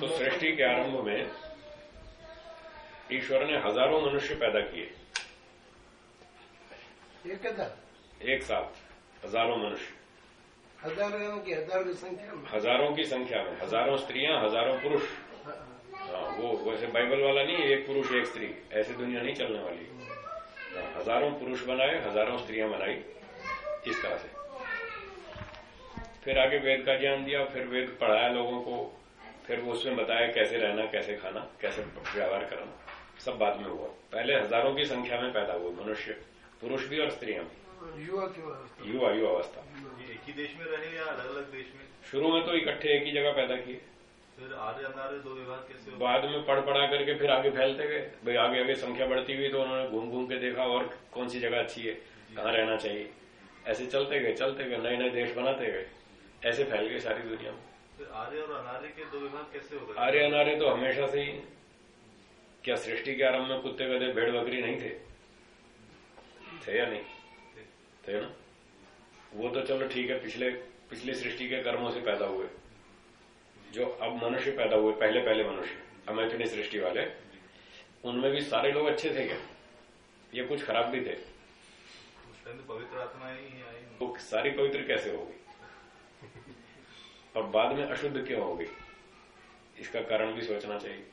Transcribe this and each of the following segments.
तो सृष्टि के आरंभ में ईश्वर ने हज़ारों मनुष्य पैदा किए। एक हज़ार एक साथ हज़ारों मनुष्य। हज़ारों की हज़ारों की संख्या में? हज़ारों की संख्या में हज़ारों स्त्रियाँ हज़ारों पुरुष। हाँ वो वैसे बाइबल वाला नहीं एक पुरुष एक स्त्री। ऐसी दुनिया नहीं चलने वाली। हाँ, हज़ारों पुरुष बनाए हज़ारों स्त्रियाँ बनाई। इस तरह से। फिर आगे वेद का ज्ञान दिया फिर वेद पढ़ाया लोगों को। फिर वो उसमें बताया कैसे रहना कैसे खाना कैसे व्यवहार करना। सब बाद में हुआ। पहले हज़ारों की संख्या में पैदा हुए मनुष्य पुरुष भी और स्त्रियाँ भी। युवा की युवा युवा अवस्था। एक ही देश में रहे या अलग अलग देश में? शुरू में तो इकट्ठे एक ही जगह पैदा किए। फिर आर्य अनार्य दो विभाग कैसे बाद में पढ़ पढ़ा करके फिर आगे फैलते गए। भाई आगे आगे संख्या बढ़ती हुई तो उन्होंने घूम घूम के देखा और कौन सी जगह अच्छी है कहाँ रहना चाहिए। ऐसे चलते गए चलते गए नए नए देश बनाते गए। ऐसे फैल गए सारी दुनिया में। आर्य और अनार्य के दो विभाग कैसे हो गए? आर्य अनार्य तो हमेशा से ही क्या सृष्टि के आरंभ में कुत्ते गधे भेड़ बकरी नहीं थे? थे या नहीं? थे। ना? वो तो चलो ठीक है पिछले पिछली सृष्टि के कर्मों से पैदा हुए। जो अब मनुष्य पैदा हुए पहले पहले मनुष्य अमेचनी सृष्टि वाले। उनमें भी सारे लोग अच्छे थे क्या? ये कुछ खराब भी थे। तो पवित्र आत्मा ही आई तो सारी पवित्र कैसे होगी? और बाद में अशुद्ध क्यों होगी? इसका कारण भी सोचना चाहिए।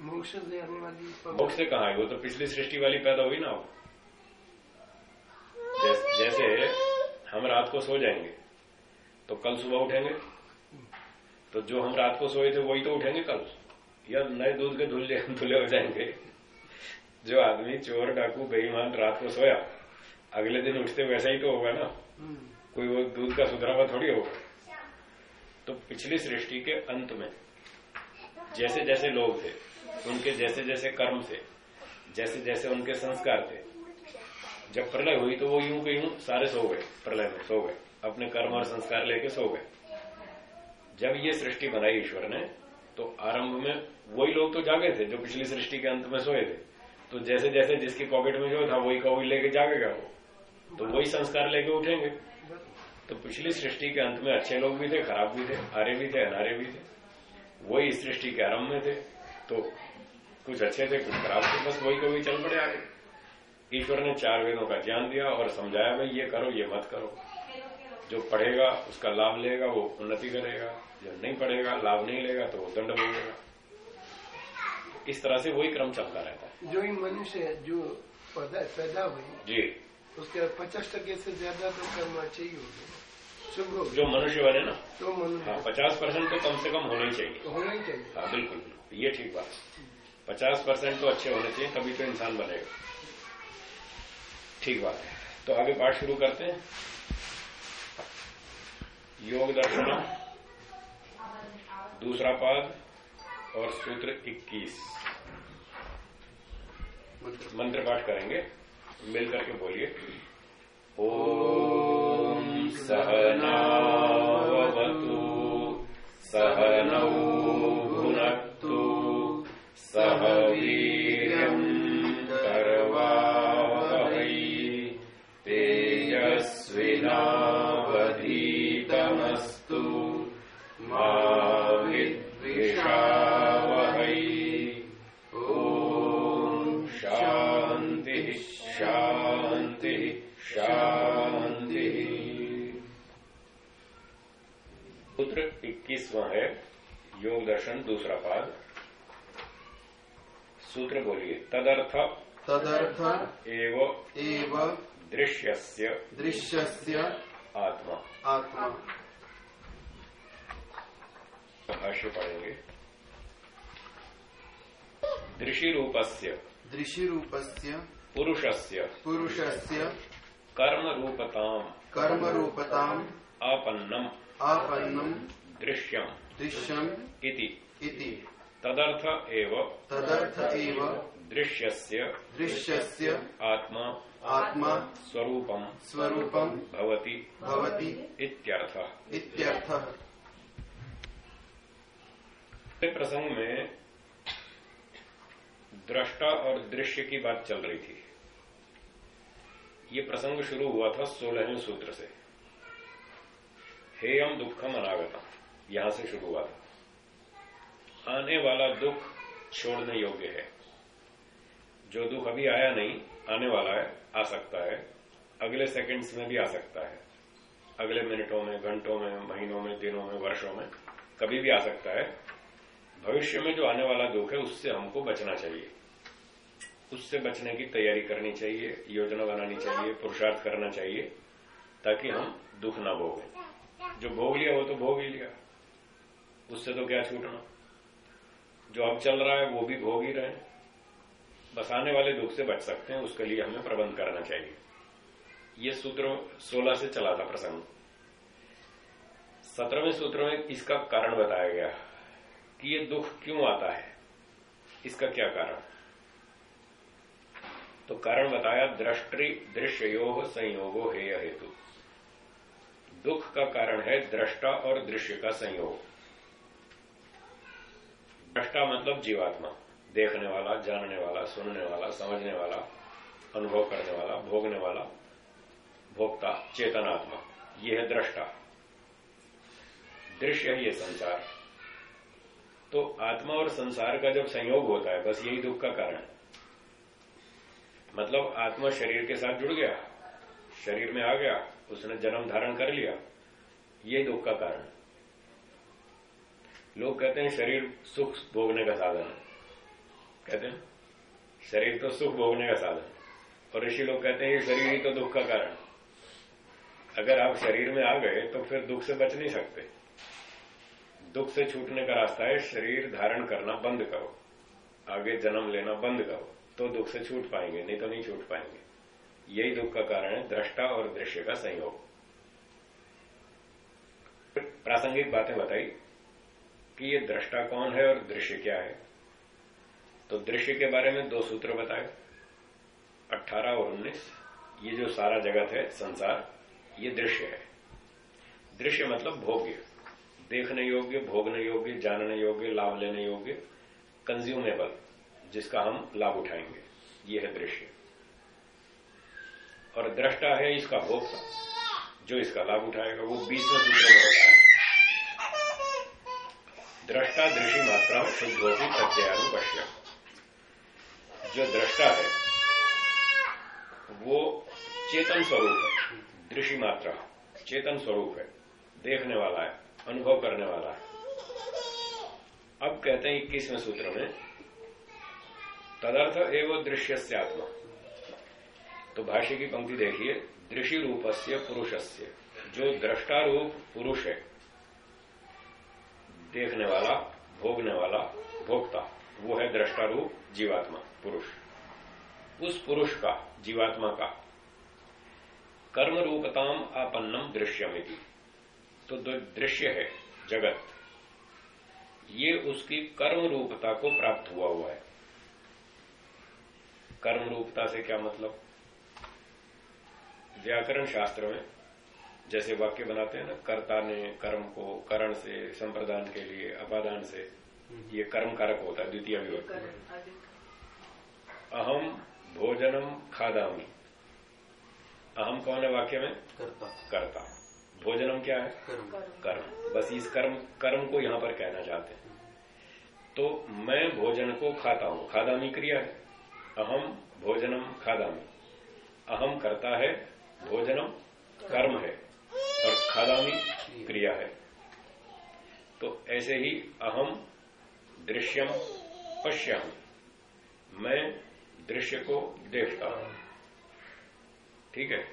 मोक्ष से आने वाली मोक्ष से कहा है? वो तो पिछली सृष्टि वाली पैदा हुई ना अब जैस, जैसे हम रात को सो जाएँगे तो कल सुबह उठेंगे। तो जो हम रात को सोए थे वही तो उठेंगे कल। या नए दूध के धुले धुले हो जाएँगे। जो आदमी चोर डाकू बेईमान रात को सोया अगले दिन उठते वैसा ही तो होगा ना। कोई वो दूध का सुधरा हुआ थोड़ी होगा। तो पिछली सृष्टि के अंत में, जैसे जैसे लोग थे, उनके जैसे जैसे कर्म थे, जैसे जैसे उनके संस्कार थे, जब प्रलय हुई तो वो यूँ के यूँ सारे सो गए, प्रलय में सो गए, अपने कर्म और संस्कार लेके सो गए। जब ये सृष्टि बनाई ईश्वर ने तो आरंभ में वही लोग तो जागे थे जो पिछली सृष्टि के अंत में सोए थे। तो जैसे जैसे जिसकी पॉकेट में जो था, वही का वही लेके जागेगा वो। तो वही संस्कार लेके उठेंगे। तो पिछली सृष्टि के अंत में अच्छे लोग भी थे खराब भी थे आर्य भी थे अनार्य भी थे। वही इस सृष्टि के आरंभ में थे। तो कुछ अच्छे थे कुछ खराब थे बस वही कभी चल पड़े आगे। ईश्वर ने चार वेदों का ज्ञान दिया और समझाया भाई ये करो ये मत करो। जो पढ़ेगा उसका लाभ लेगा वो उन्नति करेगा। जो नहीं पढ़ेगा लाभ नहीं लेगा तो वो दंड भोगेगा। इस तरह से वही क्रम चलता रहता है। जो ही मनुष्य है, जो पैदा पैदा हुई जी। उसके पचास टके से ज़्यादा तो कर्म चाहिए ही शुभ हो जो मनुष्य बने ना तो हाँ मनुष्य पचास परसेंट तो कम से कम होना ही चाहिए। तो होना ही चाहिए। हाँ बिल्कुल बिल्कुल ये ठीक बात पचास परसेंट तो अच्छे होने चाहिए तभी तो इंसान बनेगा। ठीक बात है। तो आगे पाठ शुरू करते हैं। योग दर्शन दूसरा पाद और सूत्र 21 मंत्र पाठ करेंगे। मिल करके बोलिए। ओम सहनावतु सहनौ भुनक्तु सह इक्कीसवां है योग दर्शन दूसरा पाद। सूत्र बोलिए तदर्थ। तदर्थ एव एव दृश्यस्य। दृश्यस्य आत्मा। आत्मा। भाष्य पढ़ेंगे। दृषि रूपस्य दृशिरूपस्य पुरुषस्य। पुरुषस्य कर्म रूपताम कर्मरूपताम्। आपन्नम। आपन्नं दृश्यम दृश्यम् इति। इति। तदर्थ एव तदर्थ एव। दृश्यस्य दृश्यस्य आत्मा आत्मा स्वरूपम स्वरूपं भवति भवति इत्यर्थः। इत्यर्थः। प्रसंग में दृष्टा और दृश्य की बात चल रही थी। ये प्रसंग शुरू हुआ था सोलहवें सूत्र से। हेयम दुखम अनागतम। यहाँ से शुरू हुआ था। आने वाला दुख छोड़ने योग्य है। जो दुख अभी आया नहीं, आने वाला है, आ सकता है। अगले सेकंड्स में भी आ सकता है। अगले मिनटों में, घंटों में, महीनों में, दिनों में, वर्षों में कभी भी आ सकता है। भविष्य में जो आने वाला दुख है, उससे हमको बचना चाहिए। उससे बचने की तैयारी करनी चाहिए, योजना बनानी चाहिए, पुरुषार्थ करना चाहिए, ताकि हम दुख ना भोगें। जो भोग लिया, वो तो भोग ही लिया। उससे तो क्या छूटना जो अब चल रहा है, वो भी भोग ही रहे बस आने वाले दुख से बच सकते हैं, उसके लिए हमें प्रबंध करना चाहिए। ये सूत्र सोलह से चला था प्रसंग। सत्रहवें सूत्र में इसका कारण बताया गया कि ये दुख क्यों आता है? इसका क्या कारण? तो कारण बताया, दृष्टि दृश्यो संयोगो हेय हेतु। दुख का कारण है दृष्टा और दृश्य का संयोग। दृष्टा मतलब जीवात्मा। देखने वाला, जानने वाला, सुनने वाला, समझने वाला, अनुभव करने वाला, भोगने वाला, भोक्ता, चेतनात्मा। ये है दृष्टा। दृश्य है ये संसार। तो आत्मा और संसार का जब संयोग होता है, बस यही दुख का कारण है। मतलब आत्मा शरीर के साथ जुड़ गया, शरीर में आ गया, उसने जन्म धारण कर लिया, ये दुख का कारण लोग कहते हैं शरीर सुख भोगने का साधन है। कहते हैं? शरीर तो सुख भोगने का साधन और ऋषि लोग कहते हैं ये शरीर ही तो दुख का कारण अगर आप शरीर में आ गए तो फिर दुख से बच नहीं सकते। दुख से छूटने का रास्ता है शरीर धारण करना बंद करो। आगे जन्म लेना बंद करो। तो दुख से छूट पाएँगे, नहीं तो नहीं छूट पाएँगे। यही दुख का कारण है, दृष्टा और दृश्य का संयोग। प्रासंगिक बातें बताई। कि ये दृष्टा कौन है और दृश्य क्या है? तो दृश्य के बारे में दो सूत्र बताए। 18 और 19 ये जो सारा जगत है, संसार, ये दृश्य है। दृश्य मतलब भोग्य। देखने योग्य, भोगने योग्य, जानने योग्य, लाभ लेने योग्य कंज्यूमेबल जिसका हम लाभ उठाएँगे। ये है दृश्य। और दृष्टा है इसका भोक्ता जो इसका लाभ उठाएगा, वो बीसवें सूत्र में दृष्टा दृषि मात्रा शुद्ध होगी प्रत्यानुपश्य जो दृष्टा है, वो चेतन स्वरूप है दृषि मात्रा, चेतन स्वरूप है, देखने वाला है, अनुभव करने वाला है। अब कहते हैं इक्कीसवें सूत्र में, तदर्थ एवं दृश्य से आत्मा। तो भाष्य की पंक्ति देखिए दृषि रूप से पुरुष से जो दृष्टा रूप पुरुष है देखने वाला, भोगने वाला भोगता वो है दृष्टा रूप जीवात्मा, पुरुष। उस पुरुष का, जीवात्मा का कर्म रूपताम आपन्नम दृश्यमिति। तो दृश्य है, जगत। ये उसकी कर्म रूपता को प्राप्त हुआ हुआ है। कर्म रूपता से क्या मतलब? व्याकरण शास्त्र में जैसे वाक्य बनाते हैं ना कर्ता ने कर्म को करण से संप्रदान के लिए अपादान से ये कर्म कारक होता है द्वितीय विभक्ति अहम भोजनम खादामी। अहम कौन है वाक्य में? करता। कर्ता। भोजनम क्या है? कर्म। कर्म। बस इस कर्म कर्म को यहाँ पर कहना चाहते हैं। तो मैं भोजन को खाता हूँ। खादामी क्रिया है। अहम भोजनम खादामी। अहम करता है भोजनम कर्म है। और खादामी क्रिया है। तो ऐसे ही अहम दृश्यम पश्याम। मैं दृश्य को देखता हूँ। ठीक है?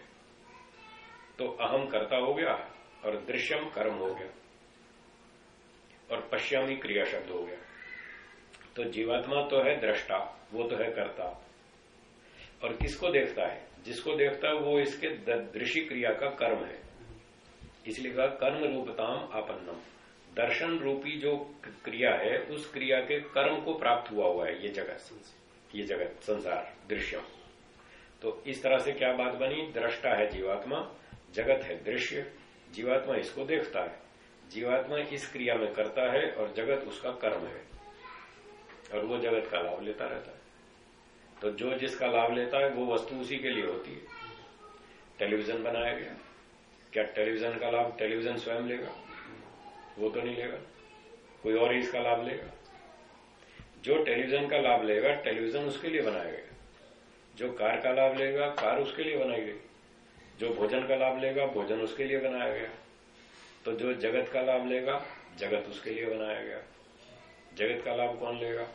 तो अहम कर्ता हो गया और दृश्यम कर्म हो गया। और पश्यामी क्रिया शब्द हो गया। तो जीवात्मा तो है दृष्टा, वो तो है कर्ता। और किसको देखता है? जिसको देखता है वो इसके दृश्य क्रिया का कर्म है। इसलिए कहा, कर्म रूपताम आपन्नम। दर्शन रूपी जो क्रिया है, उस क्रिया के कर्म को प्राप्त हुआ हुआ है, ये जगत ये जगत संसार, दृश्य। तो इस तरह से क्या बात बनी? दृष्टा है जीवात्मा, जगत है दृश्य। जीवात्मा इसको देखता है। जीवात्मा इस क्रिया में करता है और जगत उसका कर्म है। और वो जगत का लाभ लेता रहता है। तो जो जिसका लाभ लेता है, वो वस्तु उसी के लिए होती है। टेलीविज़न बनाया गया। क्या टेलीविज़न का लाभ टेलीविज़न स्वयं लेगा? वो तो नहीं लेगा। कोई और ही इसका लाभ लेगा। जो टेलीविज़न का लाभ लेगा टेलीविज़न उसके लिए बनाया गया। जो कार का लाभ लेगा कार उसके लिए बनाई गई। जो भोजन का लाभ लेगा भोजन उसके लिए बनाया गया। तो जो जगत का लाभ लेगा जगत उसके लिए बनाया गया। जगत का लाभ कौन लेगा?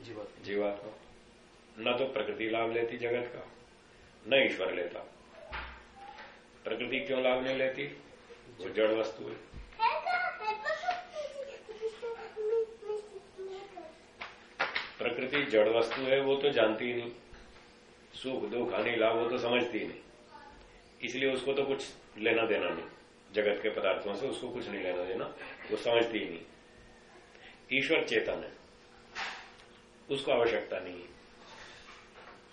जीवात्मा। जीवात्मा। न तो प्रकृति लाभ लेती जगत का न ईश्वर लेता। प्रकृति क्यों लाभ नहीं लेती? वो जड़ वस्तु है। प्रकृति जड़ वस्तु है, वो तो जानती ही नहीं। सुख, दुख, हानि, लाभ, वो तो समझती ही नहीं। इसलिए उसको तो कुछ लेना देना नहीं। जगत के पदार्थों से उसको कुछ नहीं लेना देना। वो समझती ही नहीं। ईश्वर चेतन है। उसको आवश्यकता नहीं है।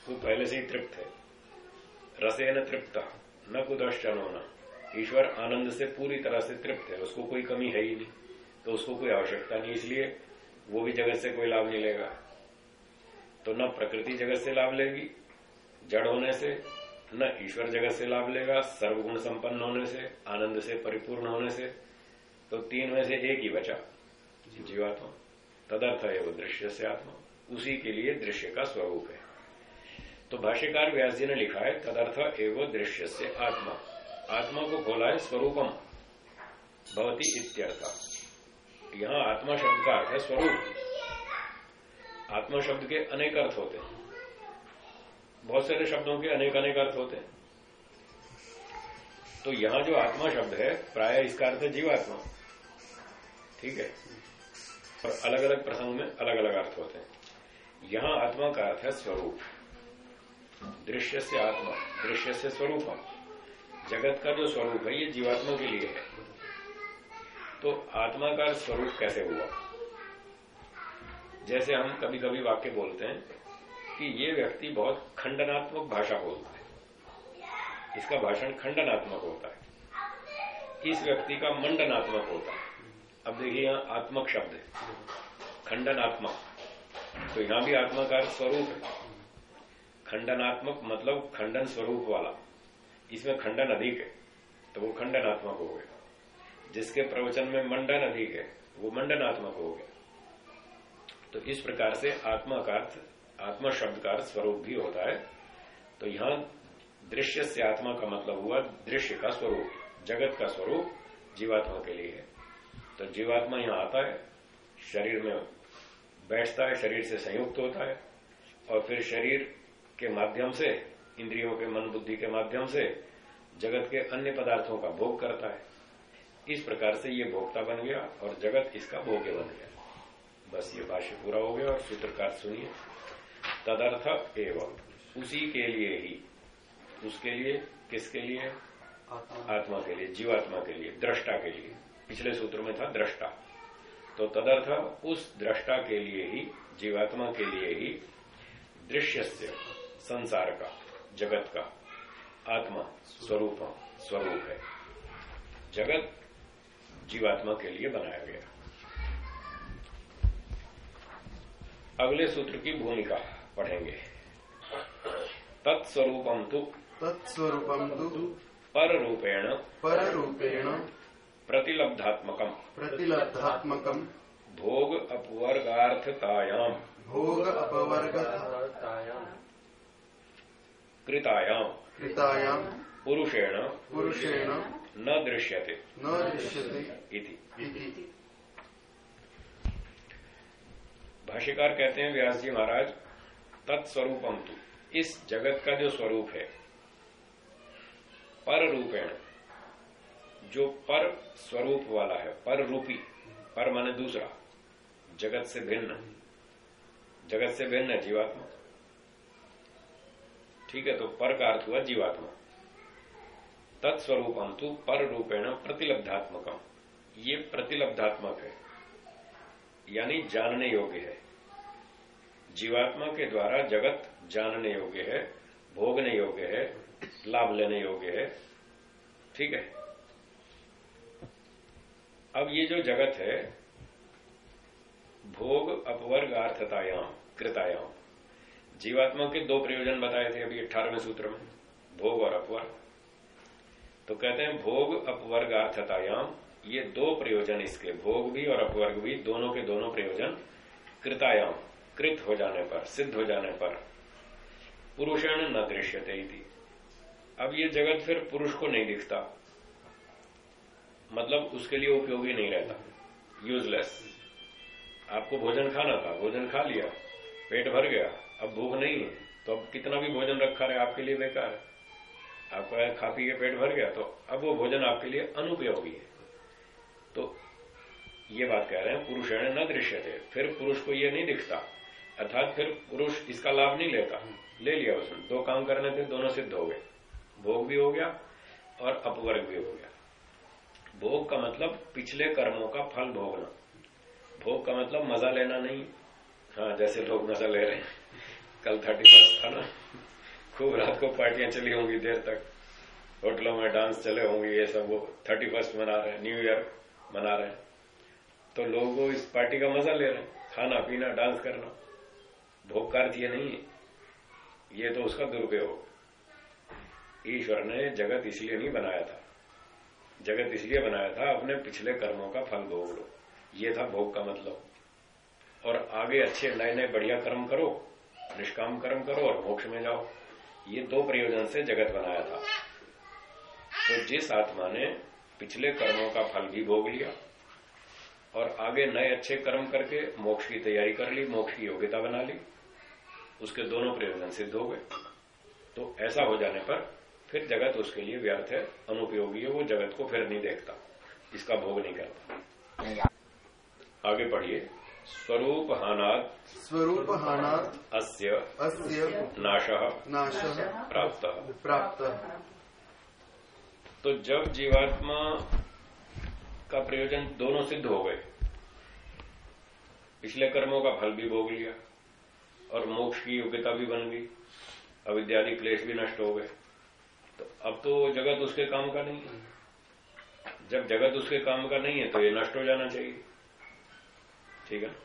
वो पहले से ही तृप्त है। रसे न तृप्त। न कुदश्चन होना। ईश्वर आनंद से पूरी तरह से तृप्त है उसको कोई कमी है ही नहीं तो उसको कोई आवश्यकता नहीं इसलिए वो भी जगत से कोई लाभ नहीं लेगा। तो न प्रकृति जगत से लाभ लेगी जड़ होने से न ईश्वर जगत से लाभ लेगा सर्वगुण संपन्न होने से आनंद से परिपूर्ण होने से तो तीन में से एक ही बचा जीवात्मा। तदर्थ है वो दृश्य से आत्मा। उसी के लिए दृश्य का स्वरूप है। तो भाष्यकार व्यास जी ने लिखा है, तदर्थ एवं दृश्य से आत्मा। आत्मा को खोला है स्वरूपम, भवती इत्यर्थ। यहाँ आत्मा शब्द का अर्थ है स्वरूप। आत्मा शब्द के अनेक अर्थ होते हैं। बहुत सारे शब्दों के अनेक अनेक अर्थ होते हैं। तो यहाँ जो आत्मा शब्द है, प्राय इसका अर्थ है जीवात्मा। ठीक है? और अलग अलग प्रसंग में अलग अलग अर्थ होते हैं। यहाँ आत्मा का अर्थ है स्वरूप। दृश्य से आत्मा, दृश्य से स्वरूप जगत का जो स्वरूप है, ये जीवात्मा के लिए है। तो आत्मा का स्वरूप कैसे हुआ? जैसे हम कभी कभी वाक्य बोलते हैं कि ये व्यक्ति बहुत खंडनात्मक भाषा बोलता है। इसका भाषण खंडनात्मक होता है। इस व्यक्ति का मंडनात्मक होता है। अब देखिए यहाँ आत्मक शब्द है। खंडनात्मक। तो यहाँ भी आत्मा का स्वरूप है। खंडनात्मक मतलब खंडन स्वरूप वाला। इसमें खंडन अधिक है तो वो खंडनात्मक हो गया। जिसके प्रवचन में मंडन अधिक है, वो मंडनात्मक हो गया। तो इस प्रकार से आत्मा का अर्थ, आत्मा शब्द का स्वरूप भी होता है। तो यहाँ दृश्य से आत्मा का मतलब हुआ दृश्य का स्वरूप, जगत का स्वरूप जीवात्मा के लिए है। तो जीवात्मा यहाँ आता है, शरीर में बैठता है, शरीर से संयुक्त होता है, और फिर शरीर के माध्यम से इंद्रियों के मन बुद्धि के माध्यम से जगत के अन्य पदार्थों का भोग करता है। इस प्रकार से ये भोक्ता बन गया और जगत इसका भोग्य बन गया। बस ये भाष्य पूरा हो गया और सूत्रकार सुनिए। तदर्थ एवं उसी के लिए ही उसके लिए किसके लिए? आत्मा। के लिए जीवात्मा के लिए दृष्टा के लिए। पिछले सूत्र में था दृष्टा। तो तदर्थ उस दृष्टा के लिए ही जीवात्मा के लिए ही दृश्य से संसार का जगत का आत्मा स्वरूप स्वरूप है। जगत जीवात्मा के लिए बनाया गया। अगले सूत्र की भूमिका पढ़ेंगे। तत्स्वरूपम तो तत्स्वरूपम तु पर रूपेण पर रूपेण प्रतिलब्धात्मकम। प्रतिलब्धात्मकम भोग अपवर्गार्थतायाम। भोग अपवर्ग कृतायाम। कृतायाम। पुरुषेण। पुरुषेण। न दृश्यते। न दृश्यते। इति। भाष्यकार कहते हैं व्यास जी महाराज तत्स्वरूपम तु इस जगत का जो स्वरूप है पर रूपेण जो पर स्वरूप वाला है पर रूपी पर माने दूसरा जगत से भिन्न। जगत से भिन्न जीवात्मा। ठीक है तो पर का अर्थ हुआ जीवात्मा। तत्स्वरूपम तु पर रूपेण प्रतिलब्धात्मकम। ये प्रतिलब्धात्मक है, यानी जानने योग्य है। जीवात्मा के द्वारा जगत जानने योग्य है, भोगने योग्य है, लाभ लेने योग्य है। ठीक है? अब ये जो जगत है, भोग अपवर्ग अर्थतायाम कृतायाम जीवात्मा के दो प्रयोजन बताए थे अभी अठारहवें सूत्र में, भोग और अपवर्ग तो कहते हैं, भोग, अपवर्ग अर्थतायाम ये दो प्रयोजन इसके, भोग भी और अपवर्ग भी, दोनों के दोनों प्रयोजन कृतायाम, कृत हो जाने पर, सिद्ध हो जाने पर। पुरुषण न दृश्यते थी अब ये जगत फिर पुरुष को नहीं दिखता। मतलब उसके लिए उपयोगी नहीं रहता। यूजलेस आपको भोजन खाना था, भोजन खा लिया, पेट भर गया। अब भूख नहीं है। तो अब कितना भी भोजन रखा रहे, आपके लिए बेकार है। आपका खा पी के पेट भर गया तो अब वो भोजन आपके लिए अनुपयोगी है। तो ये बात कह रहे हैं पुरुष है न दृश्य थे फिर पुरुष को ये नहीं दिखता। अर्थात फिर पुरुष इसका लाभ नहीं लेता। ले लिया उसने। दो काम करने थे, दोनों सिद्ध हो गए। भोग भी हो गया और अपवर्ग भी हो गया। भोग का मतलब पिछले कर्मों का फल भोगना। भोग का मतलब मज़ा लेना नहीं। हाँ जैसे लोग मज़ा ले रहे हैं। कल थर्टी फ़र्स्ट था ना। खूब रात को पार्टियाँ चली होंगी देर तक। होटलों में डांस चले होंगे, ये सब वो थर्टी फ़र्स्ट मना रहे हैं न्यू ईयर मना रहे हैं। तो लोग इस पार्टी का मज़ा ले रहे हैं, खाना पीना डांस करना। भोग का अर्थ ये नहीं है। ये तो उसका दुरुपयोग। ईश्वर ने जगत इसलिए नहीं बनाया था। जगत इसलिए बनाया था अपने पिछले कर्मों का फल भोग लो। ये था भोग का मतलब। और आगे अच्छे नए नए बढ़िया कर्म करो। निष्काम कर्म करो और मोक्ष में जाओ। ये दो प्रयोजन से जगत बनाया था। तो जिस आत्मा ने पिछले कर्मों का फल भी भोग लिया और आगे नए अच्छे कर्म करके मोक्ष की तैयारी कर ली, मोक्ष की योग्यता बना ली, उसके दोनों प्रयोजन सिद्ध हो गए। तो ऐसा हो जाने पर फिर जगत उसके लिए व्यर्थ है, अनुपयोगी है, वो जगत को फिर नहीं देखता, इसका भोग नहीं करता। आगे पढ़िए। स्वरूप हानात स्वरूप हानात अस्य अस्य नाश नाश प्राप्त। प्राप्त। तो जब जीवात्मा का प्रयोजन दोनों सिद्ध हो गए पिछले कर्मों का फल भी भोग लिया और मोक्ष की योग्यता भी बन गई अविद्यादि क्लेश भी नष्ट हो गए तो अब तो जगत उसके काम का नहीं है। जब जगत उसके काम का नहीं है तो ये नष्ट हो जाना चाहिए। ठीक है?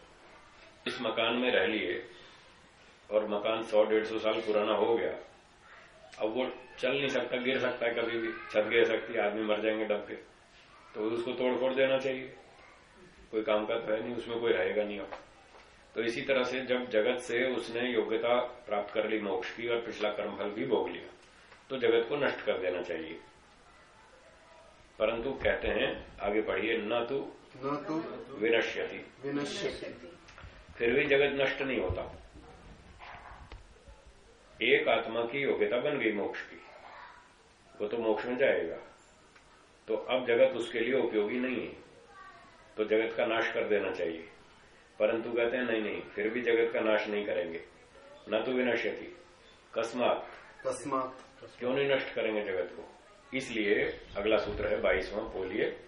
इस मकान में रह लिए और मकान सौ डेढ़ सौ साल पुराना हो गया। अब वो चल नहीं सकता, गिर सकता है कभी भी। छत गिर सकती है, आदमी मर जाएँगे डब के। तो उसको तोड़ फोड़ देना चाहिए। कोई काम का तो है नहीं, उसमें कोई रहेगा नहीं अब। तो इसी तरह से जब जगत से उसने योग्यता प्राप्त कर ली, मोक्ष की और पिछला कर्मफल भी भोग लिया तो जगत को नष्ट कर देना चाहिए। परंतु कहते हैं, आगे बढ़िए न तो न तो विनश्यति। विनश्यति। फिर भी जगत नष्ट नहीं होता। एक आत्मा की योग्यता बन गई मोक्ष की। वो तो मोक्ष में जाएगा। तो अब जगत उसके लिए उपयोगी नहीं है। तो जगत का नाश कर देना चाहिए। परंतु कहते हैं नहीं नहीं फिर भी जगत का नाश नहीं करेंगे। न तो विनश्यति। कस्मात। कस्मात। क्यों नहीं नष्ट करेंगे जगत को? इसलिए अगला सूत्र है बाईसवां बोलिए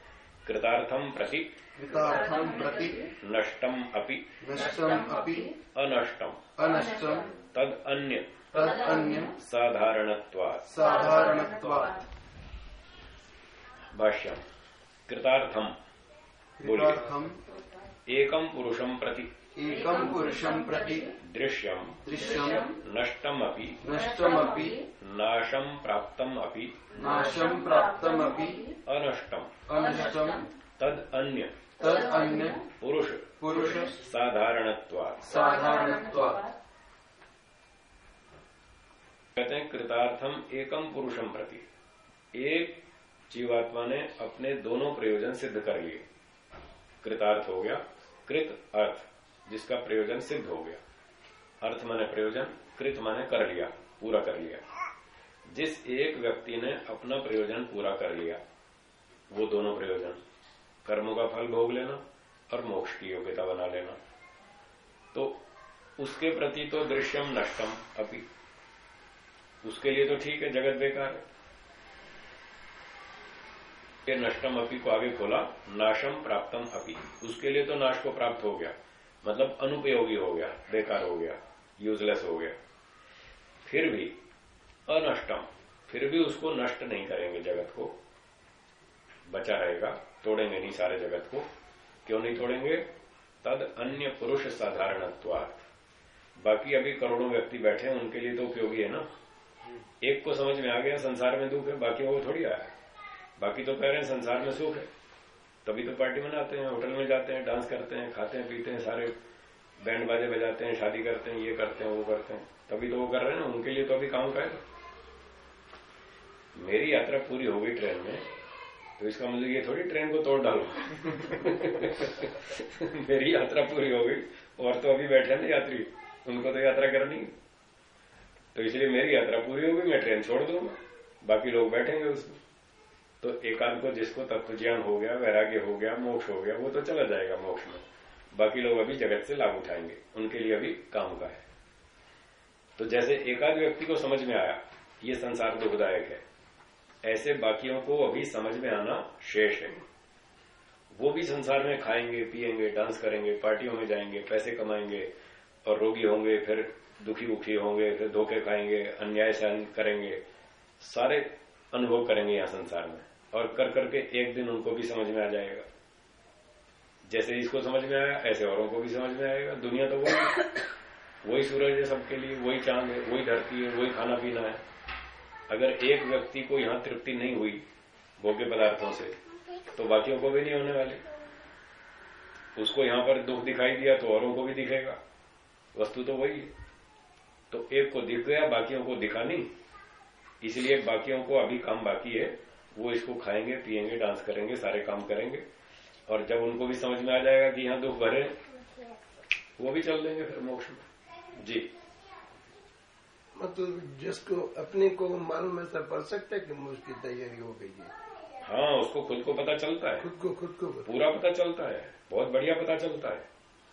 कृतार्थम प्रति कृतार्थम प्रति नष्टम अपि नष्टम अपि अनष्टम। अनष्टम तद अन्य तद अन्य साधारणत्वात्। साधारणत्वात्। भाष्यम। कृतार्थम। कृतार्थम। एकम पुरुषम प्रति एकम पुरुषम प्रति। दृश्यम दृश्यम नष्टम अपि नष्टमपि। नाशम प्राप्तम अपि नाशम प्राप्तमपि। अनष्टम। अनष्टम। तद अन्य तद अन्य पुरुष। पुरुष। साधारणत्वात्। साधारणत्वात्। कहते हैं कृतार्थम एकम पुरुषम प्रति। एक जीवात्मा ने अपने दोनों प्रयोजन सिद्ध कर लिए। कृतार्थ हो गया। कृत अर्थ। जिसका प्रयोजन सिद्ध हो गया। अर्थ माने प्रयोजन, कृत माने कर लिया, पूरा कर लिया। जिस एक व्यक्ति ने अपना प्रयोजन पूरा कर लिया, वो दोनों प्रयोजन, कर्मों का फल भोग लेना और मोक्ष की योग्यता बना लेना। तो उसके प्रति तो दृश्यम नष्टम अपी। उसके लिए तो ठीक है, जगत बेकार है। नष्टम अपी को आगे खोला, नाशम प्राप्तम अपी। उसके लिए तो नाश को प्राप्त हो गया। मतलब अनुपयोगी हो गया बेकार हो गया यूजलेस हो गया। फिर भी अनष्टम फिर भी उसको नष्ट नहीं करेंगे जगत को। बचा रहेगा तोड़ेंगे नहीं सारे जगत को। क्यों नहीं तोड़ेंगे? तद अन्य पुरुष साधारणत्वात्। बाकी अभी करोड़ों व्यक्ति बैठे हैं उनके लिए तो उपयोगी है ना। एक को समझ में आ गया संसार में दुख है बाकी वो थोड़ी आया बाकी तो कह रहे हैं संसार में सुख है। तभी तो पार्टी मनाते हैं, होटल में जाते हैं, डांस करते हैं, खाते हैं, पीते हैं, सारे बैंड बाजे बजाते हैं, शादी करते हैं, ये करते हैं, वो करते हैं। तभी तो वो कर रहे हैं ना, उनके लिए तो अभी काम का है मेरी यात्रा पूरी हो गई ट्रेन में तो इसका मतलब ये थोड़ी ट्रेन को तोड़ डालो। मेरी यात्रा पूरी हो गई, और तो अभी बैठे ना यात्री, उनको तो यात्रा करनी तो इसलिए मेरी यात्रा पूरी हो गई, मैं ट्रेन छोड़ दूँगा, बाकी लोग बैठेंगे उसमें। तो एकांत को जिसको तत्व ज्ञान हो गया, वैराग्य हो गया, मोक्ष हो गया, वो तो चला जाएगा मोक्ष में। बाकी लोग अभी जगत से लाभ उठाएँगे। उनके लिए अभी काम का है। तो जैसे एकाध व्यक्ति को समझ में आया, ये संसार दुखदायक है। ऐसे बाकियों को अभी समझ में आना शेष है। वो भी संसार में खाएँगे, पिएँगे, डांस करेंगे, पार्टियों में जाएँगे, पैसे कमाएँगे, और रोगी होंगे, फिर दुखी उखी होंगे, फिर धोखे खाएँगे, अन्याय सहन करेंगे। सारे अनुभव करेंगे यहाँ संसार में। और कर करके एक दिन उनको भी समझ में आ जाएगा। जैसे इसको समझ में आया, ऐसे औरों को भी समझ में आएगा। दुनिया तो वही वही सूरज है सबके लिए, वही चाँद है, वही धरती है, वही खाना पीना है। अगर एक व्यक्ति को यहाँ तृप्ति नहीं हुई भोग्य पदार्थों से तो बाकियों को भी नहीं होने वाले। उसको यहाँ पर दुख दिखाई दिया तो औरों को भी दिखेगा। वस्तु तो वही है। तो एक को दिख गया, बाकियों को दिखा नहीं। इसलिए बाकियों को अभी काम बाकी है। वो इसको खाएँगे पिएँगे डांस करेंगे सारे काम करेंगे। और जब उनको भी समझ में आ जाएगा कि यहाँ दुख भरे वो भी चल देंगे फिर मोक्ष में। जी। मतलब जिसको अपने को मालूम ऐसा पड़ सकता है कि मुझकी तैयारी हो गई है? हाँ उसको खुद को पता चलता है। खुद को खुद को बता- पूरा पता चलता है। बहुत बढ़िया पता चलता है।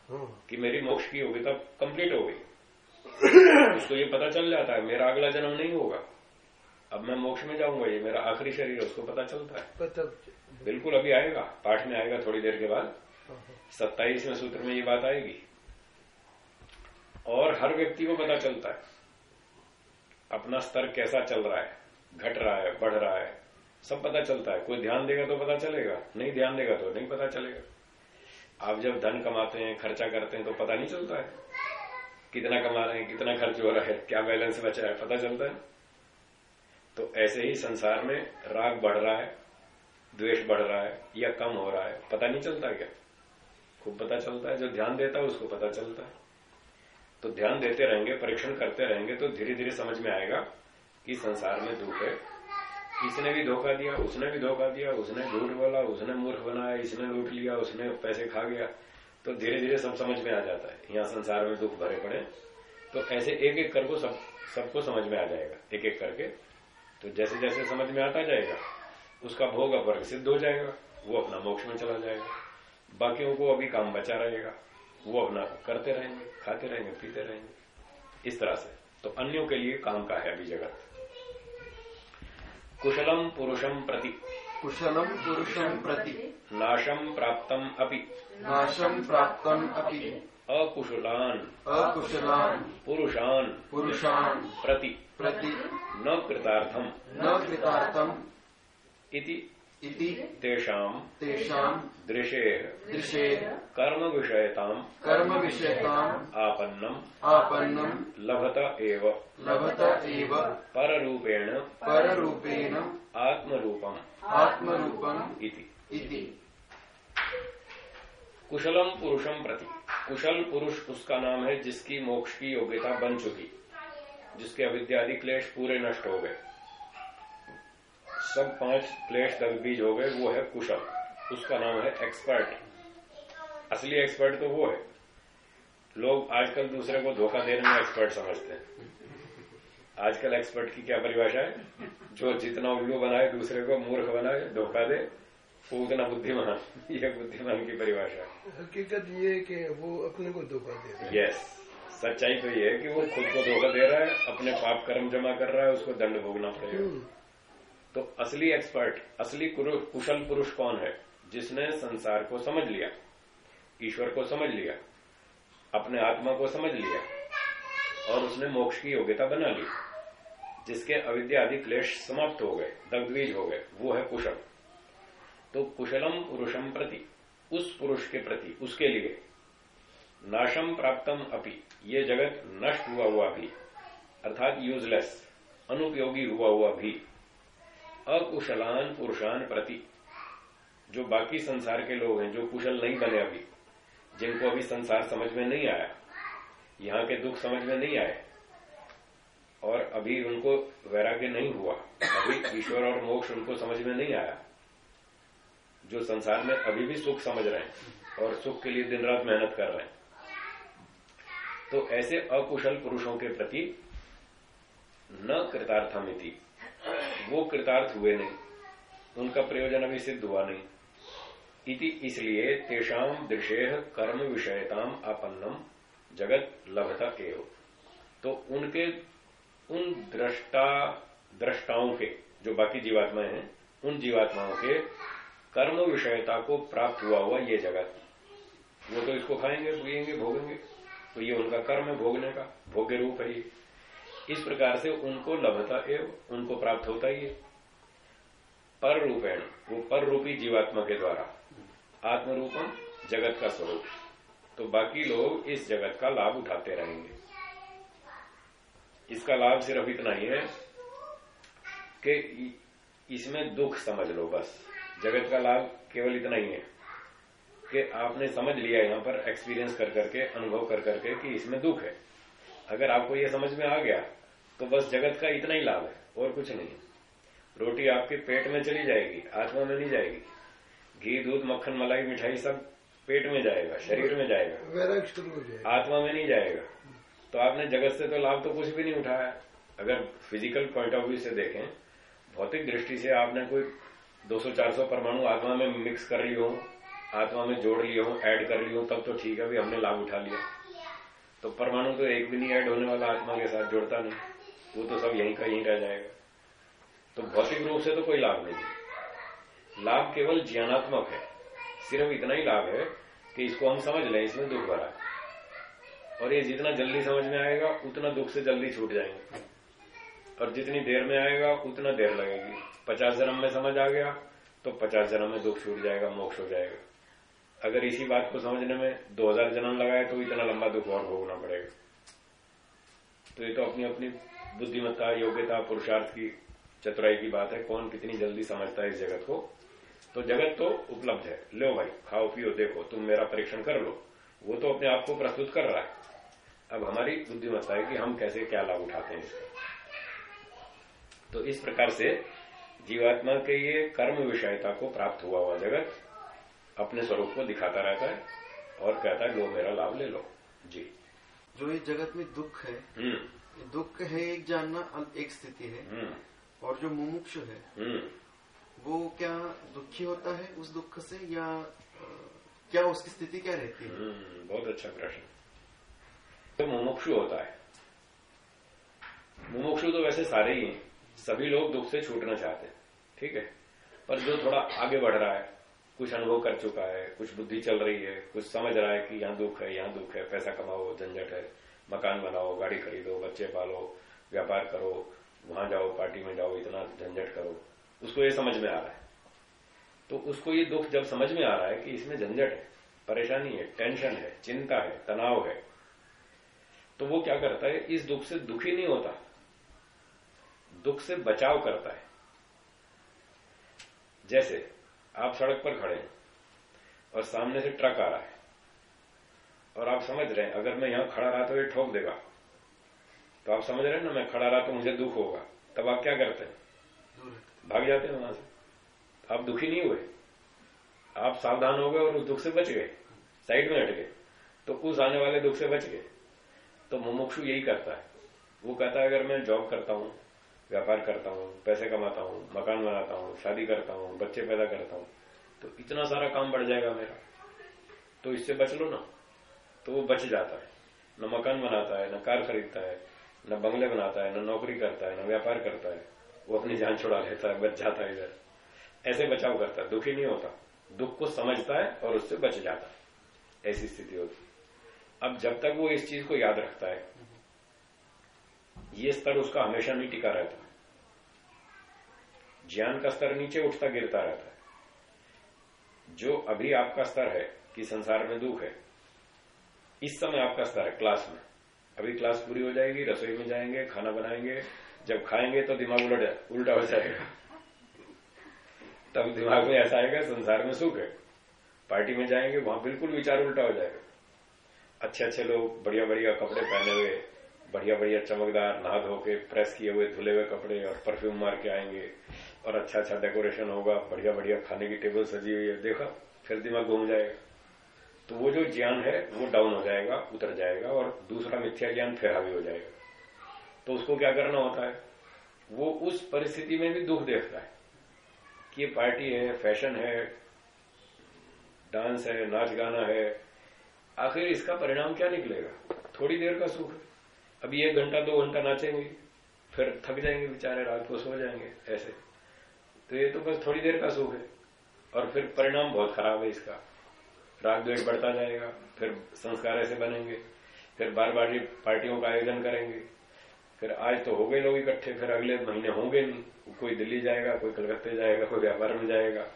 हाँ। कि मेरी मोक्ष की योग्यता कंप्लीट हो गई। उसको ये पता चल जाता है मेरा अगला जन्म नहीं होगा। अब मैं मोक्ष में जाऊँगा ये मेरा आखिरी शरीर है उसको पता चलता है। पता बिल्कुल अभी आएगा पाठ में आएगा थोड़ी देर के बाद। सत्ताईसवें सूत्र में ये बात आएगी। और हर व्यक्ति को पता चलता है अपना स्तर कैसा चल रहा है घट रहा है बढ़ रहा है सब पता चलता है। कोई ध्यान देगा तो पता चलेगा नहीं ध्यान देगा तो नहीं पता चलेगा। आप जब धन कमाते हैं खर्चा करते हैं तो पता नहीं चलता है। कितना कमा रहे हैं कितना खर्च हो रहा है क्या बैलेंस बचा है पता चलता है। तो ऐसे ही संसार में राग बढ़ रहा है, द्वेष बढ़ रहा है, या कम हो रहा है, पता नहीं चलता क्या? खूब पता चलता है, जो ध्यान देता है उसको पता चलता है। तो ध्यान देते रहेंगे, परीक्षण करते रहेंगे तो धीरे धीरे समझ में आएगा कि संसार में दुख है। इसने भी धोखा दिया, उसने भी धोखा दिया, उसने झूठ बोला, उसने मूर्ख बनाया, इसने लूट लिया, उसने पैसे खा गया तो धीरे धीरे सब समझ में आ जाता है। यहाँ संसार में दुख भरे पड़े तो ऐसे एक एक करके सब, सबको समझ में आ जाएगा एक एक करके। तो जैसे जैसे समझ में आता जाएगा उसका भोग अवर्ग सिद्ध हो जाएगा वो अपना मोक्ष में चला जाएगा। बाकियों को अभी काम बचा रहेगा वो अपना करते रहेंगे खाते रहेंगे पीते रहेंगे इस तरह से। तो अन्यों के लिए काम का है अभी जगत। कुशलम पुरुषम प्रति। कुशलम पुरुषम प्रति। नाशम प्राप्तम अपि। नाशम प्राप्तम अपि। अकुशलान। अकुशलान। पुरुषान। पुरुषान्। प्रति। प्रति न कृतार्थम न कृतार्थम् इति इति तेषाम तेषां दृशे दृशे कर्म विषयताम कर्मविषयताम् आपन्नम आपन्नं लभत एव लभत एव पररूपेण पररूपेण आत्मरूपम आत्मरूपम् इति। इति। कुशलम पुरुषम प्रति। कुशल पुरुष उसका नाम है जिसकी मोक्ष की योग्यता बन चुकी। जिसके अविद्यादि क्लेश पूरे नष्ट हो गए। सब पाँच क्लेश दगबीज हो गए वो है कुशल। उसका नाम है एक्सपर्ट असली एक्सपर्ट तो वो है। लोग आजकल दूसरे को धोखा देने में एक्सपर्ट समझते हैं। आजकल एक्सपर्ट की क्या परिभाषा है? जो जितना उल्लू बनाए दूसरे को मूर्ख बनाए धोखा दे वो उतना बुद्धिमान। ये बुद्धिमान की परिभाषा है। हकीकत ये है कि वो अपने को धोखा दे यस सच्चाई तो ये है कि वो खुद को धोखा दे रहा है अपने पाप कर्म जमा कर रहा है उसको दंड भोगना पड़ेगा। हम्म, तो असली एक्सपर्ट असली कुशल पुरुष कौन है? जिसने संसार को समझ लिया ईश्वर को समझ लिया अपने आत्मा को समझ लिया और उसने मोक्ष की योग्यता बना ली जिसके अविद्या आदि क्लेश समाप्त हो गए दग्धबीज हो गए वो है कुशल। तो कुशलम पुरुषम प्रति उस पुरुष के प्रति उसके लिए नाशम प्राप्तम अपि ये जगत नष्ट हुआ हुआ भी, अर्थात यूजलेस अनुपयोगी हुआ हुआ भी, अकुशलान पुरुषान प्रति, जो बाकी संसार के लोग हैं, जो कुशल नहीं बने अभी, जिनको अभी संसार समझ में नहीं आया, यहाँ के दुख समझ में नहीं आए, और अभी उनको वैराग्य नहीं हुआ, अभी ईश्वर और मोक्ष उनको समझ में नहीं आया, जो संसार में अभी भी सुख समझ रहे हैं और सुख के लिए दिन रात मेहनत कर रहे हैं। तो ऐसे अकुशल पुरुषों के प्रति न कृतार्थमिति वो कृतार्थ हुए नहीं। उनका प्रयोजन अभी सिद्ध हुआ नहीं। इति इसलिए तेषाम दृशेह कर्म विषयताम आपन्नम जगत लभता एव। तो उनके, उन दृष्टा दृष्टाओं के, जो बाकी जीवात्माएँ हैं, उन जीवात्माओं के कर्म विषयता को प्राप्त हुआ हुआ ये जगत। वो तो इसको खाएँगे, पिएँगे, भोगेंगे। तो ये उनका कर्म है भोगने का, भोग्य रूप है ये। इस प्रकार से उनको लभता एवं, उनको प्राप्त होता ही है। पर रूपेण, वो पर रूपी जीवात्मा के द्वारा आत्म रूपम जगत का स्वरूप। तो बाकी लोग इस जगत का लाभ उठाते रहेंगे। इसका लाभ सिर्फ़ इतना ही है कि इसमें दुख समझ लो बस। जगत का लाभ केवल इतना ही है। कि आपने समझ लिया यहाँ पर एक्सपीरियंस कर करके अनुभव कर करके कि इसमें दुख है। अगर आपको यह समझ में आ गया तो बस जगत का इतना ही लाभ है और कुछ नहीं है। रोटी आपके पेट में चली जाएगी आत्मा में नहीं जाएगी। घी दूध मक्खन मलाई मिठाई सब पेट में जाएगा शरीर में जाएगा। वैराग शुरू हो जाएगा। आत्मा में नहीं जाएगा। तो आपने जगत से तो लाभ तो कुछ भी नहीं उठाया। अगर फ़िज़िकल पॉइंट ऑफ़ व्यू से देखें भौतिक दृष्टि से आपने कोई 200-400 परमाणु आत्मा में मिक्स कर रही हो आत्मा में जोड़ लिए हो ऐड कर ली हो, तब तो ठीक है भी हमने लाभ उठा लिया। तो परमाणु तो एक भी नहीं ऐड होने वाला, आत्मा के साथ जुड़ता नहीं। वो तो सब यहीं का यहीं रह जाएगा। तो भौतिक रूप से तो कोई लाभ नहीं है। लाभ केवल ज्ञानात्मक है। सिर्फ़ इतना ही लाभ है कि इसको हम समझ लें, इसमें दुख भरा और ये जितना जल्दी समझ में आएगा, उतना दुख से जल्दी छूट जाएँगे। और जितनी देर में आएगा, उतना देर लगेगी। पचास जन्म में समझ आ गया तो पचास जन्म में दुख छूट जाएगा, मोक्ष हो जाएगा। अगर इसी बात को समझने में दो हज़ार जन्म लगाए तो इतना लंबा दुख और भोगना पड़ेगा। तो ये तो अपनी अपनी बुद्धिमत्ता, योग्यता, पुरुषार्थ की चतुराई की बात है। कौन कितनी जल्दी समझता है इस जगत को? तो जगत तो उपलब्ध है। लो भाई, खाओ, पियो, देखो, तुम मेरा परीक्षण कर लो। वो तो अपने आप को प्रस्तुत कर रहा है। अब हमारी बुद्धिमत्ता है कि हम कैसे क्या लाभ उठाते हैं इसका। तो इस प्रकार से जीवात्मा के ये कर्म विषयता को प्राप्त हुआ हुआ जगत अपने स्वरूप को दिखाता रहता है और कहता है लो मेरा लाभ ले लो। जी। जो इस जगत में दुख है हम्म। दुख है एक जानना एक स्थिति है। हम्म। और जो मुमुक्ष है हम्म। वो क्या दुखी होता है उस दुख से या क्या उसकी स्थिति क्या रहती है? बहुत अच्छा प्रश्न। तो मुमुक्षु होता है। मुमुक्षु तो वैसे सारे ही हैं। सभी लोग दुख से छूटना चाहते हैं। ठीक है? पर जो थोड़ा आगे बढ़ रहा है कुछ अनुभव कर चुका है, कुछ बुद्धि चल रही है, कुछ समझ रहा है कि यहाँ दुख है, यहाँ दुख है, पैसा कमाओ, झंझट है, मकान बनाओ, गाड़ी खरीदो, बच्चे पालो, व्यापार करो, वहाँ जाओ, पार्टी में जाओ, इतना झंझट करो। उसको ये समझ में आ रहा है। तो उसको ये दुख जब समझ में आ रहा है कि इसमें झंझट है, परेशानी है, टेंशन है, चिंता है, तनाव है तो वो क्या करता है, इस दुख से दुखी नहीं होता। दुख से बचाव करता है। जैसे आप सड़क पर खड़े हैं और सामने से ट्रक आ रहा है। और आप समझ रहे हैं, अगर मैं यहाँ खड़ा रहा तो ये ठोक देगा। तो आप समझ रहे हैं ना, मैं खड़ा रहा तो मुझे दुख होगा। तब आप क्या करते हैं? भाग जाते हैं वहाँ से। आप दुखी नहीं हुए? आप सावधान हो गए और उस दुख से बच गए। साइड में हट गए। तो उस आने वाले दुख से बच गए। तो मुमुक्षु यही करता है। वो कहता है, अगर मैं जॉब करता हूँ व्यापार करता हूँ, पैसे कमाता हूँ, मकान बनाता हूँ, शादी करता हूँ, बच्चे पैदा करता हूँ तो इतना सारा काम बढ़ जाएगा मेरा। तो इससे बच लो ना तो वो बच जाता है। न मकान बनाता है, न कार खरीदता है, न बंगले बनाता है, न नौकरी करता है, न व्यापार करता है। वो अपनी जान छुड़ा लेता है, बच जाता है इधर। ऐसे बचाव करता है, दुखी नहीं होता। दुख को समझता है और उससे बच जाता है। ऐसी स्थिति होती अब जब तक वो इस चीज़ को याद रखता है ये स्तर उसका हमेशा नहीं टिका रहता। ज्ञान का स्तर नीचे उठता, गिरता रहता है। जो अभी आपका स्तर है कि संसार में दुख है, इस समय आपका स्तर है, क्लास में। अभी क्लास पूरी हो जाएगी, रसोई में जाएँगे, खाना बनाएँगे, जब खाएँगे तो दिमाग उलट, उल्टा हो जाएगा। तब दिमाग में ऐसा आएगा, संसार में सुख है। पार्टी में जाएँगे, वहाँ बिल्कुल विचार उल्टा हो जाएगा। अच्छे अच्छे लोग बढ़िया बढ़िया कपड़े पहने हुए बढ़िया बढ़िया चमकदार नहा धो के प्रेस किए हुए, धुले हुए कपड़े और परफ्यूम मार के आएँगे और अच्छा अच्छा डेकोरेशन होगा, बढ़िया बढ़िया खाने की टेबल सजी हुई है। देखा, फिर दिमाग घूम जाएगा। तो वो जो ज्ञान है, वो डाउन हो जाएगा, उतर जाएगा और दूसरा मिथ्या ज्ञान फिर हावी हो जाएगा। तो उसको क्या करना होता है? वो उस परिस्थिति में भी दुख देखता है कि ये पार्टी है फ़ैशन है डांस है, नाच गाना है। आखिर इसका परिणाम क्या निकलेगा? थोड़ी देर का सुख। अभी एक घंटा दो घंटा नाचेंगे, फिर थक जाएँगे बेचारे, रात को सो जाएँगे, ऐसे। तो ये तो बस थोड़ी देर का सुख है। और फिर परिणाम बहुत खराब है इसका। राग द्वेष बढ़ता जाएगा, फिर संस्कार ऐसे बनेंगे, फिर बार बार पार्टियों का आयोजन करेंगे। फिर आज तो हो गए लोग इकट्ठे, फिर अगले महीने होंगे नहीं। कोई दिल्ली जाएगा, कोई कलकत्ते जाएगा, कोई व्यापार में जाएगा।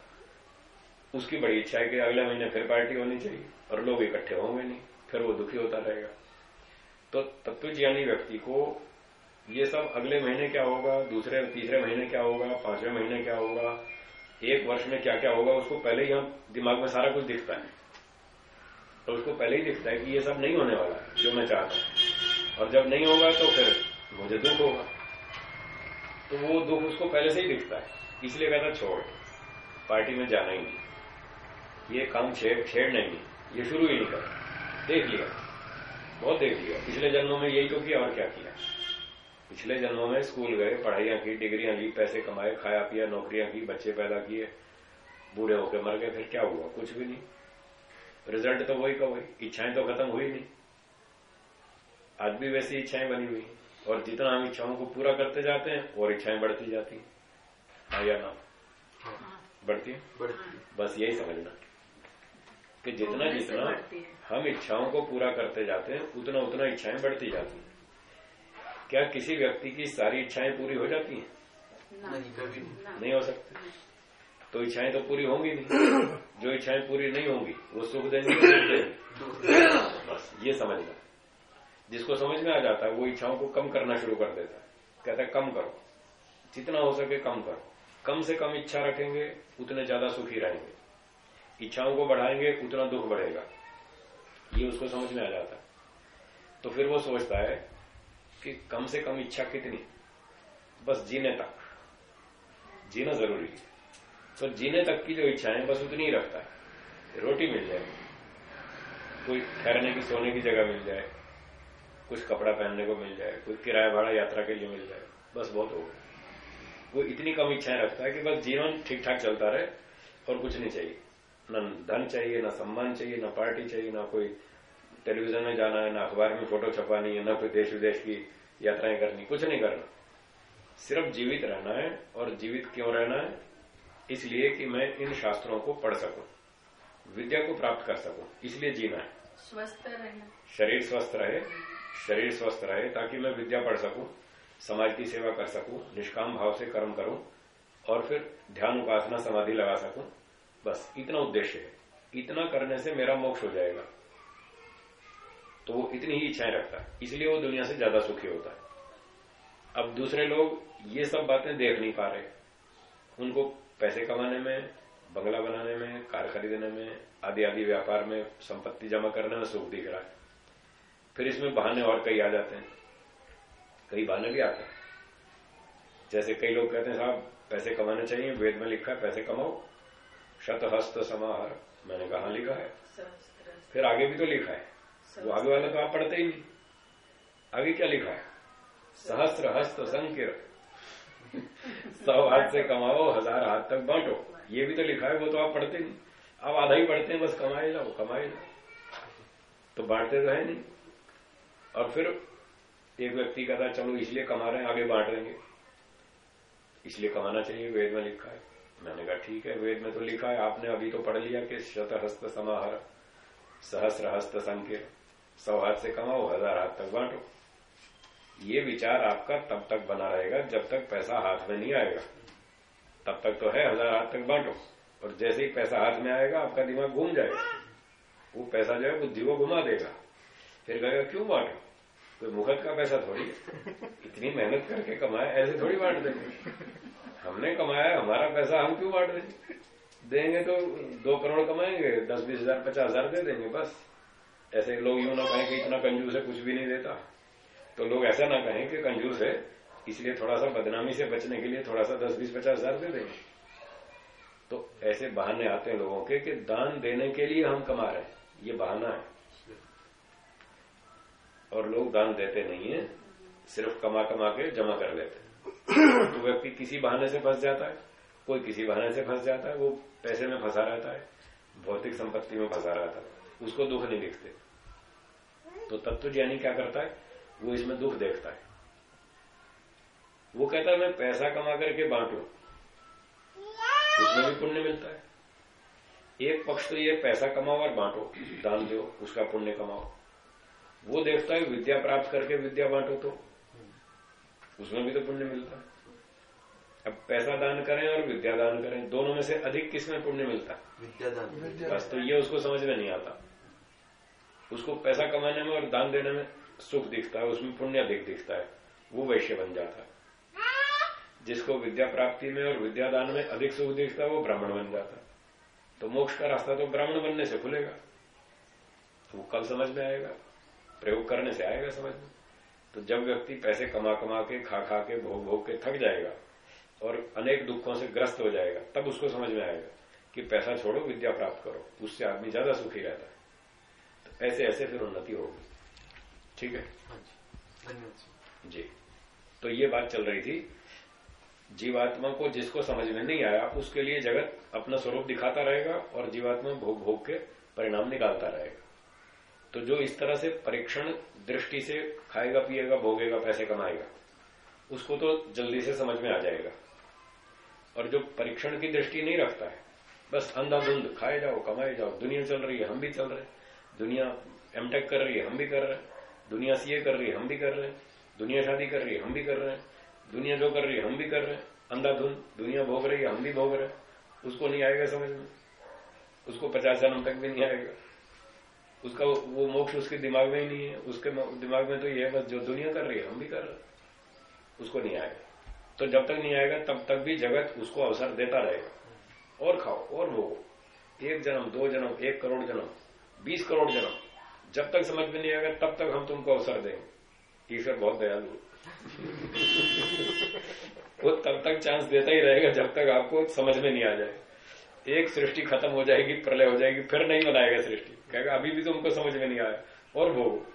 उसकी बड़ी इच्छा है कि अगले महीने फिर पार्टी होनी चाहिए, और लोग इकट्ठे होंगे नहीं, फिर वो दुखी होता रहेगा। तो तत्वज्ञानी व्यक्ति को ये सब अगले महीने क्या होगा, दूसरे, तीसरे महीने क्या होगा, पाँचवें महीने क्या होगा, एक वर्ष में क्या क्या होगा, उसको पहले ही हम दिमाग में सारा कुछ दिखता है। तो उसको पहले ही दिखता है कि ये सब नहीं होने वाला, जो मैं चाहता हूँ। और जब नहीं होगा तो फिर मुझे दुख होगा। तो वो दुख उसको पहले से ही दिखता है, इसलिए कहता छोड़, पार्टी में जाना ही नहीं। ये काम छेड़ छेड़ना ही नहीं, ये शुरू ही नहीं कर। देख लिया। बहुत देख लिया पिछले जन्मों में यही तो किया और क्या किया? पिछले जन्मों में स्कूल गए पढ़ाइयाँ की डिग्रियाँ ली पैसे कमाए खाया पिया नौकरियाँ की बच्चे पैदा किए बूढ़े होकर मर गए फिर क्या हुआ? कुछ भी नहीं। रिज़ल्ट तो वही का वही। इच्छाएँ तो खत्म हुई नहीं। आज भी वैसी इच्छाएँ बनी हुई और जितना हम इच्छाओं को पूरा करते जाते हैं और इच्छाएँ बढ़ती जाती हाँ। या ना? बढ़ती है। बस यही समझना। कि जितना जितना हम इच्छाओं को पूरा करते जाते हैं उतना उतना इच्छाएँ बढ़ती जाती हैं। क्या किसी व्यक्ति की सारी इच्छाएँ पूरी हो जाती हैं? नहीं हो सकती। तो इच्छाएँ तो पूरी होंगी नहीं। जो इच्छाएँ पूरी नहीं होंगी वो सुख देंगे सुख देंगे? बस ये समझना जिसको समझ में आ जाता है वो इच्छाओं को कम करना शुरू कर देता है। कहता है कम करो। जितना हो सके कम करो। कम से कम इच्छा रखेंगे उतने ज़्यादा सुखी रहेंगे। इच्छाओं को बढ़ाएँगे, उतना दुख बढ़ेगा। ये उसको समझ में आ जाता तो फिर वो सोचता है कि कम से कम इच्छा कितनी? बस जीने तक। जीना ज़रूरी है। तो जीने तक की जो इच्छा है बस उतनी ही रखता है। रोटी मिल जाए। कोई ठहरने की, सोने की जगह मिल जाए। कुछ कपड़ा पहनने को मिल जाए। कोई किराया भाड़ा यात्रा के लिए मिल जाए। बस बहुत हो वो इतनी कम इच्छाएँ रखता है कि बस जीवन ठीक ठाक चलता रहे और कुछ नहीं चाहिए। न धन चाहिए न सम्मान चाहिए न पार्टी चाहिए न कोई टेलीविज़न में जाना है न अखबार में फ़ोटो छपानी है न कोई देश विदेश की यात्राएँ करनी कुछ नहीं करना सिर्फ़ जीवित रहना है और जीवित क्यों रहना है इसलिए कि मैं इन शास्त्रों को पढ़ सकूँ विद्या को प्राप्त कर सकूँ इसलिए जीना है स्वस्थ रहना शरीर स्वस्थ रहे शरीर स्वस्थ रहे ताकि मैं विद्या पढ़ सकूँ समाज की सेवा कर सकूँ निष्काम भाव से कर्म करूँ और फिर ध्यान उपासना समाधि लगा सकूँ बस इतना उद्देश्य है। इतना करने से मेरा मोक्ष हो जाएगा। तो वो इतनी ही इच्छाएँ रखता है। इसलिए वो दुनिया से ज़्यादा सुखी होता है। अब दूसरे लोग ये सब बातें देख नहीं पा रहे। उनको पैसे कमाने में, बंगला बनाने में, कार खरीदने में आदि आदि व्यापार में संपत्ति जमा करने में सुख दिख रहा है। फिर इसमें बहाने और कई आ जाते हैं। कई बहाने भी आते हैं। जैसे कई लोग कहते हैं, साहब, पैसे कमाने चाहिए, वेद में लिखा है, पैसे कमाओ। शत हस्त समाहार मैंने कहा लिखा है। फिर आगे भी तो लिखा है। वो आगे वाला तो आप पढ़ते ही नहीं। आगे क्या लिखा है? सहस्त्र हस्त संकीर्ण। सौ हाथ से कमाओ हज़ार हाथ तक बांटो। ये भी तो लिखा है वो तो आप पढ़ते नहीं। आप आधा ही पढ़ते हैं बस कमाए जाओ कमाए जाओ। तो बांटते तो है नहीं। और फिर एक व्यक्ति कहता चलो इसलिए कमा रहे हैं आगे बांट देंगे इसलिए कमाना चाहिए वेद में लिखा है। मैंने कहा, ठीक है, वेद में तो लिखा है, आपने अभी तो पढ़ लिया कि शत हस्त समाहर सहस्र हस्त संकीर्ण सौ हाथ से कमाओ, हज़ार हाथ तक बांटो। ये विचार आपका तब तक बना रहेगा जब तक पैसा हाथ में नहीं आएगा। तब तक तो है, हज़ार हाथ तक बांटो। और जैसे ही पैसा हाथ में आएगा, आपका दिमाग घूम जाएगा। वो पैसा जो है, बुद्धि को घुमा देगा। फिर कहेगा, क्यों बांटो? कोई मुखत का पैसा थोड़ी इतनी मेहनत करके कमाए, ऐसे थोड़ी बांट देंगे। हमने कमाया हमारा पैसा हम क्यों बांट देंगे देंगे तो दो करोड़ कमाएँगे, दस, बीस हज़ार, पचास हज़ार दे देंगे, बस। ऐसे लोग यूँ ना कहें कि इतना कंजूस है, कुछ भी नहीं देता। तो लोग ऐसा ना कहें कि कंजूस है, इसलिए थोड़ा सा बदनामी से बचने के लिए थोड़ा सा दस, बीस, पचास हज़ार दे देंगे। तो ऐसे बहाने आते हैं लोगों के कि दान देने के लिए हम कमा रहे हैं। ये बहाना है। और लोग दान देते नहीं है, सिर्फ़ कमा कमा के जमा कर लेते तो व्यक्ति किसी बहाने से फंस जाता है, कोई किसी बहाने से फंस जाता है, वो पैसे में फंसा रहता है, भौतिक संपत्ति में फंसा रहता है, उसको दुख नहीं दिखते। तो तत्व ज्ञानी क्या करता है? वो इसमें दुख देखता है। वो कहता है, मैं पैसा कमा करके बांटू। उसमें भी पुण्य मिलता है। एक पक्ष तो ये, पैसा कमाओ और बांटो, दान दो, उसका पुण्य कमाओ। वो देखता है, विद्या प्राप्त करके विद्या बांटो तो। उसमें भी तो पुण्य मिलता है। अब पैसा दान करें और विद्या दान करें दोनों में से अधिक किसमें पुण्य मिलता है? विद्यादान बस तो ये उसको समझ में नहीं आता। उसको पैसा कमाने में और दान देने में सुख दिखता है उसमें पुण्य अधिक दिखता है वो वैश्य बन जाता है। जिसको विद्या प्राप्ति में और विद्या दान में अधिक सुख दिखता है वो ब्राह्मण बन जाता है। तो मोक्ष का रास्ता तो ब्राह्मण बनने से खुलेगा। वो कल समझ में आएगा? प्रयोग करने से आएगा समझ में। तो जब व्यक्ति पैसे कमा कमा के खा खा के भोग भोग के थक जाएगा और अनेक दुखों से ग्रस्त हो जाएगा तब उसको समझ में आएगा कि पैसा छोड़ो विद्या प्राप्त करो। उससे आदमी ज़्यादा सुखी रहता है। तो ऐसे ऐसे फिर उन्नति होगी। ठीक है? हाँ धन्यवाद जी। तो ये बात चल रही थी। जीवात्मा को जिसको समझ में नहीं आया उसके लिए जगत अपना स्वरूप दिखाता रहेगा और जीवात्मा भोग भोग के परिणाम निकालता रहेगा। तो जो इस तरह से परीक्षण दृष्टि से खाएगा, पिएगा, भोगेगा, पैसे कमाएगा, उसको तो जल्दी से समझ में आ जाएगा। और जो परीक्षण की दृष्टि नहीं रखता है, बस अंधाधुंध, खाए जाओ, कमाए जाओ, दुनिया चल रही है, हम भी चल रहे हैं, दुनिया एमटेक कर रही है, हम भी कर रहे हैं, दुनिया सीए कर रही है, हम भी कर रहे हैं, दुनिया शादी कर रही है, हम भी कर रहे हैं, दुनिया जो कर रही है, हम भी कर रहे हैं, अंधाधुंध, दुनिया भोग रही है, हम भी भोग रहे हैं, उसको नहीं आएगा समझ में, उसको पचास जन्म तक भी नहीं आएगा। उसका वो मोक्ष उसके दिमाग में ही नहीं है। उसके दिमाग में तो ये है, बस जो दुनिया कर रही है, हम भी कर रहे उसको नहीं आएगा। तो जब तक नहीं आएगा, तब तक भी जगत उसको अवसर देता रहेगा। और खाओ, और भोगो। एक जन्म, दो जन्म, एक करोड़ जन्म, बीस करोड़ जन्म। जब तक समझ में नहीं आएगा, तब तक हम तुमको अवसर देंगे। ईश्वर बहुत दयालु वो तब तक चांस देता ही रहेगा, जब तक आपको समझ में नहीं आ जाए। एक सृष्टि खत्म हो जाएगी प्रलय हो जाएगी फिर नहीं बनाएगा सृष्टि। कहेगा अभी भी तुमको समझ में नहीं आया। और भोगो।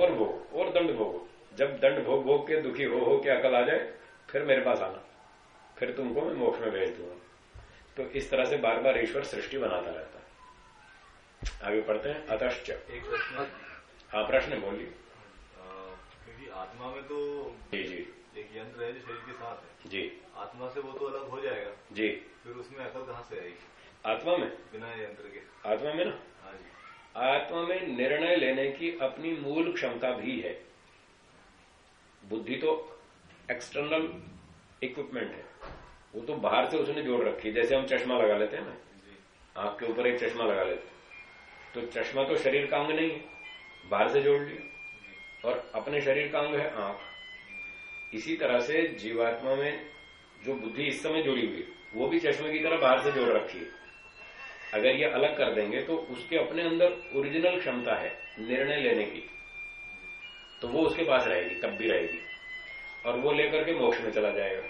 और भोगो। और दंड भोगो। जब दंड भोग भोग के दुखी हो हो के अकल आ जाए फिर मेरे पास आना। फिर तुमको मैं मोक्ष में भेज दूँगा। तो इस तरह से बार बार ईश्वर सृष्टि बनाता रहता है। आगे पढ़ते हैं। अतश्च। एक प्रश्न। हाँ प्रश्न बोलिए। क्योंकि आत्मा में तो जी जी। एक यंत्र है जो शरीर के साथ है। जी। आत्मा से वो तो अलग हो जाएगा। जी। फिर उसमें अकल कहाँ से आएगी? आत्मा में? बिना यंत्र के। आत्मा में ना? हाँ आत्मा में निर्णय लेने की अपनी मूल क्षमता भी है। बुद्धि तो एक्सटर्नल इक्विपमेंट है। वो तो बाहर से उसने जोड़ रखी है। जैसे हम चश्मा लगा लेते हैं ना। आँख के ऊपर एक चश्मा लगा लेते हैं। तो चश्मा तो शरीर का अंग नहीं है। बाहर से जोड़ लिया। और अपने शरीर का अंग है आँख। इसी तरह से जीवात्मा में जो बुद्धि इस समय जुड़ी हुई है वो भी चश्मे की तरह बाहर से जोड़ रखी है। अगर ये अलग कर देंगे तो उसके अपने अंदर ओरिजिनल क्षमता है, निर्णय लेने की। तो वो उसके पास रहेगी, तब भी रहेगी। और वो लेकर के मोक्ष में चला जाएगा।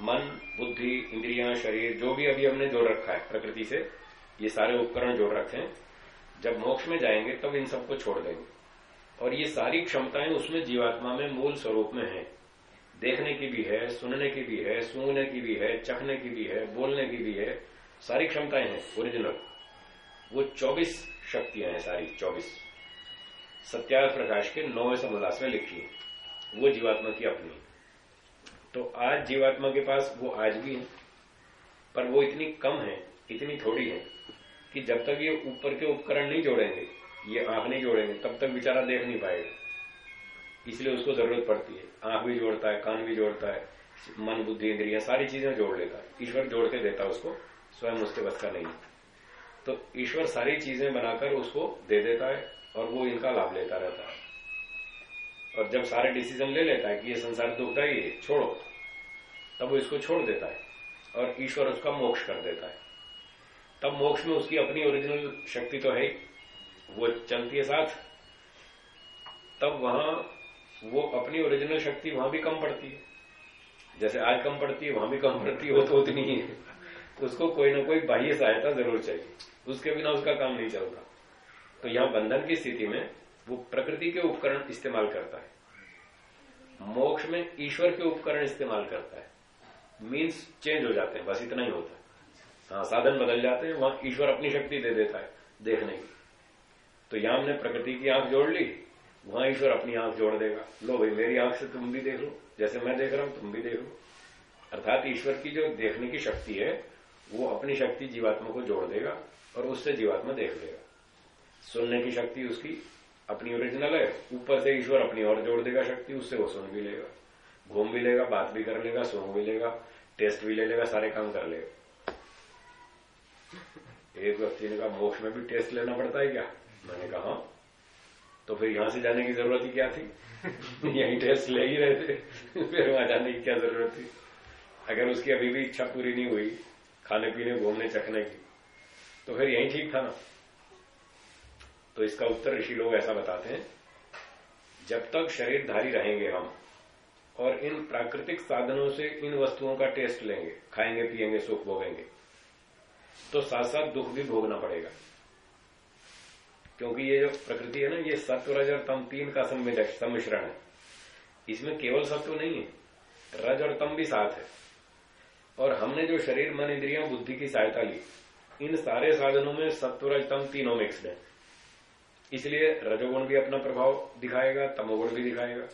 मन, बुद्धि, इंद्रियाँ, शरीर, जो भी अभी हमने जोड़ रखा है, प्रकृति से, ये सारे उपकरण जोड़ रखे हैं। जब मोक्ष में जाएँगे, तब इन सबको छोड़ देंगे। और ये सारी क्षमताएँ उसमें जीवात्मा में मूल स्वरूप में है। देखने की भी है, सुनने की भी है, सूंघने की भी है, चखने की भी है, बोलने की भी है, सारी क्षमताएँ हैं ओरिजिनल वो 24 शक्तियाँ हैं सारी 24 सत्याग्रह प्रकाश के नौवे समुदास में लिखी है। वो जीवात्मा की अपनी तो आज जीवात्मा के पास वो आज भी है, पर वो इतनी कम है, इतनी थोड़ी है, कि जब तक ये ऊपर के उपकरण नहीं जोड़ेंगे, ये आँख नहीं जोड़ेंगे, तब तक बेचारा देख नहीं पाएगा। इसलिए उसको ज़रूरत पड़ती है। आँख भी जोड़ता है, कान भी जोड़ता है, मन, बुद्धि, इंद्रिया सारी चीज़ें जोड़ लेता है। ईश्वर जोड़ के देता है उसको, स्वयं उसके बस का नहीं। तो ईश्वर सारी चीज़ें बनाकर उसको दे देता है और वो इनका लाभ लेता रहता है। और जब सारे डिसीज़न ले लेता है कि ये संसार दुखदायी है छोड़ो, तब वो इसको छोड़ देता है और ईश्वर उसका मोक्ष कर देता है। तब मोक्ष में उसकी अपनी ओरिजिनल शक्ति तो है, वो चलती है साथ। तब वहाँ वो अपनी ओरिजिनल शक्ति वहाँ भी कम पड़ती है। जैसे आज कम पड़ती है, वहाँ भी कम पड़ती है, वो तो उतनी ही है। उसको कोई ना कोई बाह्य सहायता ज़रूर चाहिए। उसके बिना उसका काम नहीं चलता। तो यहाँ बंधन की स्थिति में वो प्रकृति के उपकरण इस्तेमाल करता है। मोक्ष में ईश्वर के उपकरण इस्तेमाल करता है। मीन्स चेंज हो जाते हैं, बस इतना ही होता है। हाँ साधन बदल जाते हैं, वहाँ ईश्वर अपनी शक्ति दे देता है, देखने की तो यहाँ हमने प्रकृति की आँख जोड़ ली वहाँ ईश्वर अपनी आँख जोड़ देगा। लो भाई, मेरी आँख से तुम भी देख लो। जैसे मैं देख रहा हूँ, तुम भी देख लो। अर्थात ईश्वर की जो देखने की शक्ति है, वो अपनी शक्ति जीवात्मा को जोड़ देगा और उससे जीवात्मा देख लेगा। सुनने की शक्ति उसकी अपनी ओरिजिनल है। ऊपर से ईश्वर अपनी और जोड़ देगा शक्ति, उससे वो सुन भी लेगा। घूम भी लेगा, बात भी कर लेगा सुन भी लेगा, टेस्ट भी ले लेगा, सारे काम कर लेगा। एक व्यक्ति ने कहा, मोक्ष में भी टेस्ट लेना पड़ता है क्या? मैंने कहा हाँ। तो फिर यहाँ से जाने की ज़रूरत ही क्या थी? यही टेस्ट ले ही रहे थे। फिर वहाँ जाने की क्या ज़रूरत थी? अगर उसकी अभी भी इच्छा पूरी नहीं हुई, खाने पीने, घूमने, चखने की तो फिर यही ठीक था ना? तो इसका उत्तर ऋषि लोग ऐसा बताते हैं, जब तक शरीरधारी रहेंगे हम, और इन प्राकृतिक साधनों से इन वस्तुओं का टेस्ट लेंगे, खाएँगे पिएँगे सुख भोगेंगे तो साथ साथ दुख भी भोगना पड़ेगा। क्योंकि ये जो प्रकृति है ना, ये सत्व रज और तम तीन का सम्मिश्रण है। इसमें केवल सत्व नहीं है, रज और तम भी साथ है। और हमने जो शरीर, मन, इंद्रिया, बुद्धि की सहायता ली, इन सारे साधनों में सत्व रज तम तीनों मिक्सड है। इसलिए रजोगुण भी अपना प्रभाव दिखाएगा, तमोगुण भी दिखाएगा।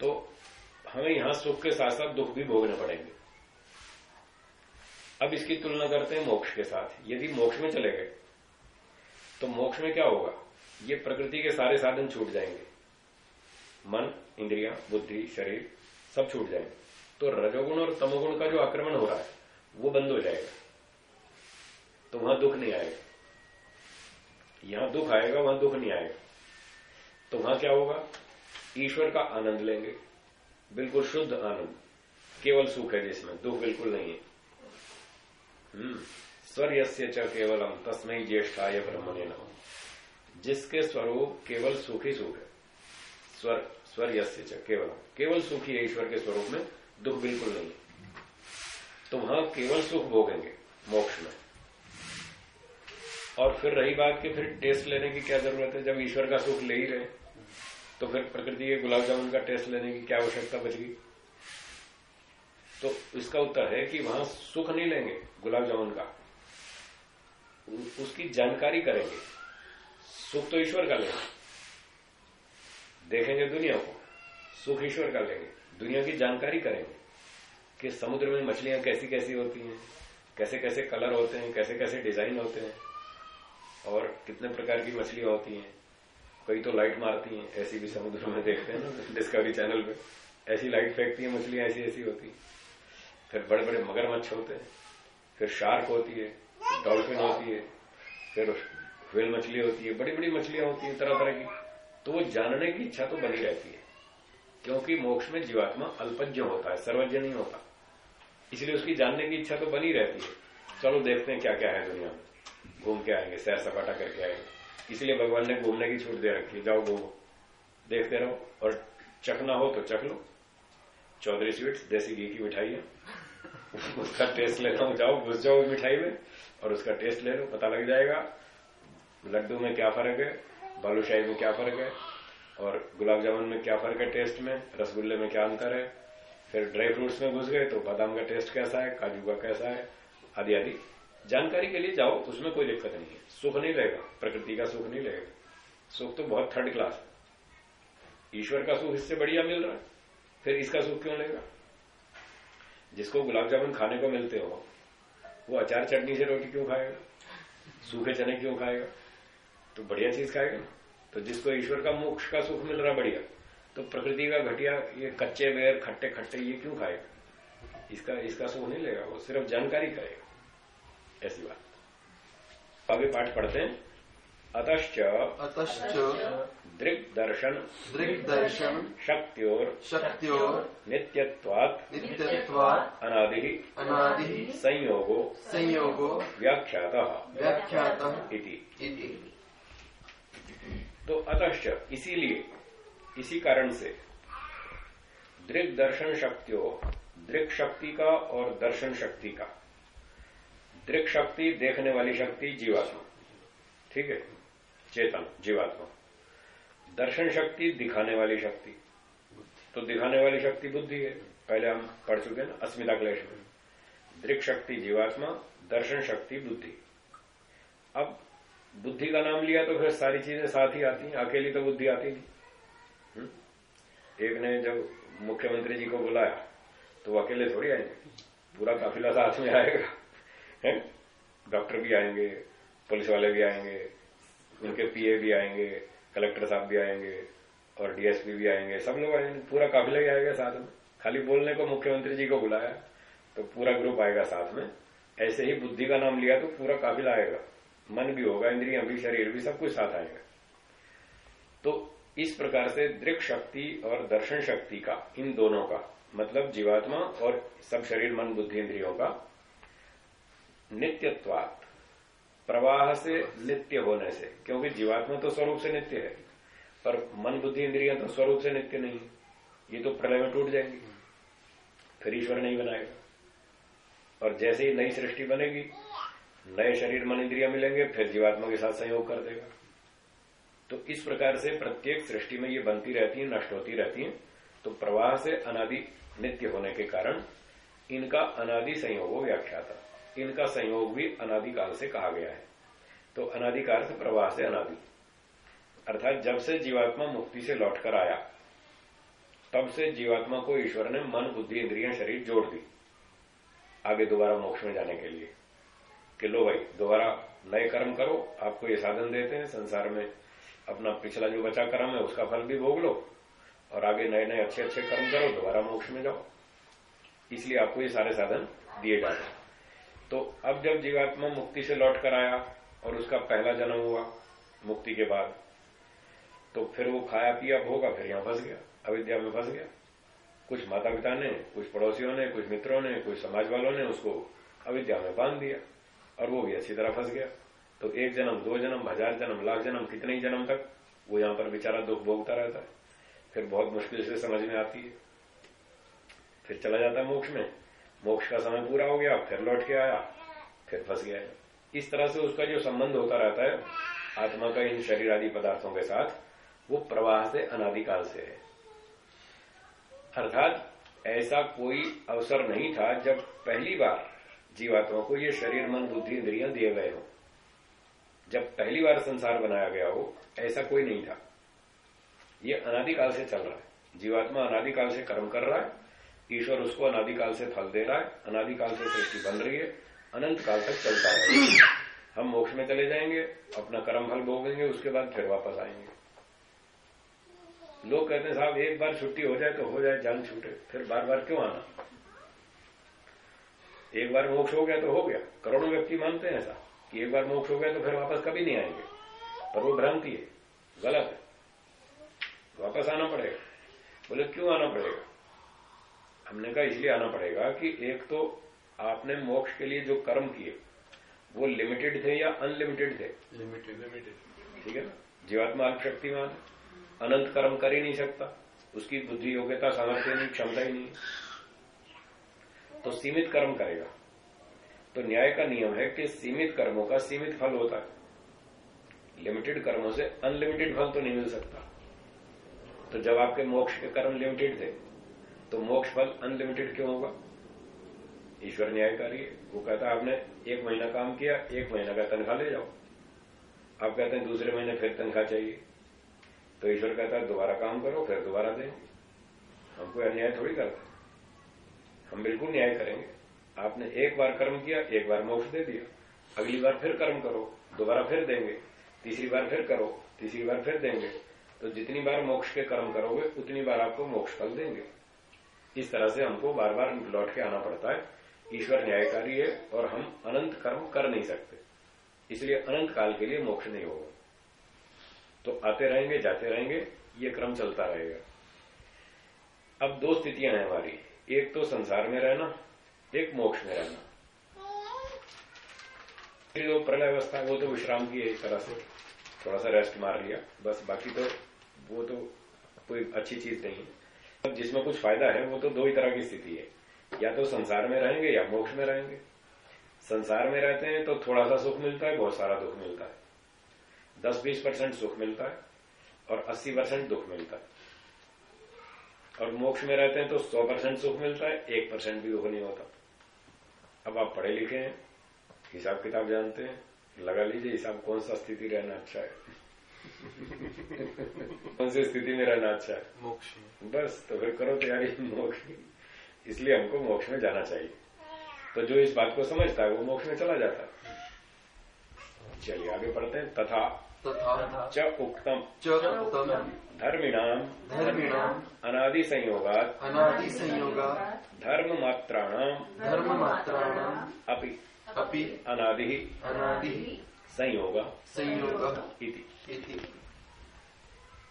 तो हमें यहाँ सुख के साथ साथ दुख भी भोगने पड़ेंगे। अब इसकी तुलना करते हैं मोक्ष के साथ। यदि मोक्ष में चले गए तो मोक्ष में क्या होगा? ये प्रकृति के सारे साधन छूट जाएँगे। मन, इंद्रिया, बुद्धि, शरीर सब छूट जाएँगे। तो रजोगुण और तमोगुण का जो आक्रमण हो रहा है, वो बंद हो जाएगा। तो वहाँ दुख नहीं आएगा। यहाँ दुख आएगा, वहाँ दुख नहीं आएगा। तो वहाँ क्या होगा? ईश्वर का आनंद लेंगे। बिल्कुल शुद्ध आनंद। केवल सुख है जिसमें। दुख बिल्कुल नहीं है। हम्म। स्वर्यस्य च केवलम तस्मय ज्येष्ठाय ब्रह्मणे नम। जिसके स्वरूप केवल सुखी सुख है, स्वर, स्वर्यस्य च केवलम केवल सुख ही ईश्वर के स्वरूप में दुख बिल्कुल नहीं है। तो वहाँ केवल सुख भोगेंगे मोक्ष में। और फिर रही बात कि फिर टेस्ट लेने की क्या ज़रूरत है? जब ईश्वर का सुख ले ही रहे तो फिर प्रकृति के गुलाब जामुन का टेस्ट लेने की क्या आवश्यकता बच गई तो इसका उत्तर है कि वहाँ सुख नहीं लेंगे गुलाब जामुन का। उसकी जानकारी करेंगे। सुख तो ईश्वर का लेंगे। देखेंगे दुनिया को, सुख ईश्वर का लेंगे। दुनिया की जानकारी करेंगे कि समुद्र में मछलियाँ कैसी कैसी होती हैं कैसे कैसे कलर होते हैं कैसे कैसे डिज़ाइन होते हैं, और कितने प्रकार की मछलियाँ होती हैं। कई तो लाइट मारती हैं, ऐसी भी समुद्र में देखते हैं ना डिस्कवरी चैनल पे। ऐसी लाइट फेंकती है मछलियाँ ऐसी ऐसी होती फिर बड़े बड़े मगरमच्छ होते हैं, फिर शार्क होती है डॉल्फिन होती है फिर व्हेल मछली होती है बड़ी बड़ी मछलियाँ होती है तरह तरह की। तो वो जानने की इच्छा तो बनी रहती है क्योंकि मोक्ष में जीवात्मा अल्पज्ञ होता है सर्वज्ञ नहीं होता। इसलिए उसकी जानने की इच्छा तो बनी रहती है। चलो देखते हैं क्या क्या है दुनिया में। घूम के आएँगे सैर सपाटा करके आएँगे। इसलिए भगवान ने घूमने की छूट दे रखी जाओ घूमो। देखते रहो और चखना हो तो चख लो। चौधरी स्वीट्स देसी घी की मिठाई है उसका टेस्ट लेना हो जाओ घुस जाओ मिठाई में। और उसका टेस्ट ले लो, पता लग जाएगा। लड्डू में क्या फ़र्क है? बालूशाही में क्या फ़र्क है? और गुलाब जामुन में क्या फ़र्क है टेस्ट में? रसगुल्ले में क्या अंतर है? फिर ड्राई फ्रूट्स में घुस गए तो बादाम का टेस्ट कैसा है? काजू का कैसा है? आदि आदि। जानकारी के लिए जाओ, उसमें कोई दिक्कत नहीं है। सुख नहीं रहेगा। प्रकृति का सुख नहीं रहेगा। सुख तो बहुत थर्ड क्लास है। ईश्वर का सुख इससे बढ़िया मिल रहा है। फिर इसका सुख क्यों लेगा? जिसको गुलाब जामुन खाने को मिलते हो वो अचार चटनी से रोटी क्यों खाएगा? सूखे चने क्यों खाएगा? तो बढ़िया चीज़ खाएगा। तो जिसको ईश्वर का मोक्ष का सुख मिल रहा बढ़िया तो प्रकृति का घटिया, ये कच्चे बेर, खट्टे खट्टे, ये क्यों खाएगा? इसका इसका सुख नहीं लेगा, वो सिर्फ़ जानकारी करेगा। ऐसी बात। आगे पाठ पढ़ते हैं। अतश्च अतश्च दृग दर्शन दृग दर्शन शक्तियोर। शक्तियों नित्यत्वात्। नित्यत्वात्। अनादि। अनादि। संयोगो। संयोगो। व्याख्याता। व्याख्यातः। इति। इति। तो अतश्च इसीलिए इसी कारण से दृग दर्शन शक्तियों दृग शक्ति का और दर्शन शक्ति का। दृग शक्ति देखने वाली शक्ति जीवात्मा। ठीक है? चेतन जीवात्मा। दर्शन शक्ति दिखाने वाली शक्ति। तो दिखाने वाली शक्ति बुद्धि है। पहले हम पढ़ चुके हैं अस्मिता क्लेश में। दृक शक्ति जीवात्मा, दर्शन शक्ति बुद्धि। अब बुद्धि का नाम लिया तो फिर सारी चीज़ें साथ ही आती हैं। अकेली तो बुद्धि आती नहीं। हम्म? एक ने जब मुख्यमंत्री जी को बुलाया तो अकेले थोड़ी आएँगे। पूरा काफिला साथ में आएगा। है? डॉक्टर भी आएँगे, पुलिस वाले भी आएँगे, उनके पीए भी आएँगे। कलेक्टर साहब भी आएँगे और डीएसपी भी आएँगे। सब लोग आएँगे। पूरा काफिला ही आएगा साथ में। खाली बोलने को मुख्यमंत्री जी को बुलाया तो पूरा ग्रुप आएगा साथ में। ऐसे ही बुद्धि का नाम लिया तो पूरा काफिला आएगा। मन भी होगा, इंद्रिया भी, शरीर भी, सब कुछ साथ आएगा। तो इस प्रकार से दृक शक्ति और दर्शन शक्ति का, इन दोनों का मतलब जीवात्मा और सब शरीर, मन, बुद्धि, इंद्रियों का नित्यत्वात् प्रवाह से नित्य होने से, क्योंकि जीवात्मा तो स्वरूप से नित्य है, पर मन, बुद्धि, इंद्रिया तो स्वरूप से नित्य नहीं ये तो प्रलय में टूट जाएँगी। फिर ईश्वर नहीं बनाएगा। और जैसे ही नई सृष्टि बनेगी, नए शरीर, मन, इंद्रिया मिलेंगे, फिर जीवात्मा के साथ संयोग कर देगा। तो इस प्रकार से प्रत्येक सृष्टि में ये बनती रहती है, नष्ट होती रहती है। तो प्रवाह से अनादि नित्य होने के कारण इनका अनादि संयोग व्याख्याता। इनका संयोग भी अनादिकाल से कहा गया है। तो अनादिकाल से प्रवाह से अनादि। अर्थात जब से जीवात्मा मुक्ति से लौटकर आया, तब से जीवात्मा को ईश्वर ने मन, बुद्धि, इंद्रिया, शरीर जोड़ दी। आगे दोबारा मोक्ष में जाने के लिए कि लो भाई, दोबारा नए कर्म करो, आपको ये साधन देते हैं, संसार में अपना पिछला जो बचा कर्म है, उसका फल भी भोग लो और आगे नए नए अच्छे अच्छे कर्म करो, दोबारा मोक्ष में जाओ। इसलिए आपको ये सारे साधन दिए जाते हैं। तो अब जब जीवात्मा मुक्ति से लौट कर आया और उसका पहला जन्म हुआ, मुक्ति के बाद तो फिर वो खाया पिया भोगा फिर यहाँ फंस गया, अविद्या में फंस गया। कुछ माता पिता ने, कुछ पड़ोसियों ने, कुछ मित्रों ने, कुछ समाज वालों ने उसको अविद्या में बाँध दिया और वो भी अच्छी तरह फंस गया। तो एक जन्म, दो जन्म, हज़ार जन्म, लाख जन्म, कितने ही जन्म तक वो यहाँ पर बेचारा दुख भोगता रहता है। फिर बहुत मुश्किल से समझ में आती है। फिर चला जाता है मोक्ष में। मोक्ष का समय पूरा हो गया फिर लौट के आया। फिर फंस गया। इस तरह से उसका जो संबंध होता रहता है, आत्मा का इन शरीर आदि पदार्थों के साथ, वो प्रवाह से अनादिकाल से है। अर्थात, ऐसा कोई अवसर नहीं था जब पहली बार जीवात्मा को ये शरीर, मन, बुद्धि, इंद्रियाँ दिए गए हो। जब पहली बार संसार बनाया गया हो, ऐसा कोई नहीं था। ये अनादिकाल से चल रहा है। जीवात्मा अनादिकाल से कर्म कर रहा है ईश्वर उसको अनादिकाल से फल दे रहा है, अनादिकाल से सृष्टि बन रही है, अनंत काल तक चलता है। हम मोक्ष में चले जाएँगे, अपना कर्म फल भोगेंगे, उसके बाद फिर वापस आएँगे। लोग कहते हैं, साहब, एक बार छुट्टी हो जाए तो हो जाए जान छूटे, फिर बार बार क्यों आना? एक बार मोक्ष हो गया तो हो गया। करोड़ों व्यक्ति मानते हैं ऐसा कि एक बार मोक्ष हो गया तो फिर वापस कभी नहीं आएँगे। पर वो भ्रांति है, गलत है। वापस आना पड़ेगा। बोले, क्यों आना पड़ेगा? हमने कहा इसलिए आना पड़ेगा कि एक तो आपने मोक्ष के लिए जो कर्म किए वो लिमिटेड थे या अनलिमिटेड थे? लिमिटेड लिमिटेड ठीक है ना? जीवात्मा अल्प शक्तिमान है। अनंत कर्म कर ही नहीं सकता। उसकी बुद्धि योग्यता सामर्थ्य नहीं क्षमता ही नहीं तो सीमित कर्म करेगा। तो न्याय का नियम है कि सीमित कर्मों का सीमित फल होता है। लिमिटेड कर्मों से अनलिमिटेड फल तो नहीं मिल सकता। तो जब आपके मोक्ष के कर्म लिमिटेड थे तो मोक्ष फल अनलिमिटेड क्यों होगा? ईश्वर न्यायकारी है। वो कहता है, आपने एक महीना काम किया, एक महीना का तनख्वाह ले जाओ। आप कहते हैं, दूसरे महीने फिर तनख्वाह चाहिए। तो ईश्वर कहता है, दोबारा काम करो, फिर दोबारा दें। हमको अन्याय थोड़ी करते हम बिल्कुल न्याय करेंगे। आपने एक बार कर्म किया, एक बार मोक्ष दे दिया। अगली बार फिर कर्म करो, दोबारा फिर देंगे। तीसरी बार फिर करो, तीसरी बार फिर देंगे। तो जितनी बार मोक्ष के कर्म करोगे, उतनी बार आपको मोक्ष फल देंगे। इस तरह से हमको बार बार लौट के आना पड़ता है। ईश्वर न्यायकारी है और हम अनंत कर्म कर नहीं सकते। इसलिए अनंत काल के लिए मोक्ष नहीं होगा। तो आते रहेंगे, जाते रहेंगे, ये क्रम चलता रहेगा। अब दो स्थितियाँ हैं हमारी। एक तो संसार में रहना, एक मोक्ष में रहना। जो प्रलय अवस्था, वो तो विश्राम की एक तरह से। थोड़ा सा रेस्ट मार लिया, बस बाकी तो वो तो कोई अच्छी चीज़ नहीं है। जिसमें कुछ फ़ायदा है, वो तो दो ही तरह की स्थिति है। या तो संसार में रहेंगे या मोक्ष में रहेंगे। संसार में रहते हैं तो थोड़ा सा सुख मिलता है, बहुत सारा दुख मिलता है। दस बीस परसेंट सुख मिलता है और अस्सी परसेंट दुख मिलता है। और मोक्ष में रहते हैं तो सौ परसेंट सुख मिलता है, एक परसेंट भी दुख नहीं होता। अब आप पढ़े लिखे हैं, हिसाब किताब जानते हैं, लगा लीजिए हिसाब कौन सा स्थिति रहना अच्छा है। कौन सी स्थिति में रहना अच्छा है मोक्ष बस तो फिर करो तैयारी मोक्ष की इसलिए हमको मोक्ष में जाना चाहिए तो जो इस बात को समझता है वो मोक्ष में चला जाता है चलिए आगे पढ़ते हैं तथा तथा च उक्तम च उत्तम धर्मिणाम धर्मिणाम अनादि संयोगात अनादि संयोगा धर्म मात्राणाम धर्म मात्राणाम अपि अपि अनादि अनादि संयोग संयोग इति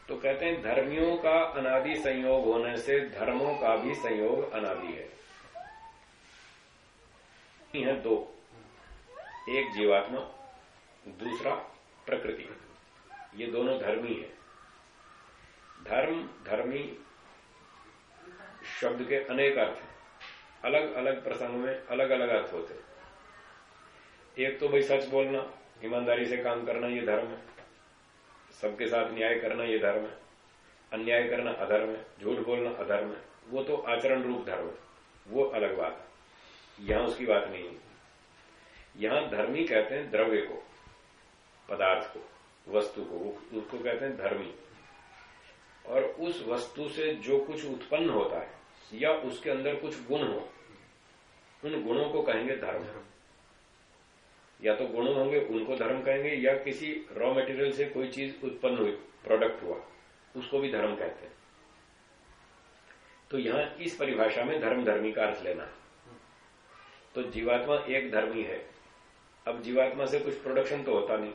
तो कहते हैं, धर्मियों का अनादि संयोग होने से धर्मों का भी संयोग अनादि है। ये है दो। एक जीवात्मा, दूसरा प्रकृति। ये दोनों धर्मी है। धर्म, धर्मी शब्द के अनेक अर्थ हैं। अलग अलग प्रसंग में अलग अलग अर्थ होते हैं। एक तो भाई सच बोलना, ईमानदारी से काम करना, ये धर्म है। सबके साथ न्याय करना ये धर्म है। अन्याय करना अधर्म है। झूठ बोलना अधर्म है। वो तो आचरण रूप धर्म है। वो अलग बात है। यहाँ उसकी बात नहीं है। यहाँ धर्मी कहते हैं द्रव्य को, पदार्थ को, वस्तु को। उसको कहते हैं धर्मी। और उस वस्तु से जो कुछ उत्पन्न होता है, या उसके अंदर कुछ गुण हो, उन गुणों को कहेंगे धर्म। या तो गुण होंगे, उनको धर्म कहेंगे, या किसी रॉ मटेरियल से कोई चीज़ उत्पन्न हुई प्रोडक्ट हुआ, उसको भी धर्म कहते हैं। तो यहाँ इस परिभाषा में धर्म धर्मी का अर्थ लेना है। तो जीवात्मा एक धर्मी है। अब जीवात्मा से कुछ प्रोडक्शन तो होता नहीं।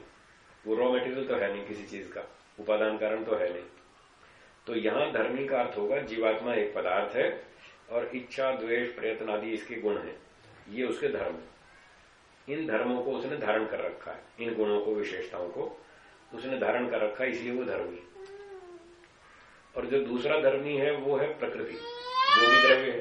वो रॉ मटेरियल तो है नहीं किसी चीज़ का। उपादान कारण तो है नहीं। तो यहाँ धर्मी का अर्थ होगा, जीवात्मा एक पदार्थ है और इच्छा, द्वेष, प्रयत्न आदि इसके गुण है। ये उसके धर्म है। इन धर्मों को उसने धारण कर रखा है, इन गुणों को, विशेषताओं को। उसने धारण कर रखा है, इसलिए वो धर्मी और जो दूसरा धर्मी है, वो है प्रकृति। जो भी द्रव्य है।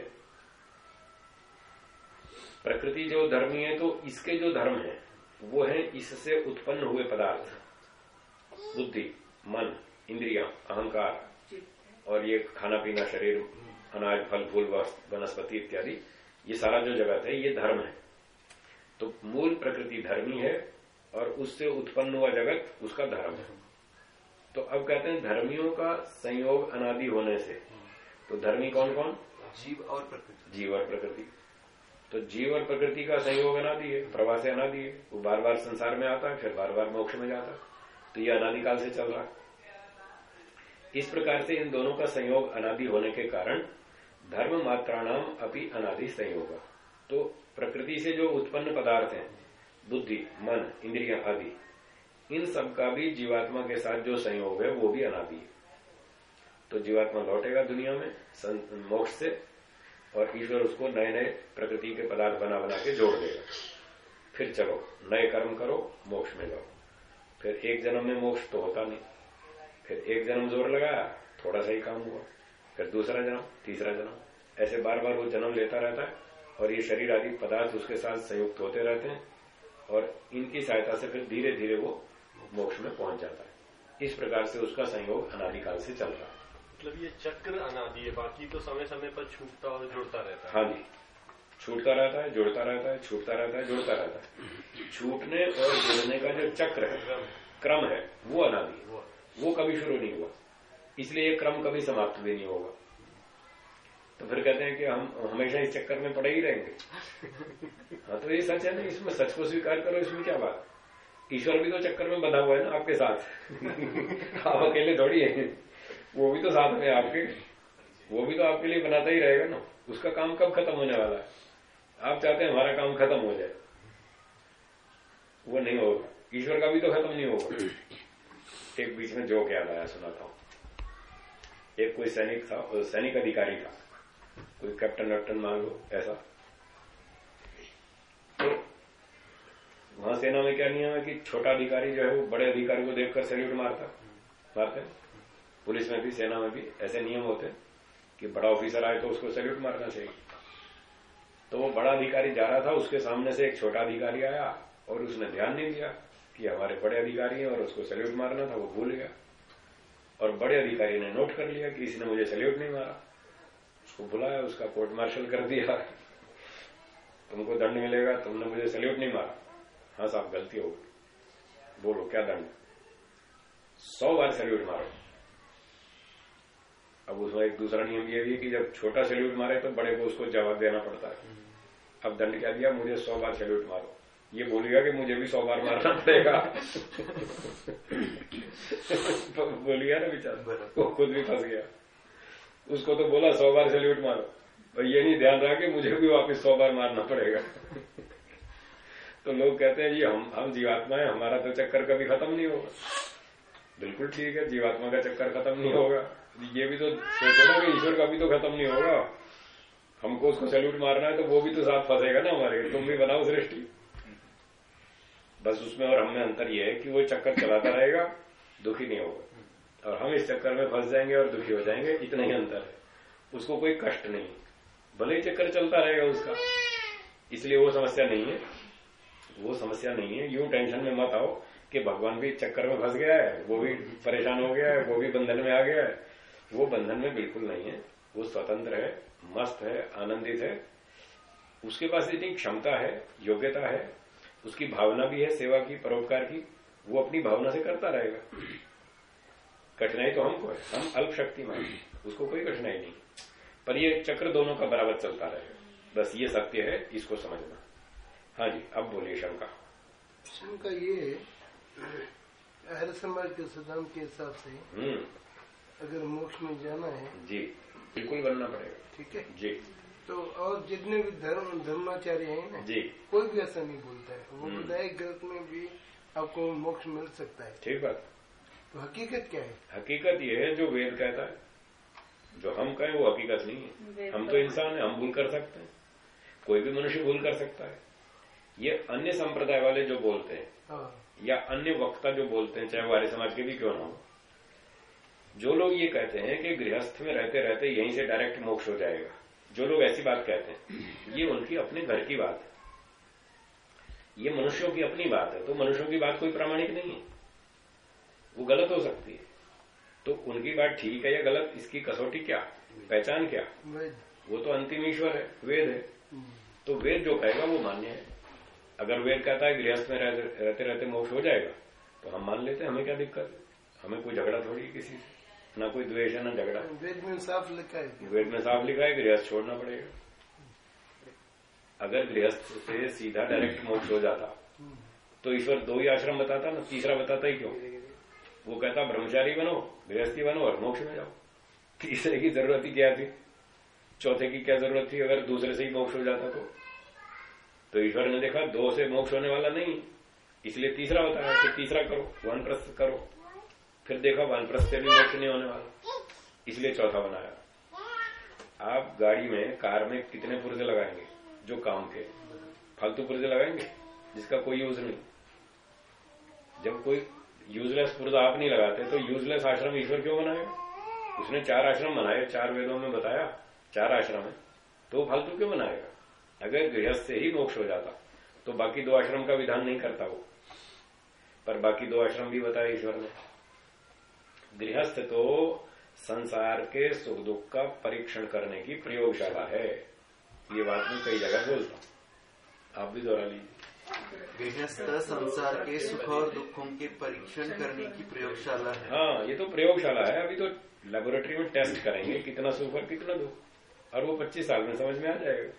प्रकृति जो धर्मी है तो इसके जो धर्म है, वो है इससे उत्पन्न हुए पदार्थ। बुद्धि, मन, इंद्रिया, अहंकार। और ये खाना पीना, शरीर, अनाज, फल, फूल वनस्पति इत्यादि, ये सारा जो जगत है, ये धर्म है। तो मूल प्रकृति धर्मी है और उससे उत्पन्न हुआ जगत उसका धर्म है। तो अब कहते हैं धर्मियों का संयोग अनादि होने से। तो धर्मी कौन कौन जीव और प्रकृति। जीव और प्रकृति। तो जीव और प्रकृति का संयोग अनादि है प्रवास अनादि है। वो बार बार संसार में आता है फिर बार बार मोक्ष में जाता है। तो ये अनादिकाल से चल रहा है। इस प्रकार से इन दोनों का संयोग अनादि होने के कारण धर्म मात्राणाम अपनी अनादि संयोग। तो प्रकृति से जो उत्पन्न पदार्थ हैं, बुद्धि, मन, इंद्रिया आदि, इन सब का भी जीवात्मा के साथ जो संयोग है, वो भी अनादि है। तो जीवात्मा लौटेगा दुनिया में मोक्ष से, और ईश्वर उसको नए नए प्रकृति के पदार्थ बना बना के जोड़ देगा। फिर चलो, नए कर्म करो, मोक्ष में जाओ। फिर एक जन्म में मोक्ष तो होता नहीं। फिर एक जन्म ज़ोर लगाया, थोड़ा सा ही काम हुआ। फिर दूसरा जन्म, तीसरा जन्म। ऐसे बार बार वो जन्म लेता रहता है। और ये शरीर आदि पदार्थ उसके साथ संयुक्त होते रहते हैं और इनकी सहायता से फिर धीरे धीरे वो मोक्ष में पहुँच जाता है। इस प्रकार से उसका संयोग अनादिकाल से चल रहा है। मतलब ये चक्र अनादि है बाकी तो समय समय पर छूटता और जुड़ता रहता है। हाँ जी। छूटता रहता है जुड़ता रहता है छूटता रहता है जुड़ता रहता है। छूटने और जुड़ने का जो चक्र है क्रम। है वो अनादि वो कभी शुरू नहीं हुआ। इसलिए ये क्रम कभी समाप्त भी नहीं होगा। तो फिर कहते हैं कि हम हमेशा इस चक्कर में पड़े ही रहेंगे। हाँ तो ये सच है ना, इसमें सच को स्वीकार करो, इसमें क्या बात ईश्वर भी तो चक्कर में बंधा हुआ है ना आपके साथ। आप अकेले थोड़ी है। वो भी तो साथ में आपके। वो भी तो आपके लिए बनाता ही रहेगा ना। उसका काम कब खत्म होने वाला है? आप चाहते हैं हमारा काम खत्म हो जाए। वो नहीं होगा। ईश्वर का भी तो खत्म नहीं होगा। एक बीच में जो क्या आया, सुनाता हूँ। एक कोई सैनिक था, सैनिक अधिकारी था। कोई कैप्टन वैप्टन मान लो ऐसा। तो वहाँ सेना में क्या नियम है कि छोटा अधिकारी जो है वो बड़े अधिकारी को देखकर सैल्यूट मारता, मारते पुलिस में भी, सेना में भी ऐसे नियम होते हैं कि बड़ा ऑफिसर आए तो उसको सैल्यूट मारना चाहिए। तो वो बड़ा अधिकारी जा रहा था, उसके सामने से एक छोटा अधिकारी आया और उसने ध्यान नहीं दिया कि हमारे बड़े अधिकारी हैं और उसको सैल्यूट मारना था, वो भूल गया। और बड़े अधिकारी ने नोट कर लिया कि इसने मुझे सैल्यूट नहीं मारा। उसको बुलाया, उसका कोर्ट मार्शल कर दिया। तुमको दंड मिलेगा, तुमने मुझे सैल्यूट नहीं मारा। हाँ साहब, गलती हो गई। बोलो, क्या दंड? सौ बार सल्यूट मारो। अब उसमें एक दूसरा नियम यह भी है कि जब छोटा सैल्यूट मारे तो बड़े को उसको जवाब देना पड़ता है। अब दंड क्या दिया? मुझे सौ बार सैल्यूट मारो। ये बोलेगा कि मुझे भी सौ बार मारना पड़ेगा। बोल गया ना बेचारा। वो खुद भी फंस गया। उसको तो बोला, सौ बार सैल्यूट मारो। पर ये नहीं ध्यान रहा कि मुझे भी वापस सौ बार मारना पड़ेगा। तो लोग कहते हैं, जी, हम हम जीवात्मा है, हमारा तो चक्कर कभी खत्म नहीं होगा। बिल्कुल ठीक है, जीवात्मा का चक्कर खत्म नहीं होगा। ये भी तो सोचो ना कि ईश्वर का भी तो खत्म नहीं होगा। हमको उसको सैल्यूट मारना है तो वो भी तो साथ फंसेगा ना हमारे तुम भी बनाओ सृष्टि। बस उसमें और हमें अंतर यह है कि वो चक्कर चलाता रहेगा, दुखी नहीं होगा। और हम इस चक्कर में फंस जाएँगे और दुखी हो जाएँगे, इतना ही अंतर है। उसको कोई कष्ट नहीं भले ही चक्कर चलता रहेगा उसका। इसलिए वो समस्या नहीं है। वो समस्या नहीं है। यूँ टेंशन में मत आओ कि भगवान भी चक्कर में फंस गया है, वो भी परेशान हो गया है, वो भी बंधन में आ गया है। वो बंधन में बिल्कुल नहीं है। वो स्वतंत्र है, मस्त है, आनंदित है। उसके पास इतनी क्षमता है, योग्यता है, उसकी भावना भी है, सेवा की, परोपकार की, वो अपनी भावना से करता रहेगा। कठिनाई तो हमको है। हम अल्प शक्ति मान उसको कोई कठिनाई नहीं। पर ये चक्र दोनों का बराबर चलता रहेगा बस ये सत्य है इसको समझना। हाँ जी अब बोलिए शंका। शंका ये आर्य समाज के सिद्धांत के हिसाब से हम्म। अगर मोक्ष में जाना है जी बिल्कुल बनना पड़ेगा। ठीक है? जी। तो और जितने भी धर्म धर्माचार्य हैं ना जी। कोई भी ऐसा नहीं बोलता है। वो हम्म। है ग्रह में भी आपको मोक्ष मिल सकता है। ठीक बात। तो हकीकत क्या है? हकीकत यह है जो वेद कहता है जो हम कहें वो हकीकत नहीं है। हम तो- तो इंसान है हम भूल कर सकते हैं। कोई भी मनुष्य भूल कर सकता है। ये अन्य संप्रदाय वाले जो बोलते हैं हाँ। या अन्य वक्ता जो बोलते हैं चाहे वो आर्य समाज के भी क्यों ना हो जो लोग ये कहते हैं कि गृहस्थ में रहते रहते यहीं से डायरेक्ट मोक्ष हो जाएगा। जो लोग ऐसी बात कहते हैं ये उनकी अपने घर की बात है। ये मनुष्यों की अपनी बात है तो मनुष्यों की बात कोई प्रामाणिक नहीं है। वो गलत हो सकती है। तो उनकी बात ठीक है या गलत? इसकी कसौटी क्या? पहचान क्या? वेद। वो तो अंतिम ईश्वर है वेद है। हम्म। तो वेद जो कहेगा वो मान्य है। अगर वेद कहता है गृहस्थ में रहते रहते, मोक्ष हो जाएगा तो हम मान लेते हैं हमें क्या दिक्कत है? हमें कोई झगड़ा थोड़ी है किसी से? ना कोई द्वेष है ना झगड़ा। वेद में साफ़ लिखा है। वेद में साफ़ लिखा है गृहस्थ छोड़ना पड़ेगा। अगर गृहस्थ से सीधा डायरेक्ट मोक्ष हो जाता तो ईश्वर दो ही आश्रम बताता ना तीसरा बताता ही क्यों? वो कहता, ब्रह्मचारी बनो, गृहस्थी बनो और मोक्ष में जाओ। तीसरे की ज़रूरत ही क्या थी? चौथे की क्या ज़रूरत थी? अगर दूसरे से ही मोक्ष हो जाता तो? तो ईश्वर ने देखा, दो से मोक्ष होने वाला नहीं। इसलिए तीसरा बताया कि तीसरा करो, वानप्रस्थ करो। फिर देखा, वानप्रस्थ से भी मोक्ष नहीं होने वाला। इसलिए चौथा बनाया। आप गाड़ी में, कार में कितने पुर्जे लगाएँगे? जो काम के। फालतू पुर्जे लगाएँगे? जिसका कोई यूज़ नहीं। जब कोई यूजलेस पुर्जा आप नहीं लगाते तो यूजलेस आश्रम ईश्वर क्यों बनाएगा उसने चार आश्रम बनाए, चार वेदों में बताया, चार आश्रम है तो फालतू क्यों बनाएगा? अगर गृहस्थ से ही मोक्ष हो जाता तो बाकी दो आश्रम का विधान नहीं करता वो। पर बाकी दो आश्रम भी बताया ईश्वर ने। गृहस्थ तो संसार के सुख दुख का परीक्षण करने की प्रयोगशाला है। ये बात मैं कई जगह बोलता हूँ। आप भी दोहरा लीजिए। गृहस्थ संसार के सुख और दुखों के परीक्षण करने की प्रयोगशाला है। हाँ ये तो प्रयोगशाला है। अभी तो लेबोरेटरी में टेस्ट करेंगे कितना सुख और कितना दुख। और वो 25 साल में समझ में आ जाएगा।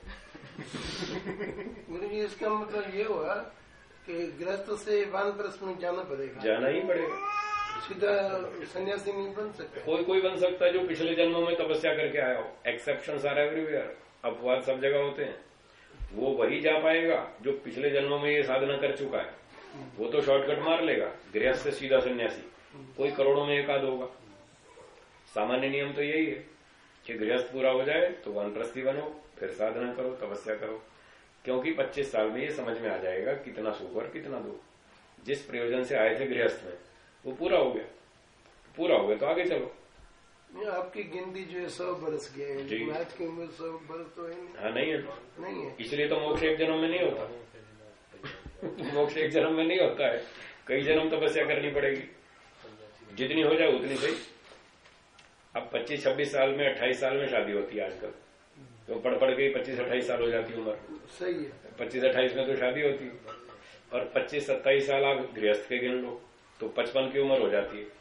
गुरु जी इसका मतलब ये हुआ कि गृहस्थ से वान में जाना पड़ेगा। जाना ही पड़ेगा। सीधा सन्यासी नहीं बन सकता। कोई कोई बन सकता है जो पिछले जन्मों में तपस्या करके आया हो। एक्सेप्शन आर एवरीवेयर अपवाद सब जगह होते हैं। वो वही जा पाएगा जो पिछले जन्मों में ये साधना कर चुका है। वो तो शॉर्टकट मार लेगा, गृहस्थ से सीधा सन्यासी। कोई करोड़ों में एक आध होगा। सामान्य नियम तो यही है कि गृहस्थ पूरा हो जाए तो वानप्रस्थी बनो, फिर साधना करो, तपस्या करो। क्योंकि 25 साल में ये समझ में आ जाएगा कितना सुख और कितना दुख। जिस प्रयोजन से आए थे गृहस्थ में, वो पूरा हो गया। पूरा हो गया तो आगे चलो। आपकी गिनती जो है सौ बरस गए हैं की उम्र सौ बरस तो है नहीं। हाँ नहीं है। नहीं है। इसलिए तो मोक्ष एक जन्म में नहीं होता। मोक्ष एक जन्म में नहीं होता है। कई जन्म तपस्या करनी पड़ेगी। जितनी हो जाए उतनी सही। अब 25 26 साल में 28 साल में शादी होती है आजकल। तो पढ़ पढ़ के ही पच्चीस अट्ठाईस साल हो जाती है उम्र। सही है। पच्चीस अट्ठाईस में तो शादी होती है। और पच्चीस सत्ताईस साल आप गृहस्थ के गिन लो तो पचपन की उम्र हो जाती है।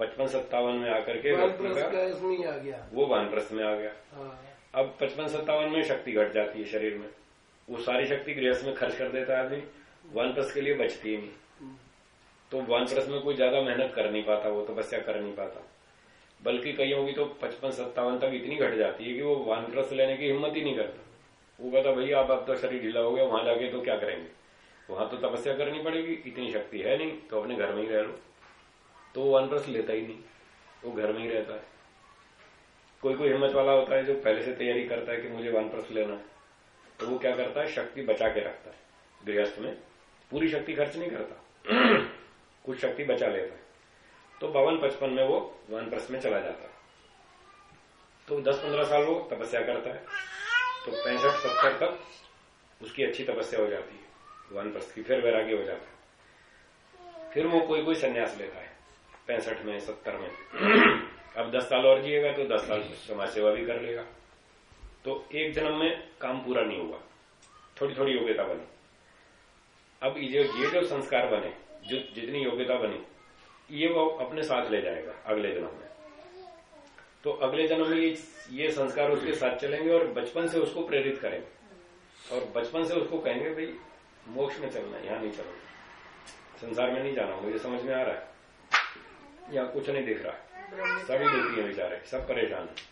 पचपन सत्तावन में आकर के व्यक्ति वानप्रस्थ का का इसमें आ गया। वो वानप्रस्थ में आ गया। हाँ। अब पचपन सत्तावन में शक्ति घट जाती है शरीर में। वो सारी शक्ति गृहस्थ में खर्च कर देता है आदमी। वानप्रस्थ के लिए बचती ही नहीं। तो वानप्रस्थ में कोई ज़्यादा मेहनत कर नहीं पाता वो तपस्या कर नहीं पाता। बल्कि कई होगी तो पचपन सत्तावन तक इतनी घट जाती है कि वो वानप्रस्थ लेने की हिम्मत ही नहीं करता। वो कहता भैया आप अब तो शरीर ढीला हो गया वहाँ जाके तो क्या करेंगे? वहाँ तो तपस्या करनी पड़ेगी इतनी शक्ति है नहीं तो अपने घर में ही रह लो। तो वो वानप्रस्थ लेता ही नहीं। वो घर में ही रहता है। कोई कोई हिम्मत वाला होता है जो पहले से तैयारी करता है कि मुझे वानप्रस्थ लेना है। तो वो क्या करता है? शक्ति बचा के रखता है। गृहस्थ में पूरी शक्ति खर्च नहीं करता। कुछ शक्ति बचा लेता है। तो बावन पचपन में वो वानप्रस्थ में चला जाता है। तो दस पंद्रह साल वो तपस्या करता है। तो पैंसठ, सत्तर तक उसकी अच्छी तपस्या हो जाती है। वानप्रस्थ की फिर वैराग्य हो जाता है। फिर वो कोई कोई संन्यास लेता है। पैंसठ में सत्तर में। अब दस साल और जिएगा तो दस साल समाज सेवा भी कर लेगा। तो एक जन्म में काम पूरा नहीं हुआ। थोड़ी थोड़ी योग्यता बनी। अब ये जो ये जो संस्कार बने, जो जितनी योग्यता बनी, ये वो अपने साथ ले जाएगा अगले जन्म में। तो अगले जन्म में ये ये संस्कार उसके साथ चलेंगे और बचपन से उसको प्रेरित करेंगे। और बचपन से उसको कहेंगे, भाई, मोक्ष में चलना यहाँ नहीं चलना संसार में नहीं जाना मुझे समझ में आ रहा है? यहाँ कुछ नहीं दिख रहा है। सभी दुखी है बेचारे सब परेशान हैं।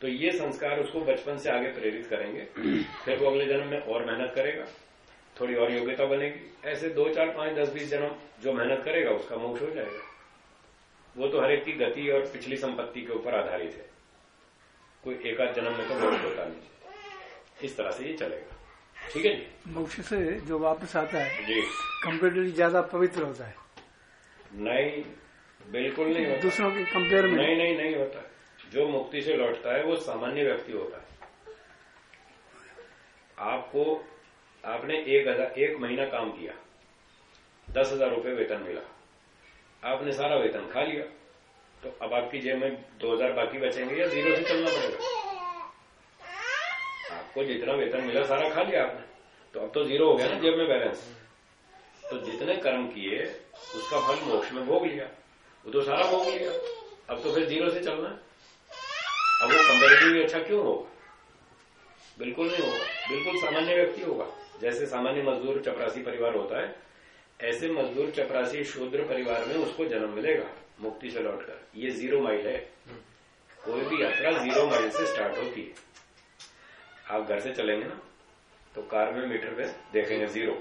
तो ये संस्कार उसको बचपन से आगे प्रेरित करेंगे। फिर वो अगले जन्म में और मेहनत करेगा थोड़ी और योग्यता बनेगी। ऐसे दो चार पाँच दस बीस जन्म जो मेहनत करेगा उसका मोक्ष हो जाएगा। वो तो हर एक की गति और पिछली संपत्ति के ऊपर आधारित है। कोई एक आध जन्म में तो मोक्ष होता नहीं इस तरह से ये चलेगा। ठीक है जी? मोक्ष से जो वापस आता है जी। कंपेरेटिवली ज़्यादा पवित्र होता है। नहीं बिल्कुल नहीं होता। दूसरों के कंपेयर में। नहीं नहीं नहीं होता। जो मुक्ति से लौटता है वो सामान्य व्यक्ति होता है। आपको आपने एक हज़ार एक महीना काम किया। दस हज़ार रुपये वेतन मिला। आपने सारा वेतन खा लिया। तो अब आपकी जेब में दो हज़ार बाकी बचेंगे या ज़ीरो से चलना पड़ेगा? आपको जितना वेतन मिला सारा खा लिया आपने। तो अब तो ज़ीरो हो गया ना जेब में बैलेंस। तो जितने कर्म किए उसका फल मोक्ष में भोग लिया। वो तो सारा भोग लिया अब तो फिर ज़ीरो से चलना। है अब वो कंपेरेटिवली अच्छा क्यों होगा? बिल्कुल नहीं होगा। बिल्कुल सामान्य व्यक्ति होगा। जैसे सामान्य मजदूर चपरासी परिवार होता है, ऐसे मजदूर चपरासी शूद्र परिवार में उसको जन्म मिलेगा, मुक्ति से लौटकर। ये ज़ीरो माइल है। कोई भी यात्रा ज़ीरो माइल से स्टार्ट होती है। आप घर से चलेंगे ना तो कार में मीटर पे देखेंगे ज़ीरो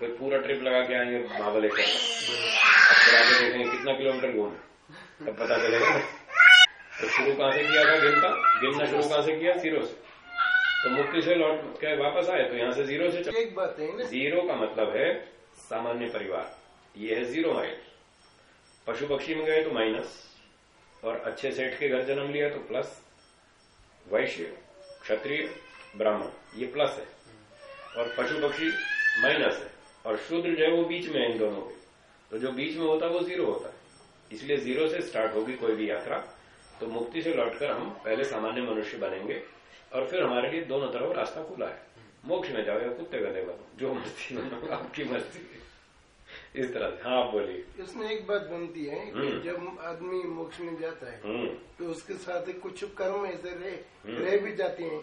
कोई पूरा ट्रिप लगा के आएँगे महाबलेश्वर फिर आगे देखेंगे कितना किलोमीटर घूमे तब पता चलेगा। तो शुरू कहाँ से किया था गिनता गिनना शुरू कहाँ से किया? ज़ीरो से। तो मुक्ति से लौट के वापस आए तो यहाँ से ज़ीरो से चल। एक बात है ज़ीरो का मतलब है सामान्य परिवार। ये है ज़ीरो माइल। पशु पक्षी में गए तो माइनस और अच्छे सेठ के घर जन्म लिया तो प्लस। वैश्य क्षत्रिय ब्राह्मण ये प्लस है। और पशु पक्षी माइनस है। और शूद्र जो है वो बीच में है इन दोनों के। तो जो बीच में होता है वो ज़ीरो होता है। इसलिए ज़ीरो से स्टार्ट होगी कोई भी यात्रा। तो मुक्ति से लौटकर हम पहले सामान्य मनुष्य बनेंगे और फिर हमारे लिए दोनों तरफ़ रास्ता खुला है। मोक्ष में जाओ या कुत्ते गधे बनो जो मर्ज़ी बनो आपकी मर्ज़ी। इस तरह से। हाँ आप बोलिए। इसमें एक बात बनती है कि हम्म। जब आदमी मोक्ष में जाता है हम्म। तो उसके साथ कुछ कर्म ऐसे रह हम्म। रह भी जाते हैं।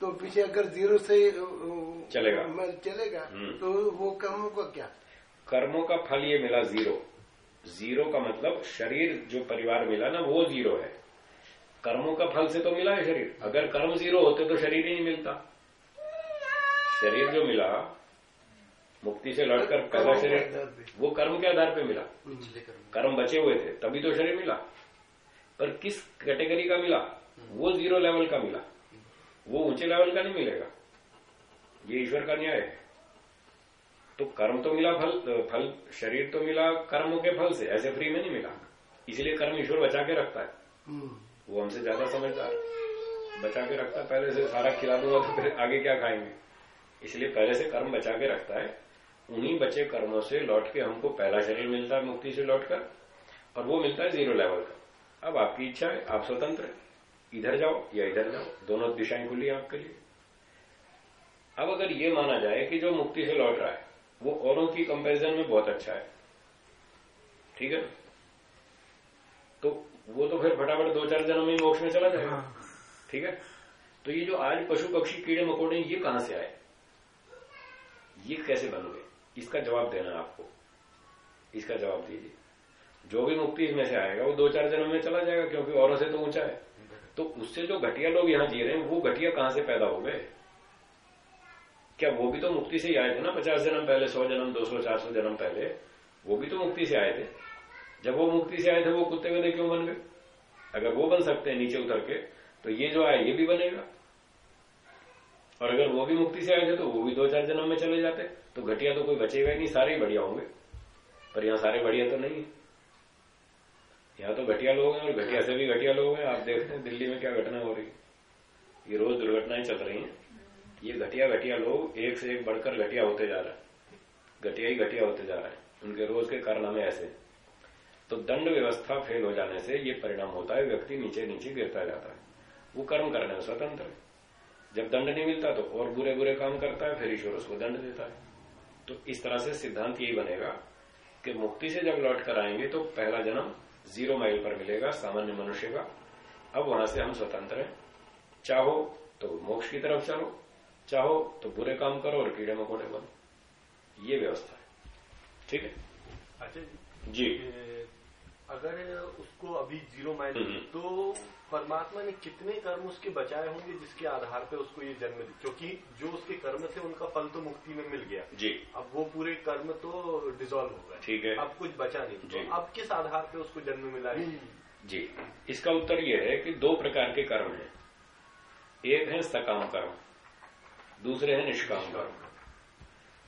तो पीछे अगर ज़ीरो से चलेगा। चलेगा हम्म। तो वो कर्मों का क्या? कर्मों का फल ये मिला ज़ीरो। ज़ीरो का मतलब शरीर जो परिवार मिला ना वो ज़ीरो है। कर्मों का फल से तो मिला है शरीर। अगर कर्म ज़ीरो होते तो शरीर ही नहीं मिलता। शरीर जो मिला मुक्ति से लौटकर पहला शरीर वो कर्म के आधार पे मिला। कर्म कर्म बचे हुए थे तभी तो शरीर मिला। पर किस कैटेगरी का मिला? वो ज़ीरो लेवल का मिला। वो ऊँचे लेवल का नहीं मिलेगा। ये ईश्वर का न्याय है। तो कर्म तो मिला फल फल शरीर तो मिला कर्मों के फल से ऐसे फ्री में नहीं मिला। इसलिए कर्म ईश्वर बचा के रखता है। हम्म, वो हमसे ज़्यादा समझदार बचा के रखता है पहले से सारा खिला दूँगा तो फिर आगे क्या खाएँगे। इसलिए पहले से कर्म बचा के रखता है। उन्हीं बचे कर्मों से लौट के हमको पहला शरीर मिलता है मुक्ति से लौटकर और वो मिलता है ज़ीरो लेवल का। अब आपकी इच्छा है आप स्वतंत्र है। इधर जाओ या इधर जाओ दोनों दिशाएँ खुली आपके लिए। अब अगर ये माना जाए कि जो मुक्ति से लौट रहा है वो औरों की कंपैरिजन में बहुत अच्छा है। ठीक है तो वो तो फिर फटाफट दो चार जन्म में मोक्ष में चला जाएगा। ठीक है? तो ये जो आज पशु पक्षी कीड़े मकोड़े ये कहाँ से आए? ये कैसे बन गए इसका जवाब देना है आपको। इसका जवाब दीजिए। जो भी मुक्ति इसमें से आएगा वो दो चार जन्म में चला जाएगा क्योंकि औरों से तो ऊँचा है। तो उससे जो घटिया लोग यहाँ जी रहे हैं, वो घटिया कहाँ से पैदा हो गए? क्या वो भी तो मुक्ति से ही आए थे ना? पचास जन्म पहले, सौ जन्म, दो सौ, चार सौ जन्म पहले, वो भी तो मुक्ति से आए थे। जब वो मुक्ति से आए थे, वो कुत्ते गधे क्यों बन गए? अगर वो बन सकते हैं नीचे उतर के तो ये जो आए, ये भी बनेगा। और अगर वो भी मुक्ति से आए थे तो वो भी दो चार जन्म में चले जाते। तो घटिया तो कोई बचेगा ही नहीं, सारे ही बढ़िया होंगे। पर यहाँ सारे बढ़िया तो नहीं है। यहाँ तो घटिया लोग हैं और घटिया से भी घटिया लोग हैं। आप देखते हैं दिल्ली में क्या घटना हो रही है। ये रोज दुर्घटनाएँ चल रही हैं। ये घटिया घटिया लोग एक से एक बढ़कर घटिया होते जा रहा है। घटिया ही घटिया होते जा रहा है। उनके रोज के कारनामे ऐसे। तो दंड व्यवस्था फेल हो जाने से ये परिणाम होता है, व्यक्ति नीचे नीचे गिरता जाता है। वो कर्म करने में स्वतंत्र है। जब दंड नहीं मिलता तो और बुरे बुरे काम करता है, फिर ईश्वर उसको दंड देता है। तो इस तरह से सिद्धांत यही बनेगा कि मुक्ति से जब लौट कर आएँगे तो पहला जन्म ज़ीरो माइल पर मिलेगा सामान्य मनुष्य का। अब वहाँ से हम स्वतंत्र हैं। चाहो तो मोक्ष की तरफ़ चलो चाहो तो बुरे काम करो और कीड़े मकोड़े बनो ये व्यवस्था है। ठीक है? अच्छा जी अगर उसको अभी ज़ीरो माइल हम्म। तो परमात्मा ने कितने कर्म उसके बचाए होंगे जिसके आधार पे उसको ये जन्म दी क्योंकि जो उसके कर्म थे उनका फल तो मुक्ति में मिल गया। जी। अब वो पूरे कर्म तो डिजोल्व हो गए। ठीक है। अब कुछ बचा नहीं। तो अब किस आधार पे उसको जन्म मिला है? जी। इसका उत्तर यह है कि दो प्रकार के कर्म हैं। एक है सकाम कर्म दूसरे है निष्काम कर्म।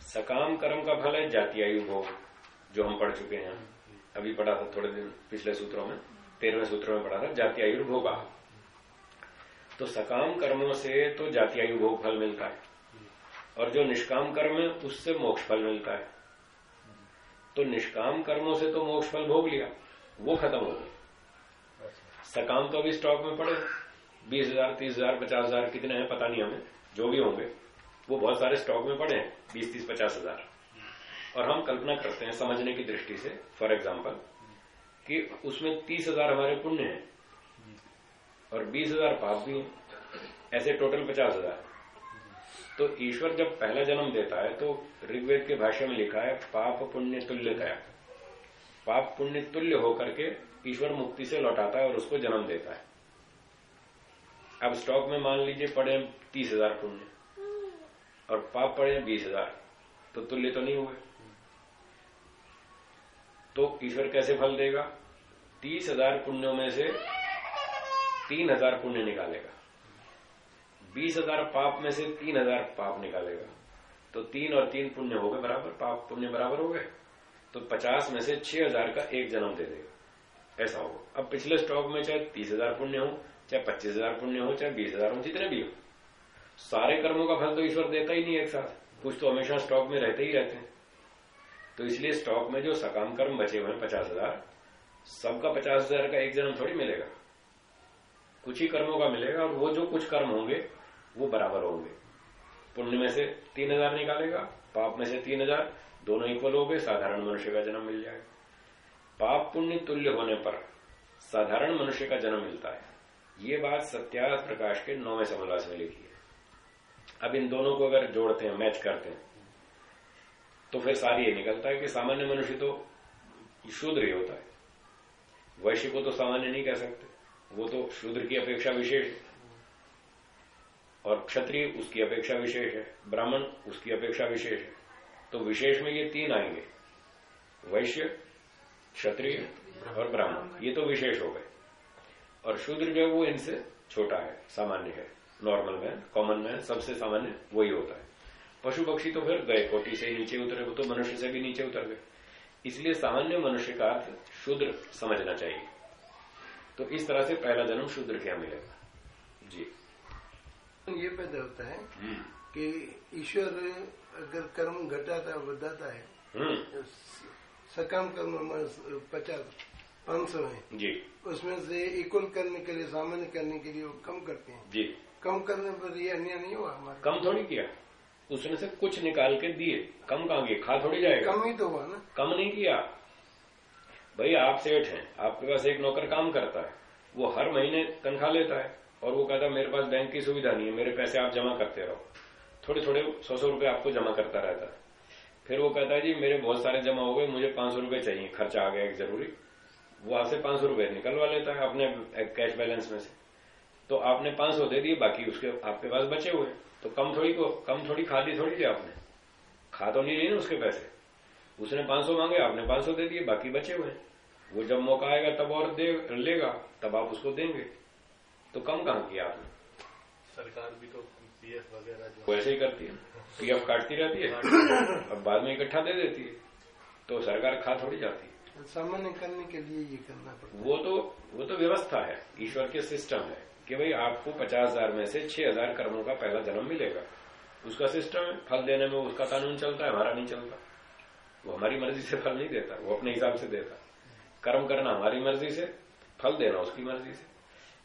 सकाम कर्म का फल है जातीय भोग जो हम पढ़ चुके हैं। अभी पढ़ा था थोड़े दिन पिछले सूत्रों में, तेरहवें सूत्रों में पढ़ा था, जाति आयु भोगा तो सकाम कर्मों से तो जाति आयु भोग फल मिलता है। और जो निष्काम कर्म है, उससे मोक्ष फल मिलता है। तो निष्काम कर्मों से तो मोक्ष फल भोग लिया, वो खत्म हो गए सकाम तो अभी स्टॉक में पड़े, बीस हज़ार, तीस हज़ार, पचास हज़ार, कितने हैं पता नहीं हमें, जो भी होंगे, वो बहुत सारे स्टॉक में पड़े हैं, बीस, तीस, पचास हज़ार। और हम कल्पना करते हैं समझने की दृष्टि से फॉर एग्ज़ाम्पल कि उसमें तीस हज़ार हमारे पुण्य है और बीस हज़ार पाप भी है। ऐसे टोटल पचास हज़ार। तो ईश्वर जब पहला जन्म देता है तो ऋग्वेद के भाषा में लिखा है, पाप पुण्य तुल्य तया पाप पुण्य तुल्य होकर के ईश्वर मुक्ति से लौटाता है और उसको जन्म देता है। अब स्टॉक में मान लीजिए पड़े तीस हज़ार पुण्य और पाप पड़े बीस हज़ार तो तुल्य तो नहीं हुए। तो ईश्वर कैसे फल देगा? तीस हज़ार पुण्यों में से तीन हज़ार पुण्य निकालेगा। बीस हज़ार पाप में से तीन हज़ार पाप निकालेगा। तो तीन और तीन पुण्य हो गए बराबर, पाप पुण्य बराबर हो गए। तो पचास में से छह हज़ार का एक जन्म दे देगा। ऐसा होगा। अब पिछले स्टॉक में चाहे तीस हज़ार पुण्य हो, चाहे पच्चीस हज़ार पुण्य हो, चाहे बीस हज़ार हो, जितने भी हो। सारे कर्मों का फल तो ईश्वर देता ही नहीं एक साथ। कुछ तो हमेशा स्टॉक में रहते ही रहते हैं। तो इसलिए स्टॉक में जो सकाम कर्म बचे हुए हैं पचास हज़ार, सबका पचास हज़ार का एक जन्म थोड़ी मिलेगा। कुछ ही कर्मों का मिलेगा और वो जो कुछ कर्म होंगे, वो बराबर होंगे। पुण्य में से तीन हज़ार निकालेगा, पाप में से तीन हज़ार, दोनों इक्वल हो गए, साधारण मनुष्य का जन्म मिल जाएगा पाप पुण्य तुल्य होने पर साधारण मनुष्य का जन्म मिलता है। ये बात सत्यार्थ प्रकाश के नौवें समोल्लास में लिखी है। अब इन दोनों को अगर जोड़ते हैं मैच करते हैं तो फिर सारी ये निकलता है कि सामान्य मनुष्य तो शूद्र ही होता है। वैश्य को तो सामान्य नहीं कह सकते। वो तो शूद्र की अपेक्षा विशेष है। और क्षत्रिय उसकी अपेक्षा विशेष है। ब्राह्मण उसकी अपेक्षा विशेष है। तो विशेष में ये तीन आएँगे। वैश्य, क्षत्रिय और ब्राह्मण। ये तो विशेष हो गए। और शूद्र जो है वो इनसे छोटा है, सामान्य है। नॉर्मल मैन कॉमन मैन सबसे सामान्य वही होता है। पशु पक्षी तो फिर गए कोटि से नीचे उतरे वो तो मनुष्य से भी नीचे उतर गए। इसलिए सामान्य मनुष्य का अर्थ शूद्र समझना चाहिए। तो इस तरह से पहला जन्म शूद्र क्या मिलेगा। जी। ये पैदा होता है हम्म। कि ईश्वर अगर कर्म घटाता है बढ़ाता है हम्म। सकाम कर्म हमारे पचास पाँच सौ है। जी। उसमें से इक्वल करने के लिए सामान्य करने के लिए वो कम करते हैं। जी। कम करने पर ये अन्याय नहीं हुआ हमारा। कम थोड़ी किया। उसने से कुछ निकाल के दिए। कम कहाँ किए? खा थोड़ी जाएगा। कम ही तो हुआ ना। कम नहीं किया। भाई आप सेठ हैं। आपके पास एक नौकर काम करता है। वो हर महीने तनख्वाह लेता है और वो कहता है मेरे पास बैंक की सुविधा नहीं है। मेरे पैसे आप जमा करते रहो। थोड़े थोड़े सौ सौ रुपए आपको जमा करता रहता है। फिर वो कहता है जी मेरे बहुत सारे जमा हो गए। मुझे पाँच सौ रुपए चाहिए। खर्चा आ गया एक ज़रूरी। वो आपसे पाँच सौ रुपए निकलवा लेता है अपने कैश बैलेंस में से। तो आपने पाँच सौ दे दिए बाकी उसके आपके पास बचे हुए तो कम थोड़ी को कम थोड़ी खा ली थोड़ी दी आपने। खा तो नहीं ना उसके पैसे। उसने पाँच सौ मांगे आपने पाँच सौ दे दिए बाकी बचे हुए हैं। वो जब मौका आएगा तब और दे लेगा तब आप उसको देंगे। तो कम कहाँ किया आपने। सरकार भी तो पीएफ वगैरह जो वो ऐसे ही करती है। पीएफ काटती रहती है। अब बाद में इकट्ठा दे देती है। तो सरकार खा थोड़ी जाती है। सामान्य करने के लिए ये करना पड़ता वो तो वो तो व्यवस्था है। ईश्वर के सिस्टम है। कि भाई आपको पचास हज़ार में से छह हज़ार कर्मों का पहला जन्म मिलेगा। उसका सिस्टम है फल देने में उसका कानून चलता है हमारा नहीं चलता। वो हमारी मर्ज़ी से फल नहीं देता वो अपने हिसाब से देता। कर्म करना हमारी मर्ज़ी से फल देना उसकी मर्ज़ी से।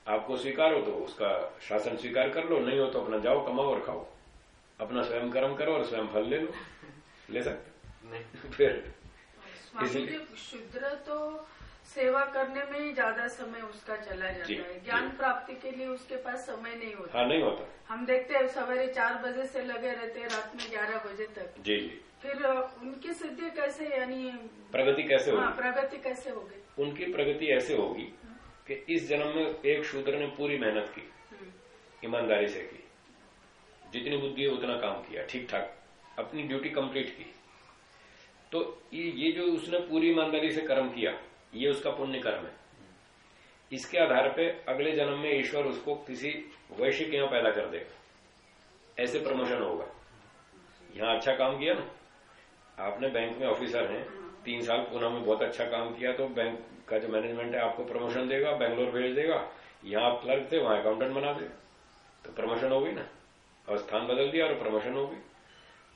आपको स्वीकार हो तो उसका शासन स्वीकार कर लो नहीं हो तो अपना जाओ कमाओ और खाओ। अपना स्वयं कर्म करो और स्वयं फल ले लो। ले सकते? नहीं। फिर इसीलिए- शुद्र तो सेवा करने में ही ज़्यादा समय उसका चला जाता है। ज्ञान प्राप्ति के लिए उसके पास समय नहीं होता। हाँ नहीं होता। हम देखते हैं सवेरे चार बजे से लगे रहते हैं रात में ग्यारह बजे तक। जी जी। फिर उनकी सिद्धि कैसे यानी प्रगति कैसे हाँ होगी प्रगति कैसे होगी? उनकी प्रगति ऐसे होगी कि इस जन्म में एक शूद्र ने पूरी मेहनत की हम्म, ईमानदारी से की। जितनी बुद्धि है उतना काम किया ठीक ठाक अपनी ड्यूटी कंप्लीट की। तो ये जो उसने पूरी ईमानदारी से कर्म किया ये उसका पुण्य कर्म है। इसके आधार पे अगले जन्म में ईश्वर उसको किसी वैश्य के यहाँ पैदा कर देगा। ऐसे प्रमोशन होगा। यहाँ अच्छा काम किया ना? आपने बैंक में ऑफिसर हैं, तीन साल पूना में बहुत अच्छा काम किया तो बैंक का जो मैनेजमेंट है आपको प्रमोशन देगा, बेंगलोर भेज देगा, यहाँ आप क्लर्क थे, वहाँ अकाउंटेंट बना देगा तो प्रमोशन हो गई ना? और स्थान बदल दिया और प्रमोशन हो गई।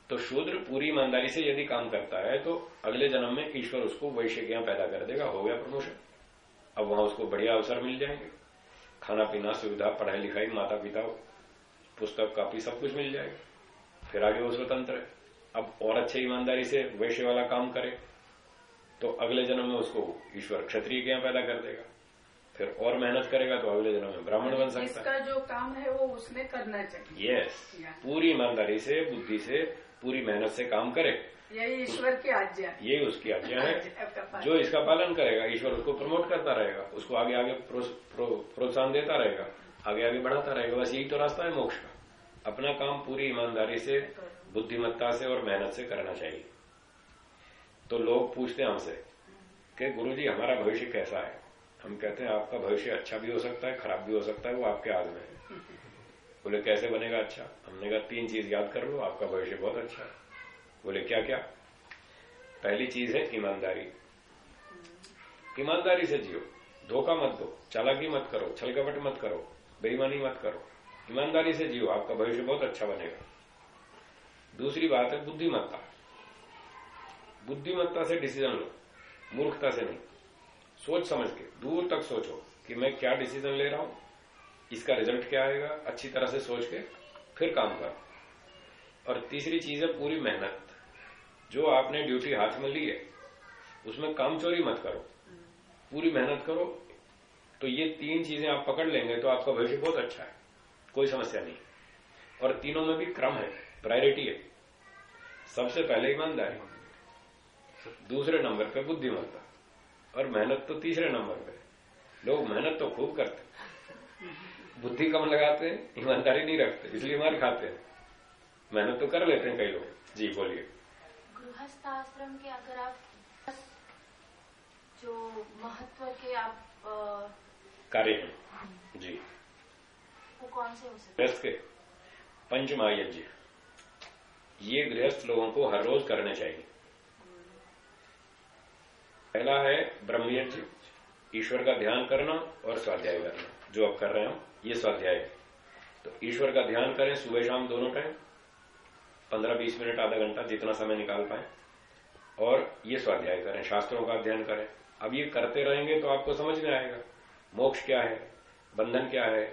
तो शूद्र पूरी ईमानदारी से यदि काम करता है तो अगले जन्म में ईश्वर उसको वैश्य के पैदा कर देगा हो गया प्रमोशन। अब वहाँ उसको बढ़िया अवसर मिल जाएँगे। खाना पीना सुविधा पढ़ाई लिखाई माता पिता पुस्तक कापी सब कुछ मिल जाएगा। फिर आगे वो स्वतंत्र है। अब और अच्छे ईमानदारी से वैश्य वाला काम करे तो अगले जन्म में उसको ईश्वर क्षत्रिय के पैदा कर देगा। फिर और मेहनत करेगा तो अगले जन्म में ब्राह्मण बन सकता है। जो काम है वो उसने करना चाहिए। यस पूरी ईमानदारी से बुद्धि से पूरी मेहनत से काम करे यही ईश्वर की आज्ञा है। यही उसकी आज्ञा है। जो इसका पालन करेगा ईश्वर उसको प्रमोट करता रहेगा उसको आगे आगे प्रोत्साहन देता रहेगा आगे आगे बढ़ाता रहेगा। बस यही तो रास्ता है मोक्ष का। अपना काम पूरी ईमानदारी से बुद्धिमत्ता से और मेहनत से करना चाहिए। तो लोग पूछते हैं हमसे कि गुरु जी हमारा भविष्य कैसा है? हम कहते हैं आपका भविष्य अच्छा भी हो सकता है खराब भी हो सकता है वो आपके हाथ में है। बोले, कैसे बनेगा अच्छा? हमने कहा, तीन चीज़ याद कर लो, आपका भविष्य बहुत अच्छा है। बोले क्या क्या पहली चीज़ है ईमानदारी। ईमानदारी से जियो। धोखा मत दो। चालाकी मत करो। छल कपट मत करो। बेईमानी मत करो। ईमानदारी से जियो। आपका भविष्य बहुत अच्छा बनेगा। दूसरी बात है बुद्धिमत्ता। बुद्धिमत्ता से डिसीज़न लो। मूर्खता से नहीं। सोच समझ के। दूर तक सोचो कि मैं क्या डिसीज़न ले रहा हूँ। इसका रिज़ल्ट क्या आएगा? अच्छी तरह से सोच के फिर काम करो। और तीसरी चीज़ है पूरी मेहनत। जो आपने ड्यूटी हाथ में ली है, उसमें काम चोरी मत करो। पूरी मेहनत करो। तो ये तीन चीज़ें आप पकड़ लेंगे तो आपका भविष्य बहुत अच्छा है। कोई समस्या नहीं। और तीनों में भी क्रम है प्रायोरिटी है। सबसे पहले ईमानदारी। दूसरे नंबर पे बुद्धिमत्ता। और मेहनत तो तीसरे नंबर पे। लोग मेहनत तो खूब करते बुद्धि कम लगाते हैं ईमानदारी नहीं रखते इसलिए मार खाते। हैं मेहनत तो कर लेते हैं कई लोग। जी बोलिए। गृहस्थ आश्रम के अगर आप जो महत्व के आप कार्य हैं। जी। वो कौन से हो सकते गृहस्थ के। पंचमहायज्ञ ये गृहस्थ लोगों को हर रोज करने चाहिए। पहला है ब्रह्मयज्ञ ईश्वर का ध्यान करना और स्वाध्याय करना जो आप कर रहे हो। ये स्वाध्याय। तो ईश्वर का ध्यान करें, सुबह शाम दोनों टाइम पंद्रह बीस मिनट, आधा घंटा जितना समय निकाल पाए, और ये स्वाध्याय करें, शास्त्रों का अध्ययन करें। अब ये करते रहेंगे तो आपको समझ में आएगा, मोक्ष क्या है, बंधन क्या है,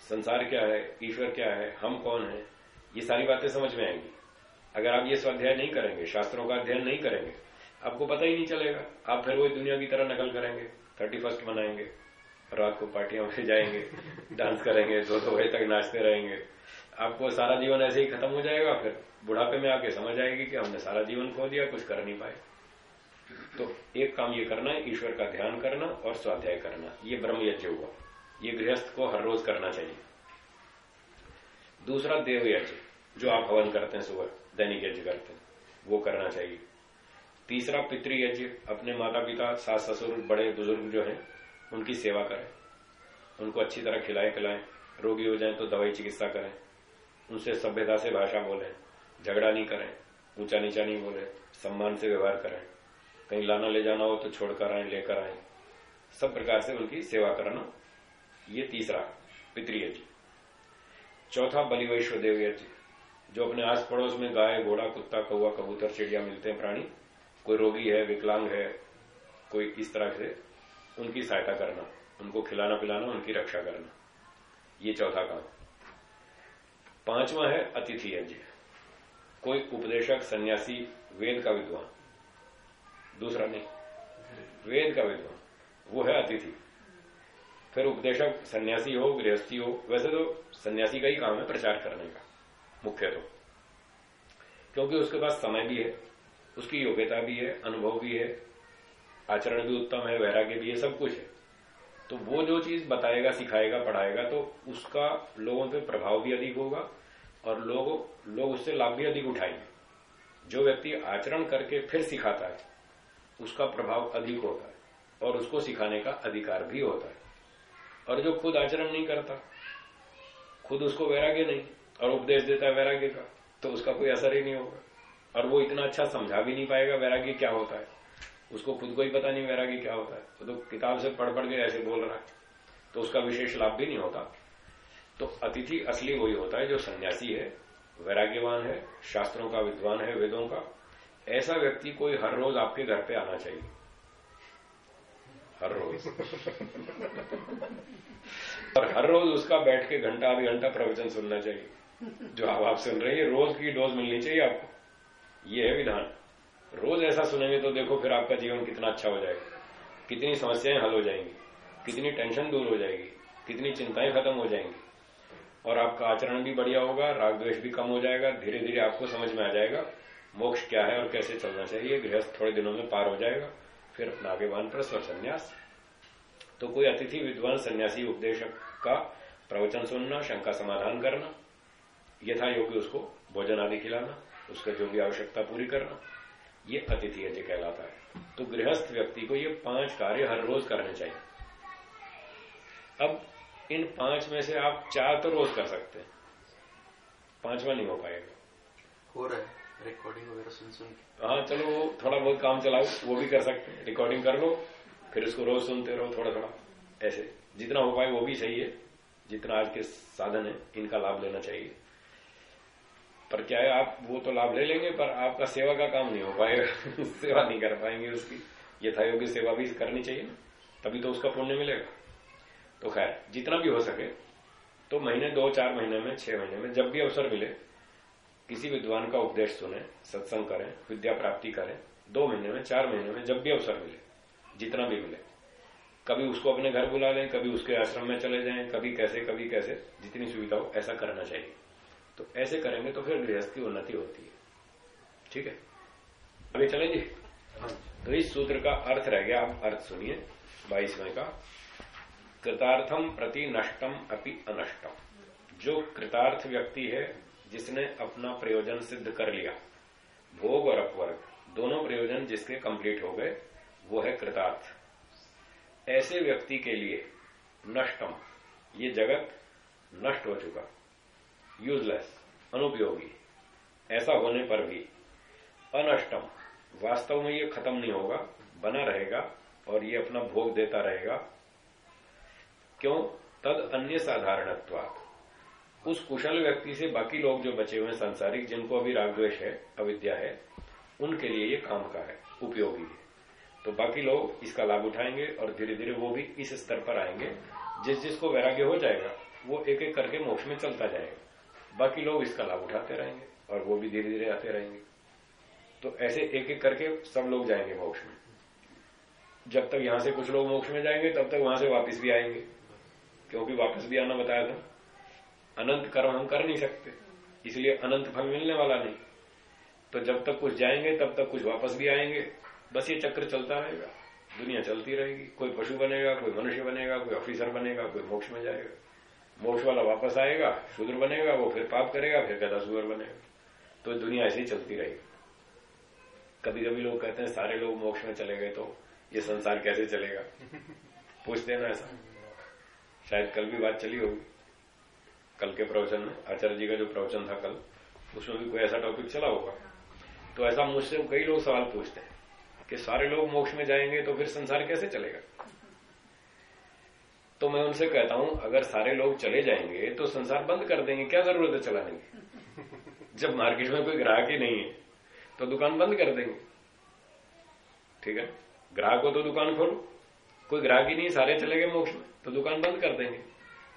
संसार क्या है, ईश्वर क्या है, हम कौन है, ये सारी बातें समझ में आएँगी। अगर आप ये स्वाध्याय नहीं करेंगे, शास्त्रों का अध्ययन नहीं करेंगे, आपको पता ही नहीं चलेगा, आप फिर वही दुनिया की तरह नकल करेंगे थर्टी फ़र्स्ट मनाएँगे। रात को पार्टियों में जाएँगे डांस करेंगे, दो दो बजे तक नाचते रहेंगे। आपको सारा जीवन ऐसे ही खत्म हो जाएगा, फिर बुढ़ापे में आके समझ आएगी कि हमने सारा जीवन खो दिया, कुछ कर नहीं पाए। तो एक काम ये करना है ईश्वर का ध्यान करना और स्वाध्याय करना। ये ब्रह्म यज्ञ हुआ। ये गृहस्थ को हर रोज करना चाहिए। दूसरा देव यज्ञ, जो आप हवन करते हैं सुबह, दैनिक यज्ञ करते हैं, वो करना चाहिए। तीसरा पितृयज्ञ अपने माता पिता सास ससुर बड़े बुज़ुर्ग जो हैं उनकी सेवा करें। उनको अच्छी तरह खिलाएँ, पिलाएँ। रोगी हो जाए तो दवाई चिकित्सा करें। उनसे सभ्यता से भाषा बोलें। झगड़ा नहीं करें। ऊँचा नीचा नहीं बोले। सम्मान से व्यवहार करें। कहीं लाना ले जाना हो तो छोड़कर आए, लेकर आए। सब प्रकार से उनकी सेवा करना ये तीसरा पितृयज्ञ चौथा बलिवैश्व देव यज्ञ जो अपने आस पड़ोस में गाय, घोड़ा, कुत्ता कौआ कबूतर, चिड़िया मिलते हैं प्राणी। कोई रोगी है, विकलांग है, कोई इस तरह से उनकी सहायता करना, उनको खिलाना पिलाना, उनकी रक्षा करना। ये चौथा काम। पांचवा है अतिथि यज्ञ कोई उपदेशक, सन्यासी, वेद का विद्वान। दूसरा नहीं। वेद का विद्वान। वो है अतिथि। फिर उपदेशक, सन्यासी हो, गृहस्थी हो, वैसे तो सन्यासी का ही काम है प्रचार करने का, मुख्य तो। क्योंकि उसके पास समय भी है, उसकी योग्यता भी है, अनुभव भी है आचरण भी उत्तम है, वैराग्य भी है, सब कुछ है। तो वो जो चीज़ बताएगा, सिखाएगा, पढ़ाएगा तो उसका लोगों पे प्रभाव भी अधिक होगा और लोग लोग उससे लाभ भी अधिक उठाएँगे। जो व्यक्ति आचरण करके फिर सिखाता है, उसका प्रभाव अधिक होता है और उसको सिखाने का अधिकार भी होता है। और जो खुद आचरण नहीं करता, खुद उसको वैराग्य नहीं, और उपदेश देता है वैराग्य का तो उसका कोई असर ही नहीं होगा। और वो इतना अच्छा समझा भी नहीं पाएगा वैराग्य क्या होता है। उसको खुद को ही पता नहीं वैराग्य क्या होता है। वो तो किताब से पढ़ पढ़ के ऐसे बोल रहा है। तो उसका विशेष लाभ भी नहीं होता। तो अतिथि असली वही होता है जो सन्यासी है, वैराग्यवान है, शास्त्रों का विद्वान है, वेदों का। ऐसा व्यक्ति कोई हर रोज आपके घर पे आना चाहिए। हर रोज। और हर रोज उसका बैठ के घंटा, आधे घंटा प्रवचन सुनना चाहिए। जो आप आप सुन रहे हैं रोज की डोज मिलनी चाहिए आपको। ये है विधान। रोज ऐसा सुनेंगे तो देखो फिर आपका जीवन कितना अच्छा हो जाएगा। कितनी समस्याएँ हल हो जाएँगी, कितनी टेंशन दूर हो जाएगी, कितनी चिंताएँ खत्म हो जाएँगी। और आपका आचरण भी बढ़िया होगा, राग द्वेष भी कम हो जाएगा धीरे धीरे आपको समझ में आ जाएगा, मोक्ष क्या है और कैसे चलना चाहिए, गृहस्थ थोड़े दिनों में पार हो जाएगा, फिर अपना आगे वानप्रस्थ और संन्यास। तो कोई अतिथि, विद्वान, सन्यासी, उपदेशक का प्रवचन सुनना, शंका समाधान करना यथा योग्य उसको भोजन आदि खिलाना, उसका जो भी आवश्यकता पूरी करना। ये अतिथि यज्ञ कहलाता है। तो गृहस्थ व्यक्ति को ये पाँच कार्य हर रोज करने चाहिए। अब इन पाँच में से आप चार तो रोज कर सकते हैं। पांचवा नहीं हो पाएगा। हो रहा है। रिकॉर्डिंग वगैरह सुन सुन के। हाँ चलो वो थोड़ा बहुत काम चलाओ वो भी कर सकते हैं। रिकॉर्डिंग कर लो फिर उसको रोज सुनते रहो थोड़ा थोड़ा। ऐसे जितना हो पाए वो भी सही है। जितना आज के साधन है इनका लाभ लेना चाहिए। पर क्या है, आप वो तो लाभ ले लेंगे, पर आपका सेवा का काम नहीं हो पाएगा। सेवा नहीं कर पाएँगे उसकी। यथायोग्य सेवा भी करनी चाहिए ना, तभी तो उसका पुण्य मिलेगा। तो खैर, जितना भी हो सके तो महीने, दो, चार महीने में, छह महीने में, जब भी अवसर मिले, किसी विद्वान का उपदेश सुने, सत्संग करें, विद्या प्राप्ति करें, दो महीने में, चार महीने में जब भी अवसर मिले, जितना भी मिले, कभी उसको अपने घर बुला लें, कभी उसके आश्रम में चले जाएँ, कभी कैसे कभी कैसे, जितनी सुविधा हो, ऐसा करना चाहिए। तो ऐसे करेंगे तो फिर गृहस्थ की उन्नति होती है। ठीक है? अभी चलें जी। तो इस सूत्र का अर्थ रह गया आप अर्थ सुनिए बाईसवें का। कृतार्थम प्रति नष्टम अपि अनष्टम। जो कृतार्थ व्यक्ति है जिसने अपना प्रयोजन सिद्ध कर लिया भोग और अपवर्ग दोनों प्रयोजन जिसके कंप्लीट हो गए वो है कृतार्थ। ऐसे व्यक्ति के लिए नष्टम ये जगत नष्ट हो चुका। यूजलेस अनुपयोगी। ऐसा होने पर भी अनष्टम। वास्तव में ये खत्म नहीं होगा, बना रहेगा और ये अपना भोग देता रहेगा। क्यों? तद अन्य साधारणत्वात। उस कुशल व्यक्ति से बाकी लोग जो बचे हुए सांसारिक, जिनको अभी रागद्वेश है, अविद्या है, उनके लिए ये काम का है, उपयोगी है। तो बाकी लोग इसका लाभ उठाएँगे और धीरे धीरे वो भी इस स्तर पर आएँगे। जिस जिसको वैराग्य हो जाएगा, वो एक एक करके मोक्ष में चलता जाएगा। बाकी लोग इसका लाभ उठाते रहेंगे और वो भी धीरे धीरे आते रहेंगे। तो ऐसे एक एक करके सब लोग जाएँगे मोक्ष में। जब तक यहाँ से कुछ लोग मोक्ष में जाएँगे, तब तक वहाँ से वापस भी आएँगे। क्योंकि वापस भी आना बताया था। अनंत कर्म हम कर नहीं सकते। इसलिए अनंत फल मिलने वाला नहीं। तो जब तक कुछ जाएँगे, तब तक कुछ वापस भी आएँगे। बस ये चक्र चलता रहेगा। दुनिया चलती रहेगी। कोई पशु बनेगा, कोई मनुष्य बनेगा, कोई ऑफिसर बनेगा, कोई मोक्ष में जाएगा। मोक्ष वाला वापस आएगा शूद्र बनेगा वो फिर पाप करेगा फिर गदा सुअर बनेगा। तो दुनिया ऐसे ही चलती रहेगी। कभी कभी लोग कहते हैं सारे लोग मोक्ष में चले गए तो ये संसार कैसे चलेगा? पूछते हैं ना ऐसा। शायद कल भी बात चली होगी। कल के प्रवचन में आचार्य जी का जो प्रवचन था कल उसमें भी कोई ऐसा टॉपिक चला होगा। तो ऐसा मुझसे कई लोग सवाल पूछते हैं कि सारे लोग मोक्ष में जाएँगे तो फिर संसार कैसे चलेगा? तो मैं उनसे कहता हूँ, अगर सारे लोग चले जाएँगे तो संसार बंद कर देंगे, क्या ज़रूरत है चलाने की? जब मार्केट में कोई ग्राहक ही नहीं है तो दुकान बंद कर देंगे। ठीक है? ग्राहक हो तो दुकान खोलो। कोई ग्राहक ही नहीं, सारे चले गए मोक्ष में तो दुकान बंद कर देंगे।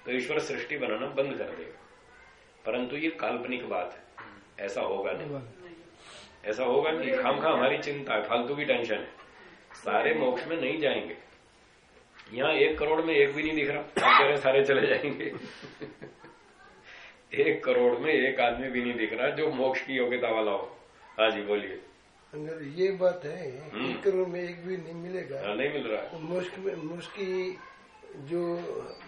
तो ईश्वर सृष्टि बनाना बंद कर देगा। परंतु ये काल्पनिक बात है। ऐसा होगा नहीं। ऐसा होगा नहीं। खाम खा हमारी चिंता फालतू की टेंशन है। सारे मोक्ष में नहीं जाएँगे। यहाँ एक करोड़ में एक भी नहीं दिख रहा। आप कह रहे सारे चले जाएँगे। एक करोड़ में एक आदमी भी नहीं दिख रहा जो मोक्ष की योग्यता वाला हो। हाँ जी बोलिए। अगर ये बात है एक करोड़ में एक भी नहीं मिलेगा। हाँ, नहीं मिल रहा। है मुश्क में मुश्क की जो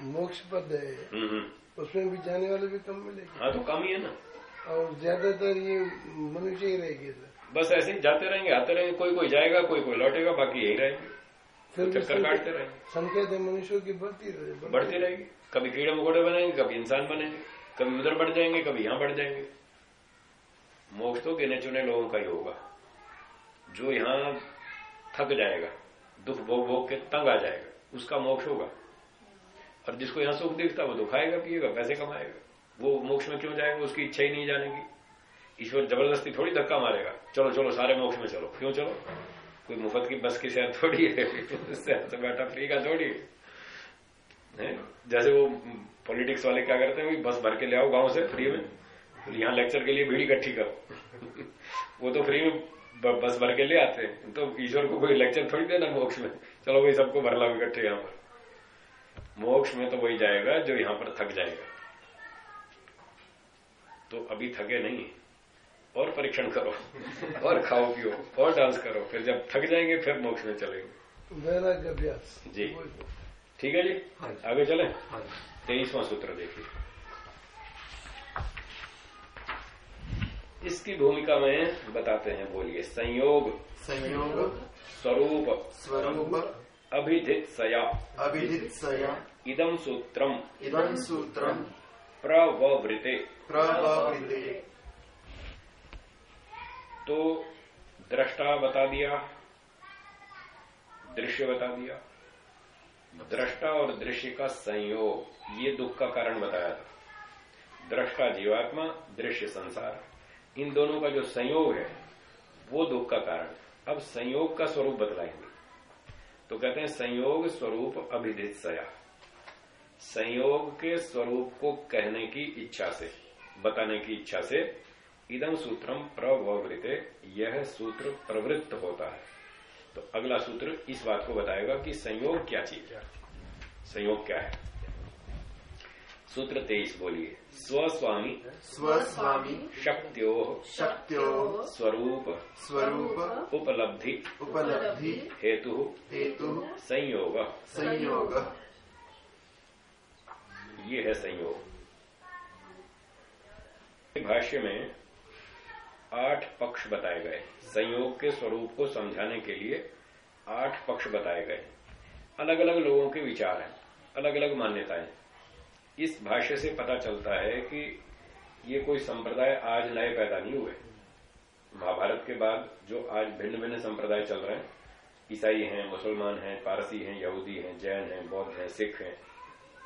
मोक्ष पद है हम्म, हम्म। उसमें भी जाने वाले भी कम मिलेंगे। हाँ तो कम ही है ना। और ज़्यादातर ये मनुष्य ही रहेंगे। बस ऐसे ही जाते रहेंगे आते रहेंगे कोई कोई जाएगा कोई कोई लौटेगा बाकी यही रहेंगे। फिर तो चक्कर काटते रहेंगे। संख्या तो मनुष्यों की बढ़ती रहे बढ़ती रहेगी। कभी कीड़े मकोड़े बनेंगे कभी इंसान बनेंगे कभी उधर बढ़ जाएँगे कभी यहाँ बढ़ जाएँगे। मोक्ष तो गिने चुने लोगों का ही होगा। जो यहाँ थक जाएगा दुख भोग भोग के तंग आ जाएगा उसका मोक्ष होगा। और जिसको यहाँ सुख दिखता वो दुखाएगा पिएगा पैसे कमाएगा। वो मोक्ष में क्यों जाएगा उसकी इच्छा ही नहीं जाने की ईश्वर ज़बरदस्ती थोड़ी धक्का मारेगा। चलो चलो सारे मोक्ष में चलो। क्यों चलो? कोई मुफ़्त की बस की शहर थोड़ी है से बैठा फ्री का थोड़ी है। जैसे वो पॉलिटिक्स वाले क्या करते हैं, बस भर के ले आओ गाँव से फ्री में यहाँ लेक्चर के लिए भीड़ इकट्ठी करो। वो तो फ्री में बस भर के ले आते हैं। तो ईश्वर को कोई लेक्चर थोड़ी देना मोक्ष में। चलो भाई, सबको भर लाओ इकट्ठे यहाँ पर। मोक्ष में तो वही जाएगा जो यहाँ पर थक जाएगा। तो अभी थके नहीं और परीक्षण करो और खाओ पियो और डांस करो फिर जब थक जाएँगे फिर मोक्ष में चलेंगे। वैराग्य अभ्यास। जी। ठीक है जी? आगे चले? तेईसवां सूत्र देखिए। इसकी भूमिका में बताते हैं बोलिए संयोग। संयोग। स्वरूप। स्वरूप। अभिधित सया। अभिजित सया। इदम सूत्रम। इदम सूत्रम। प्रवृते प्रवृत्ते तो दृष्टा बता दिया, दृश्य बता दिया। दृष्टा और दृश्य का संयोग, ये दुख का कारण बताया था। दृष्टा जीवात्मा, दृश्य संसार। इन दोनों का जो संयोग है, वो दुख का कारण अब संयोग का स्वरूप बतलाएँगे। तो कहते हैं, संयोग स्वरूप अभिधित सया। संयोग के स्वरूप को कहने की इच्छा से, बताने की इच्छा से इदम सूत्रम प्रवृत्ते यह सूत्र प्रवृत्त होता है। तो अगला सूत्र इस बात को बताएगा कि संयोग क्या चीज़ है। संयोग क्या है? सूत्र तेईस बोलिए। स्वस्वामी स्वस्वामी शक्त्यो शक्त्यो स्वरूप स्वरूप उपलब्धि उपलब्धि हेतु हेतु संयोग। संयोग। ये है संयोग। भाष्य में आठ पक्ष बताए गए। संयोग के स्वरूप को समझाने के लिए आठ पक्ष बताए गए। अलग अलग लोगों के विचार हैं अलग अलग मान्यताएँ। इस भाष्य से पता चलता है कि ये कोई संप्रदाय आज नए पैदा नहीं हुए। महाभारत के बाद जो आज भिन्न भिन्न संप्रदाय चल रहे हैं, ईसाई हैं, मुसलमान हैं, पारसी हैं, यहूदी हैं, जैन हैं, बौद्ध हैं, सिख हैं,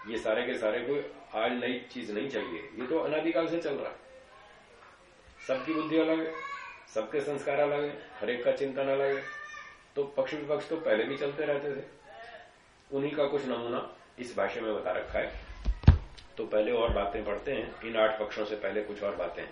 ये सारे के सारे कोई आज नई चीज़ नहीं है ये तो अनादिकाल से चल रहा है। सबकी बुद्धि अलग है सबके संस्कार अलग है हरेक का चिंतन अलग है। तो पक्ष विपक्ष तो पहले भी चलते रहते थे। उन्हीं का कुछ नमूना इस भाषा में बता रखा है। तो पहले और बातें पढ़ते हैं इन आठ पक्षों से पहले कुछ और बातें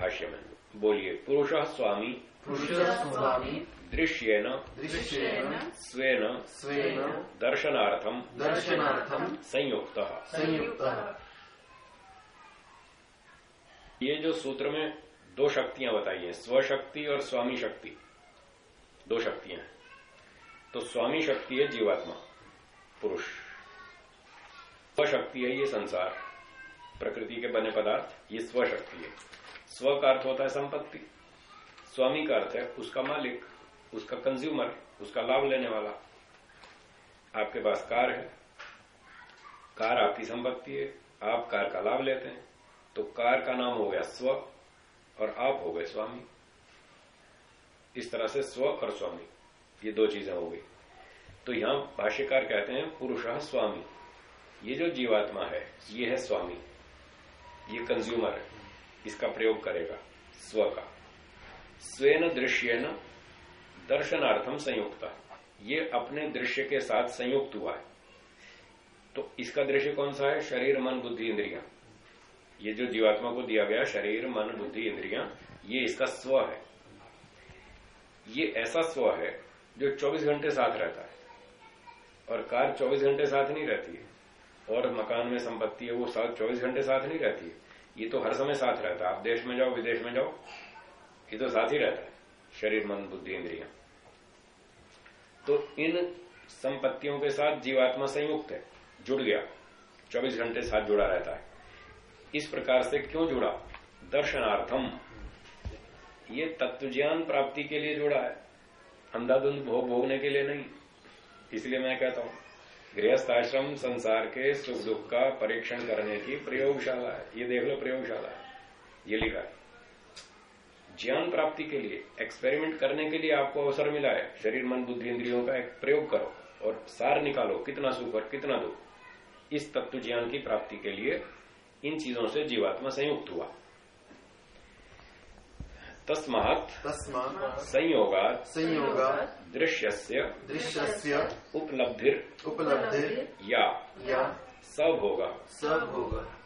भाष्य में। बोलिए पुरुष स्वामी स्वामी दृश्येन दृश्येन स्वेन स्वेन दर्शनार्थम दर्शनार्थम संयुक्त। संयुक्तः। ये जो सूत्र में दो शक्तियाँ बताई हैं, स्वशक्ति और स्वामी शक्ति, दो शक्तियाँ तो स्वामी शक्ति है जीवात्मा, पुरुष। स्वशक्ति है ये संसार, प्रकृति के बने पदार्थ, ये स्वशक्ति है। स्व का अर्थ होता है संपत्ति। स्वामी का अर्थ है उसका मालिक, उसका कंज्यूमर उसका लाभ लेने वाला। आपके पास कार है, कार आपकी संपत्ति है, आप कार का लाभ लेते हैं। तो कार का नाम हो गया स्व और आप हो गए स्वामी। इस तरह से स्व और स्वामी, ये दो चीज़ें हो गई। तो यहाँ भाष्यकार कहते हैं, पुरुष स्वामी। ये जो जीवात्मा है, ये है स्वामी। ये कंज्यूमर है। इसका प्रयोग करेगा, स्व का। स्वेन दृश्य न दर्शनार्थम संयुक्त। ये अपने दृश्य के साथ संयुक्त हुआ है। तो इसका दृश्य कौन सा है? शरीर, मन, बुद्धि, इंद्रिया। ये जो जीवात्मा को दिया गया, शरीर, मन, बुद्धि, इंद्रिया, ये इसका स्व है। ये ऐसा स्व है जो 24 घंटे साथ रहता है। और कार 24 घंटे साथ नहीं रहती है। और मकान में संपत्ति है, वो साथ 24 घंटे साथ नहीं रहती है। ये तो हर समय साथ रहता है। आप देश में जाओ, विदेश में जाओ, ये तो साथ ही रहता है। शरीर, मन, बुद्धि, इंद्रिया। तो इन संपत्तियों के साथ जीवात्मा संयुक्त है, जुड़ गया। 24 घंटे साथ जुड़ा रहता है। इस प्रकार से क्यों जुड़ा? दर्शनार्थम। ये तत्व ज्ञान प्राप्ति के लिए जुड़ा है। अंधाधुंध भोग भोगने के लिए नहीं। इसलिए मैं कहता हूँ, गृहस्थ आश्रम संसार के सुख दुख का परीक्षण करने की प्रयोगशाला है। ये देख लो प्रयोगशाला है। ये लिखा है। ज्ञान प्राप्ति के लिए एक्सपेरिमेंट करने के लिए आपको अवसर मिला है। शरीर, मन, बुद्धि, इंद्रियों का एक प्रयोग करो और सार निकालो, कितना सुख और कितना दुख। इस तत्व ज्ञान की प्राप्ति के लिए इन चीज़ों से जीवात्मा संयुक्त हुआ। तस्मात् तस्मात् संयोगात संयोगात् दृश्यस्य दृश्यस्य उपलब्धिर उपलब्धिर या। या। सब होगा सब होगा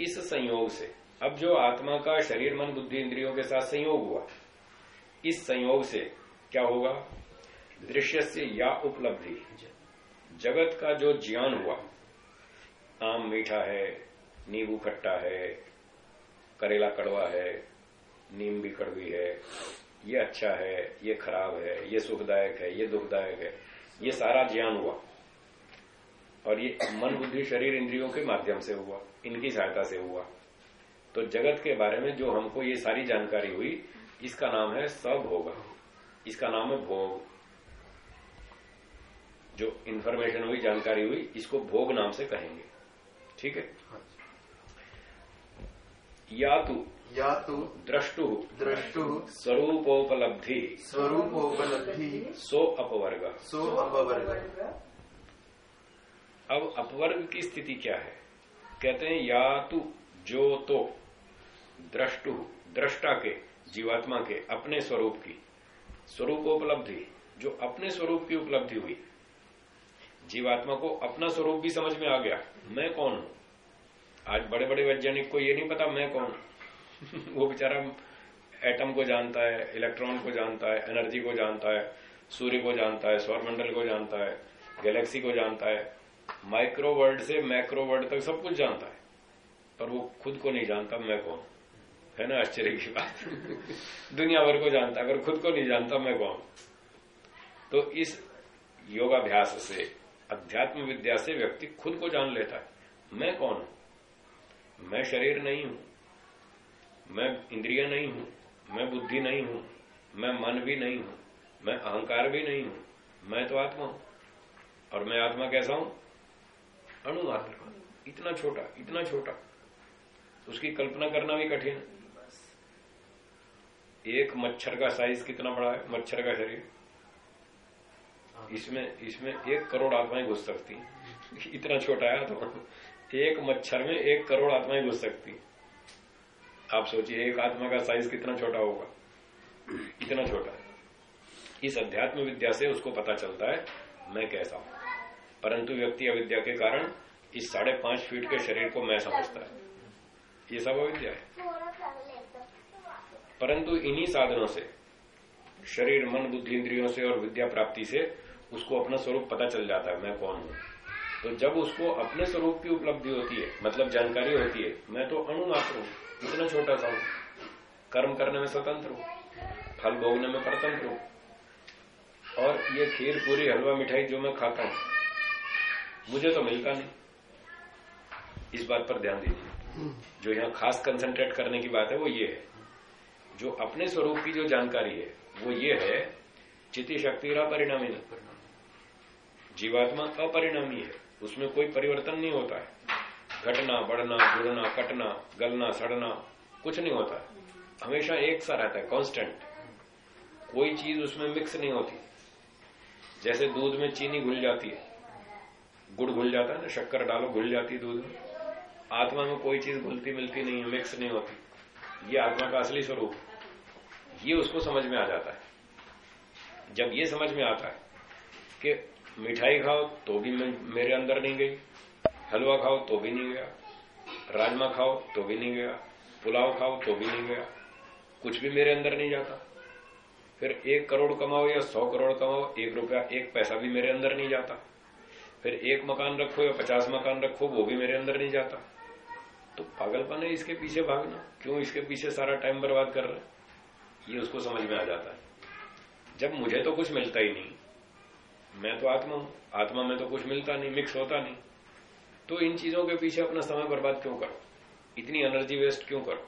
इस संयोग से। अब जो आत्मा का शरीर मन बुद्धि इंद्रियों के साथ संयोग हुआ इस संयोग से क्या होगा? दृश्य से या उपलब्धि। जगत का जो ज्ञान हुआ आम मीठा है, नींबू खट्टा है, करेला कड़वा है, नीम भी कड़वी है, ये अच्छा है, ये खराब है, ये सुखदायक है, ये दुखदायक है, ये सारा ज्ञान हुआ। और ये मन बुद्धि शरीर इंद्रियों के माध्यम से हुआ, इनकी सहायता से हुआ। तो जगत के बारे में जो हमको ये सारी जानकारी हुई, इसका नाम है सभोग। इसका नाम है भोग। जो इन्फॉर्मेशन हुई, जानकारी हुई, इसको भोग नाम से कहेंगे। ठीक है? या तो या तो द्रष्टु द्रष्टु स्वरूपोपलब्धि स्वरूपोपलब्धि सो अपवर्ग। सो अपवर्ग। अब अपवर्ग की स्थिति क्या है? कहते हैं या तो जो तो द्रष्टु दृष्टा के जीवात्मा के अपने स्वरूप की। स्वरूपोपलब्धि जो अपने स्वरूप की उपलब्धि हुई जीवात्मा को अपना स्वरूप भी समझ में आ गया। मैं कौन हूँ? आज बड़े बड़े वैज्ञानिक को ये नहीं पता मैं कौन वो बेचारा एटम को जानता है, इलेक्ट्रॉन को जानता है, एनर्जी को जानता है, सूर्य को जानता है, सौरमंडल को जानता है, गैलेक्सी को जानता है, माइक्रो वर्ल्ड से मैक्रो वर्ल्ड तक सब कुछ जानता है। पर वो खुद को नहीं जानता मैं कौन है। ना? आश्चर्य की बात। दुनिया भर को जानता अगर खुद को नहीं जानता मैं कौन तो इस योगाभ्यास से अध्यात्म विद्या से व्यक्ति खुद को जान लेता है। मैं कौन हूँ? मैं शरीर नहीं हूँ। मैं इंद्रिय नहीं हूँ। मैं बुद्धि नहीं हूँ। मैं मन भी नहीं हूँ। मैं अहंकार भी नहीं हूँ। मैं तो आत्मा हूँ। और मैं आत्मा कैसा हूँ? अणु मात्र इतना छोटा इतना छोटा। उसकी कल्पना करना भी कठिन। एक मच्छर का साइज़ कितना बड़ा है? मच्छर का शरीर। इसमें इसमें एक करोड़ आत्माएँ घुस सकती। इतना छोटा है तो एक मच्छर में एक करोड़ आत्माएँ घुस सकती। आप सोचिए, एक आत्मा का साइज़ कितना छोटा होगा? इतना छोटा है। इस अध्यात्म विद्या से उसको पता चलता है, मैं कैसा हूँ। परंतु व्यक्ति अविद्या के कारण इस साढ़े पाँच फीट के शरीर को मैं समझता है। ये सब अविद्या है। परंतु इन्हीं साधनों से, शरीर, मन, बुद्धि, इंद्रियों से और विद्या प्राप्ति से उसको अपना स्वरूप पता चल जाता है, मैं कौन हूँ? तो जब उसको अपने स्वरूप की उपलब्धि होती है मतलब जानकारी होती है, मैं तो अणु मात्र हूँ, इतना छोटा सा हूँ। कर्म करने में स्वतंत्र हूँ, फल भोगने में परतंत्र हूँ। और ये खीर पूरी हलवा मिठाई जो मैं खाता हूँ, मुझे तो मिलता नहीं। इस बात पर ध्यान दीजिए। जो यहाँ खास कंसंट्रेट करने की बात है, वो ये है। जो अपने स्वरूप की जो जानकारी है, वो ये है चिति शक्ति परिणामी जीवात्मा अपरिणामी है उसमें कोई परिवर्तन नहीं होता है। घटना, बढ़ना, जुड़ना, कटना, गलना, सड़ना, कुछ नहीं होता है। हमेशा एक सा रहता है कांस्टेंट कोई चीज़ उसमें मिक्स नहीं होती। जैसे दूध में चीनी घुल जाती है। गुड़ घुल जाता है ना, शक्कर डालो, घुल जाती दूध में। आत्मा में कोई चीज़ घुलती मिलती नहीं है मिक्स नहीं होती। ये आत्मा का असली स्वरूप। ये उसको समझ में आ जाता है। जब ये समझ में आता है कि मिठाई खाओ तो भी मेरे अंदर नहीं गई। हलवा खाओ तो भी नहीं गया। राजमा खाओ तो भी नहीं गया। पुलाव खाओ तो भी नहीं गया। कुछ भी मेरे अंदर नहीं जाता। फिर एक करोड़ कमाओ या सौ करोड़ कमाओ, एक रुपया, एक पैसा भी मेरे अंदर नहीं जाता। फिर एक मकान रखो या पचास मकान रखो, वो भी मेरे अंदर नहीं जाता। तो पागलपन है इसके पीछे भागना। क्यों इसके पीछे सारा टाइम बर्बाद कर रहे ये उसको समझ में आ जाता है। जब मुझे तो कुछ मिलता ही नहीं। मैं तो आत्मा हूँ। आत्मा में तो कुछ मिलता नहीं मिक्स होता नहीं। तो इन चीज़ों के पीछे अपना समय बर्बाद क्यों करो? इतनी एनर्जी वेस्ट क्यों करो?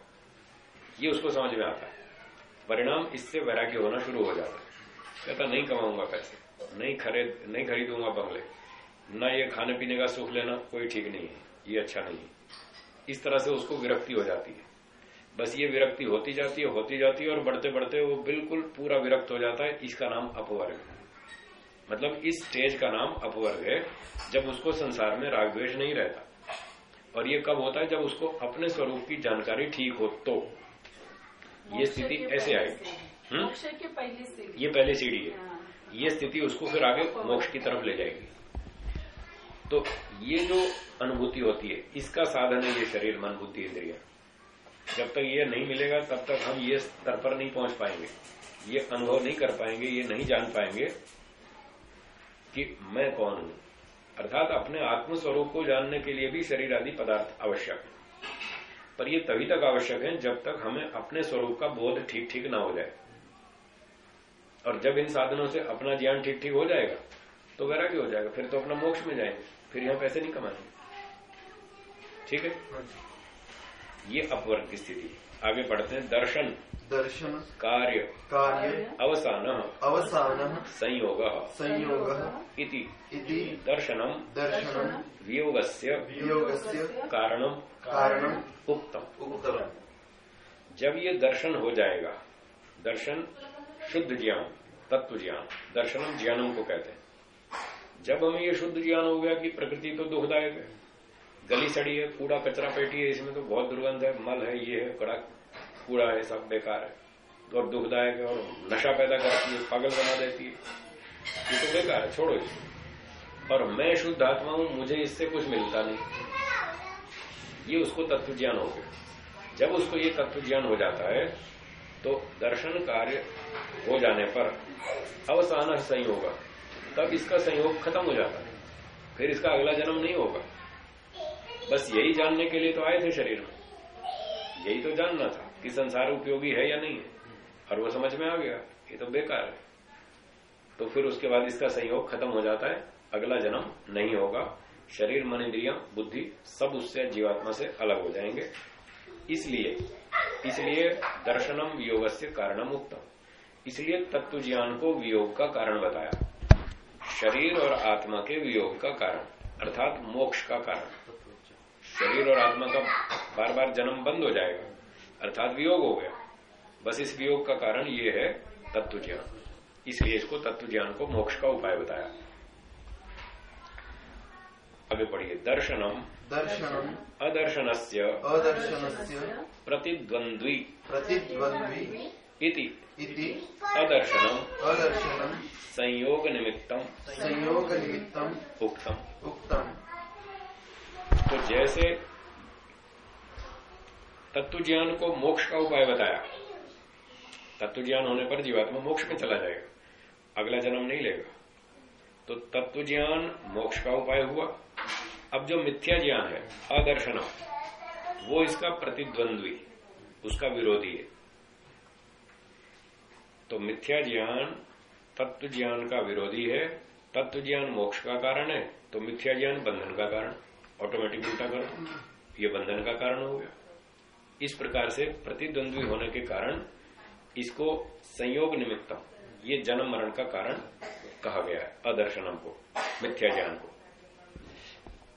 ये उसको समझ में आता है। परिणाम इससे वैराग्य होना शुरू हो जाता है। कहता, नहीं कमाऊँगा पैसे, नहीं खरीद, नहीं खरीदूँगा बंगले, न ये खाने पीने का सुख लेना, कोई ठीक नहीं है, ये अच्छा नहीं है। इस तरह से उसको विरक्ति हो जाती है। बस ये विरक्ति होती जाती है, होती जाती है और बढ़ते बढ़ते वो बिल्कुल पूरा विरक्त हो जाता है। इसका नाम अपवर्ग है। मतलब इस स्टेज का नाम अपवर्ग है जब उसको संसार में राग नहीं रहता। और ये कब होता है? जब उसको अपने स्वरूप की जानकारी ठीक हो तो। ये स्थिति ऐसे आएगी हम्म? ये पहली सीढ़ी है। हाँ। ये स्थिति उसको फिर आगे मोक्ष की तरफ़ ले जाएगी। तो ये जो अनुभूति होती है इसका साधन है ये शरीर मन बुद्धि इंद्रिया। जब तक ये नहीं मिलेगा तब तक हम ये स्तर पर नहीं पहुँच पाएँगे। ये अनुभव नहीं कर पाएँगे ये नहीं जान पाएँगे। कि मैं कौन हूँ? अर्थात अपने आत्म स्वरूप को जानने के लिए भी शरीर आदि पदार्थ आवश्यक है। पर ये तभी तक आवश्यक है जब तक हमें अपने स्वरूप का बोध ठीक ठीक ना हो जाए। और जब इन साधनों से अपना ज्ञान ठीक ठीक हो जाएगा तो वैराग्य हो जाएगा फिर तो अपना मोक्ष में जाएँगे फिर यहाँ पैसे नहीं कमाएँगे। ठीक है? ये अपवर्ग की स्थिति आगे बढ़ते हैं। दर्शन। दर्शन कार्य। कार्य अवसान। अवसान संयोग। संयोग इति। इति। दर्शनम दर्शनम वियोगस्य। वियोगस्य। कारणम कारणम उक्तम। उत्तम जब ये दर्शन हो जाएगा दर्शन शुद्ध ज्ञान तत्व ज्ञान दर्शनम ज्ञानम को कहते हैं। जब हमें ये शुद्ध ज्ञान हो गया कि प्रकृति तो दुखदायक है गली सड़ी है कूड़ा कचरा पेटी है इसमें तो बहुत दुर्गंध है मल है ये है कड़ा कूड़ा है, सब बेकार है। और दुखदायक है, और नशा पैदा करती है, पागल बना देती है। ये तो बेकार है, छोड़ो इसे। और मैं शुद्ध आत्मा हूँ, मुझे इससे कुछ मिलता नहीं। ये उसको तत्व ज्ञान हो गया। जब उसको ये तत्व ज्ञान हो जाता है तो दर्शन कार्य हो जाने पर अवसान संयोग, तब इसका संयोग खत्म हो जाता है। फिर इसका अगला जन्म नहीं होगा। बस यही जानने के लिए तो आए थे शरीर में। यही तो जानना था। कि संसार उपयोगी है या नहीं है? और वो समझ में आ गया, ये तो बेकार है। तो फिर उसके बाद इसका संयोग खत्म हो जाता है। अगला जन्म नहीं होगा। शरीर, मन, इंद्रिया, बुद्धि सब उससे जीवात्मा से अलग हो जाएँगे। इसलिए इसलिए दर्शनम वियोग से कारणम उत्तम इसलिए तत्व ज्ञान को वियोग का कारण बताया। शरीर और आत्मा के वियोग का कारण, अर्थात मोक्ष का कारण। शरीर और आत्मा का बार बार जन्म बंद हो जाएगा। अर्थात वियोग हो गया। बस इस वियोग का कारण ये है तत्व ज्ञान। इसलिए इसको तत्व ज्ञान को मोक्ष का उपाय बताया। आगे पढ़िए। दर्शनम। दर्शनम। अदर्शनस्य। अदर्शनस्य। प्रतिद्वंद्वी प्रतिद्वंद्वी इति। इति। अदर्शनम। अदर्शनम। संयोग निमित्तम संयोग निमित्तम उक्तम। उक्तम। तो जैसे तत्व ज्ञान को मोक्ष का उपाय बताया। तत्व ज्ञान होने पर जीवात्मा मोक्ष में चला जाएगा। अगला जन्म नहीं लेगा। तो तत्व ज्ञान मोक्ष का उपाय हुआ। अब जो मिथ्या ज्ञान है अदर्शनम वो इसका प्रतिद्वंद्वी, उसका विरोधी है। तो मिथ्या ज्ञान तत्व ज्ञान का विरोधी है तत्व ज्ञान मोक्ष का कारण है तो मिथ्या ज्ञान बंधन का कारण। ऑटोमेटिक उल्टा कर। ये बंधन का कारण हो गया। इस प्रकार से प्रतिद्वंद्वी होने के कारण इसको संयोग निमित्तम ये जन्म मरण का कारण कहा गया है अदर्शनम को मिथ्या ज्ञान को।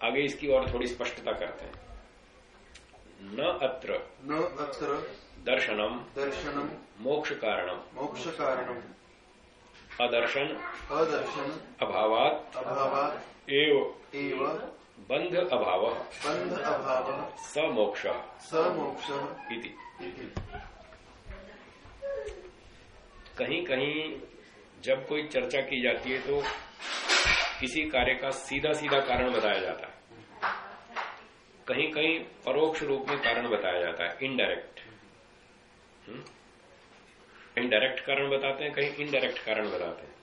आगे इसकी और थोड़ी स्पष्टता करते हैं। न अत्र न अत्र दर्शनम दर्शनम मोक्ष कारणम। मोक्ष कारणम। अदर्शन अदर्शन अभावात अभावात् एव। एव। बंध अभाव बंध अभाव स मोक्ष स मोक्ष कहीं कहीं जब कोई चर्चा की जाती है तो किसी कार्य का सीधा सीधा कारण बताया जाता है। कहीं कहीं परोक्ष रूप में कारण बताया जाता है इनडायरेक्ट इनडायरेक्ट कारण बताते हैं कहीं इनडायरेक्ट कारण बताते हैं।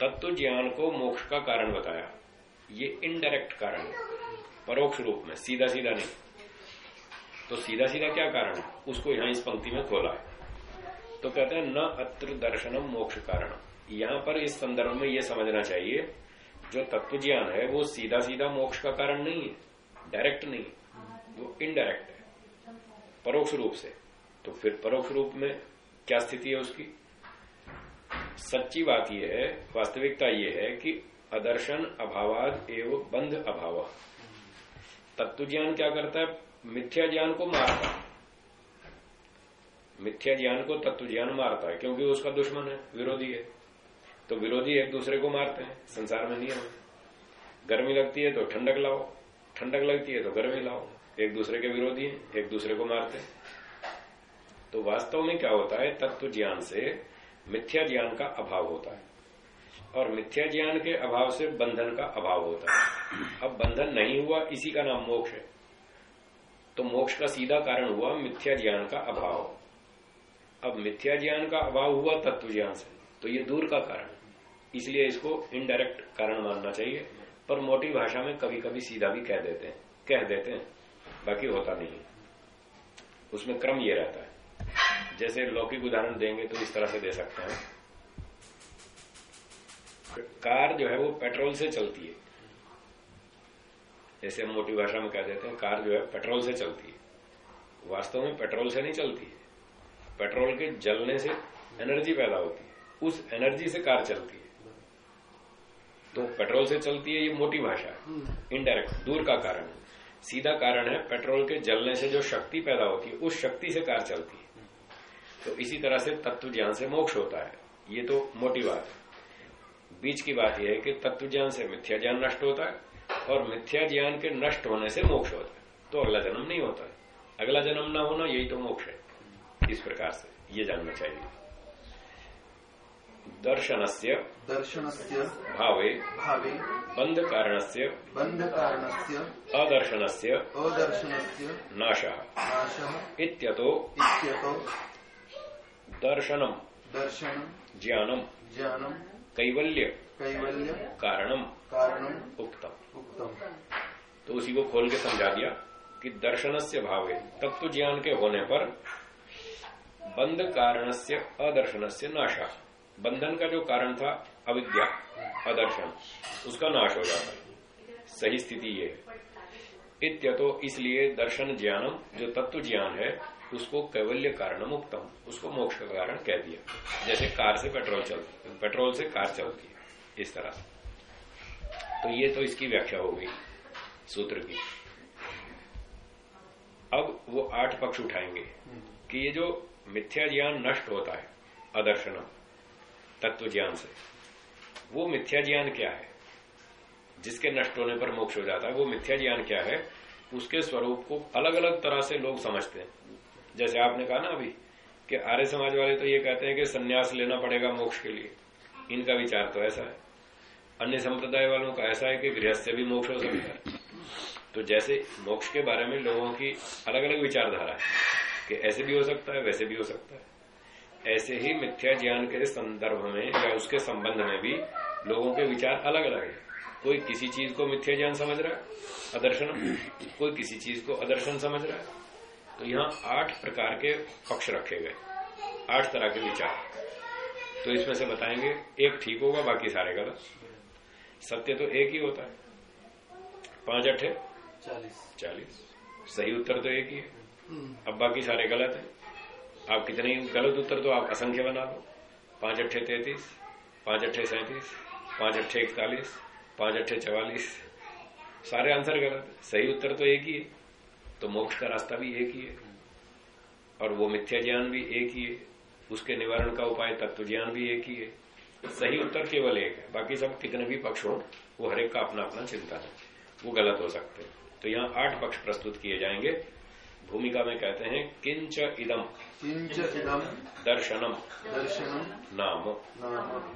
तत्व ज्ञान को मोक्ष का कारण बताया। ये इनडायरेक्ट कारण है। परोक्ष रूप में सीधा सीधा नहीं। तो सीधा सीधा क्या कारण है? उसको यहाँ इस पंक्ति में खोला है। तो कहते हैं, न अत्र दर्शनम मोक्ष कारण। यहाँ पर इस संदर्भ में यह समझना चाहिए, जो तत्व ज्ञान है, वो सीधा सीधा मोक्ष का कारण नहीं है। डायरेक्ट नहीं है। वो इनडायरेक्ट है। परोक्ष रूप से। तो फिर परोक्ष रूप में क्या स्थिति है उसकी? सच्ची बात यह है, वास्तविकता यह है कि अदर्शन, अभावाद एवं बंध अभाव। तत्व ज्ञान क्या करता है? मिथ्या ज्ञान को मारता मिथ्या ज्ञान को तत्व ज्ञान मारता है, क्योंकि उसका दुश्मन है, विरोधी है। तो विरोधी एक दूसरे को मारते हैं, संसार में नियम गर्मी लगती है तो ठंडक लाओ, ठंडक लगती है तो गर्मी लाओ। एक दूसरे के विरोधी हैं, एक दूसरे को मारते हैं। तो वास्तव में क्या होता है? तत्व ज्ञान से मिथ्या ज्ञान का अभाव होता है। और मिथ्या ज्ञान के अभाव से बंधन का अभाव होता है। अब बंधन नहीं हुआ, इसी का नाम मोक्ष है। तो मोक्ष का सीधा कारण हुआ मिथ्या ज्ञान का अभाव। अब मिथ्या ज्ञान का अभाव हुआ तत्व ज्ञान से तो ये दूर का कारण इसलिए इसको इनडायरेक्ट कारण मानना चाहिए, पर मोटी भाषा में कभी कभी सीधा भी कह देते हैं, कह देते हैं। बाकी होता नहीं उसमें क्रम ये रहता है। जैसे लौकिक उदाहरण देंगे तो इस तरह से दे सकते हैं। कार जो है वो पेट्रोल से चलती है। जैसे हम मोटी भाषा में कह देते हैं कार जो है पेट्रोल से चलती है। वास्तव में पेट्रोल से नहीं चलती है। पेट्रोल के जलने से एनर्जी पैदा होती है। उस एनर्जी से कार चलती है। तो पेट्रोल से चलती है ये मोटी भाषा है। इनडायरेक्ट दूर का कारण है। सीधा कारण है पेट्रोल के जलने से जो शक्ति पैदा होती है उस शक्ति से कार चलती है। तो इसी तरह से तत्व ज्ञान से मोक्ष होता है। ये तो मोटी बात है। बीच की बात यह है कि तत्व ज्ञान से मिथ्या ज्ञान नष्ट होता है और मिथ्या ज्ञान के नष्ट होने से मोक्ष होता है। तो अगला जन्म नहीं होता है। अगला जन्म ना होना यही तो मोक्ष है। इस प्रकार से ये जानना चाहिए। दर्शनस्य दर्शनस्य भावे भावे बंद कारण बंध कारणस्य बंध कारणस्य अदर्शनस्य अदर्शनस्य नाशः नाशः इत्यतो इत्यतो दर्शनम। दर्शनम। ज्ञानम। ज्ञानम। कैवल्य कैवल्य कारणम कारणम उक्तम। उक्तम। तो उसी को खोल के समझा दिया कि दर्शन से भावे तत्व ज्ञान के होने पर बंध कारण से अदर्शन से नाशा। बंधन का जो कारण था अविद्या अदर्शन उसका नाश हो जाता है। सही स्थिति ये। है इत्य तो इसलिए दर्शन ज्ञानम जो तत्व ज्ञान है उसको कैवल्य कारण मुक्तम, उसको मोक्ष का कारण कह दिया। जैसे कार से पेट्रोल चलती पेट्रोल से कार चलती है, इस तरह। तो ये तो इसकी व्याख्या हो गई, सूत्र की। अब वो आठ पक्ष उठाएँगे कि ये जो मिथ्या ज्ञान नष्ट होता है, अदर्शनम, तत्व ज्ञान से, वो मिथ्या ज्ञान क्या है? जिसके नष्ट होने पर मोक्ष हो जाता है, वो मिथ्या ज्ञान क्या है? उसके स्वरूप को अलग अलग तरह से लोग समझते हैं। जैसे आपने कहा ना अभी, कि आर्य समाज वाले तो ये कहते हैं कि सन्यास लेना पड़ेगा मोक्ष के लिए। इनका विचार तो ऐसा है। अन्य संप्रदाय वालों का ऐसा है कि गृहस्थ से भी मोक्ष हो सकता है। तो जैसे मोक्ष के बारे में लोगों की अलग अलग विचारधारा है, कि ऐसे भी हो सकता है, वैसे भी हो सकता है। ऐसे ही मिथ्या ज्ञान के संदर्भ में या उसके संबंध में भी लोगों के विचार अलग अलग है। कोई किसी चीज़ को मिथ्या ज्ञान समझ रहा है? अदर्शन? कोई किसी चीज़ को अदर्शन समझ रहा है? तो यहाँ आठ प्रकार के पक्ष रखे गए आठ तरह के विचार। तो इसमें से बताएँगे एक ठीक होगा बाकी सारे गलत। सत्य तो एक ही होता है। पाँच अठे चालीस। चालीस। सही उत्तर तो एक ही है। अब बाकी सारे गलत है। आप कितने ही गलत उत्तर तो आप असंख्य बना दो। पाँच अट्ठे तैतीस पाँच अट्ठे सैंतीस पाँच अट्ठे इकतालीस पाँच अट्ठे चवालीस। सारे आंसर गलत है। सही उत्तर तो एक ही है। तो मोक्ष का रास्ता भी एक ही है। और वो मिथ्या ज्ञान भी एक ही है। उसके निवारण का उपाय तत्व ज्ञान भी एक ही है। सही उत्तर केवल एक है। बाकी सब कितने भी पक्ष हो वो हरेक का अपना अपना चिंता है। वो गलत हो सकते हैं। तो यहाँ आठ पक्ष प्रस्तुत किए जाएँगे। भूमिका में कहते हैं किंच इदम। किंच इदम। दर्शनम। दर्शनम। नाम। नाम।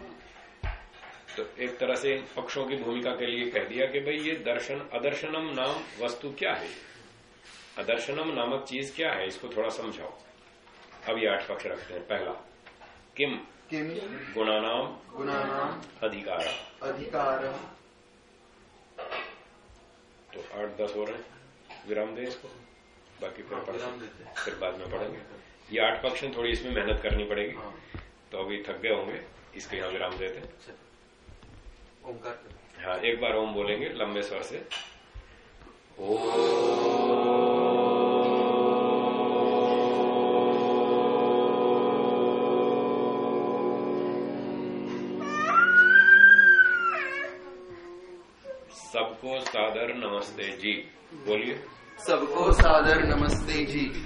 तो एक तरह से इन पक्षों की भूमिका के लिए कह दिया कि भाई ये दर्शन अदर्शनम नाम वस्तु क्या है? अदर्शनम नामक चीज़ क्या है? इसको थोड़ा समझाओ। अब ये आठ पक्ष रखते हैं। पहला किम? किम? गुणानाम? गुणानाम? अधिकार अधिकार तो आठ दस हो रहे हैं। विराम दे इसको। बाकी फिर पढ़ हैं। फिर बाद में पढ़ेंगे। ये आठ पक्ष हैं थोड़ी इसमें मेहनत करनी पड़ेगी। हाँ। तो अभी थक गए होंगे। इसके यहाँ विराम देते हैं। अच्छा। ओंकार हाँ एक बार ओम बोलेंगे लंबे स्वर से। सबको सादर नमस्ते जी। बोलिए। सबको सादर नमस्ते जी।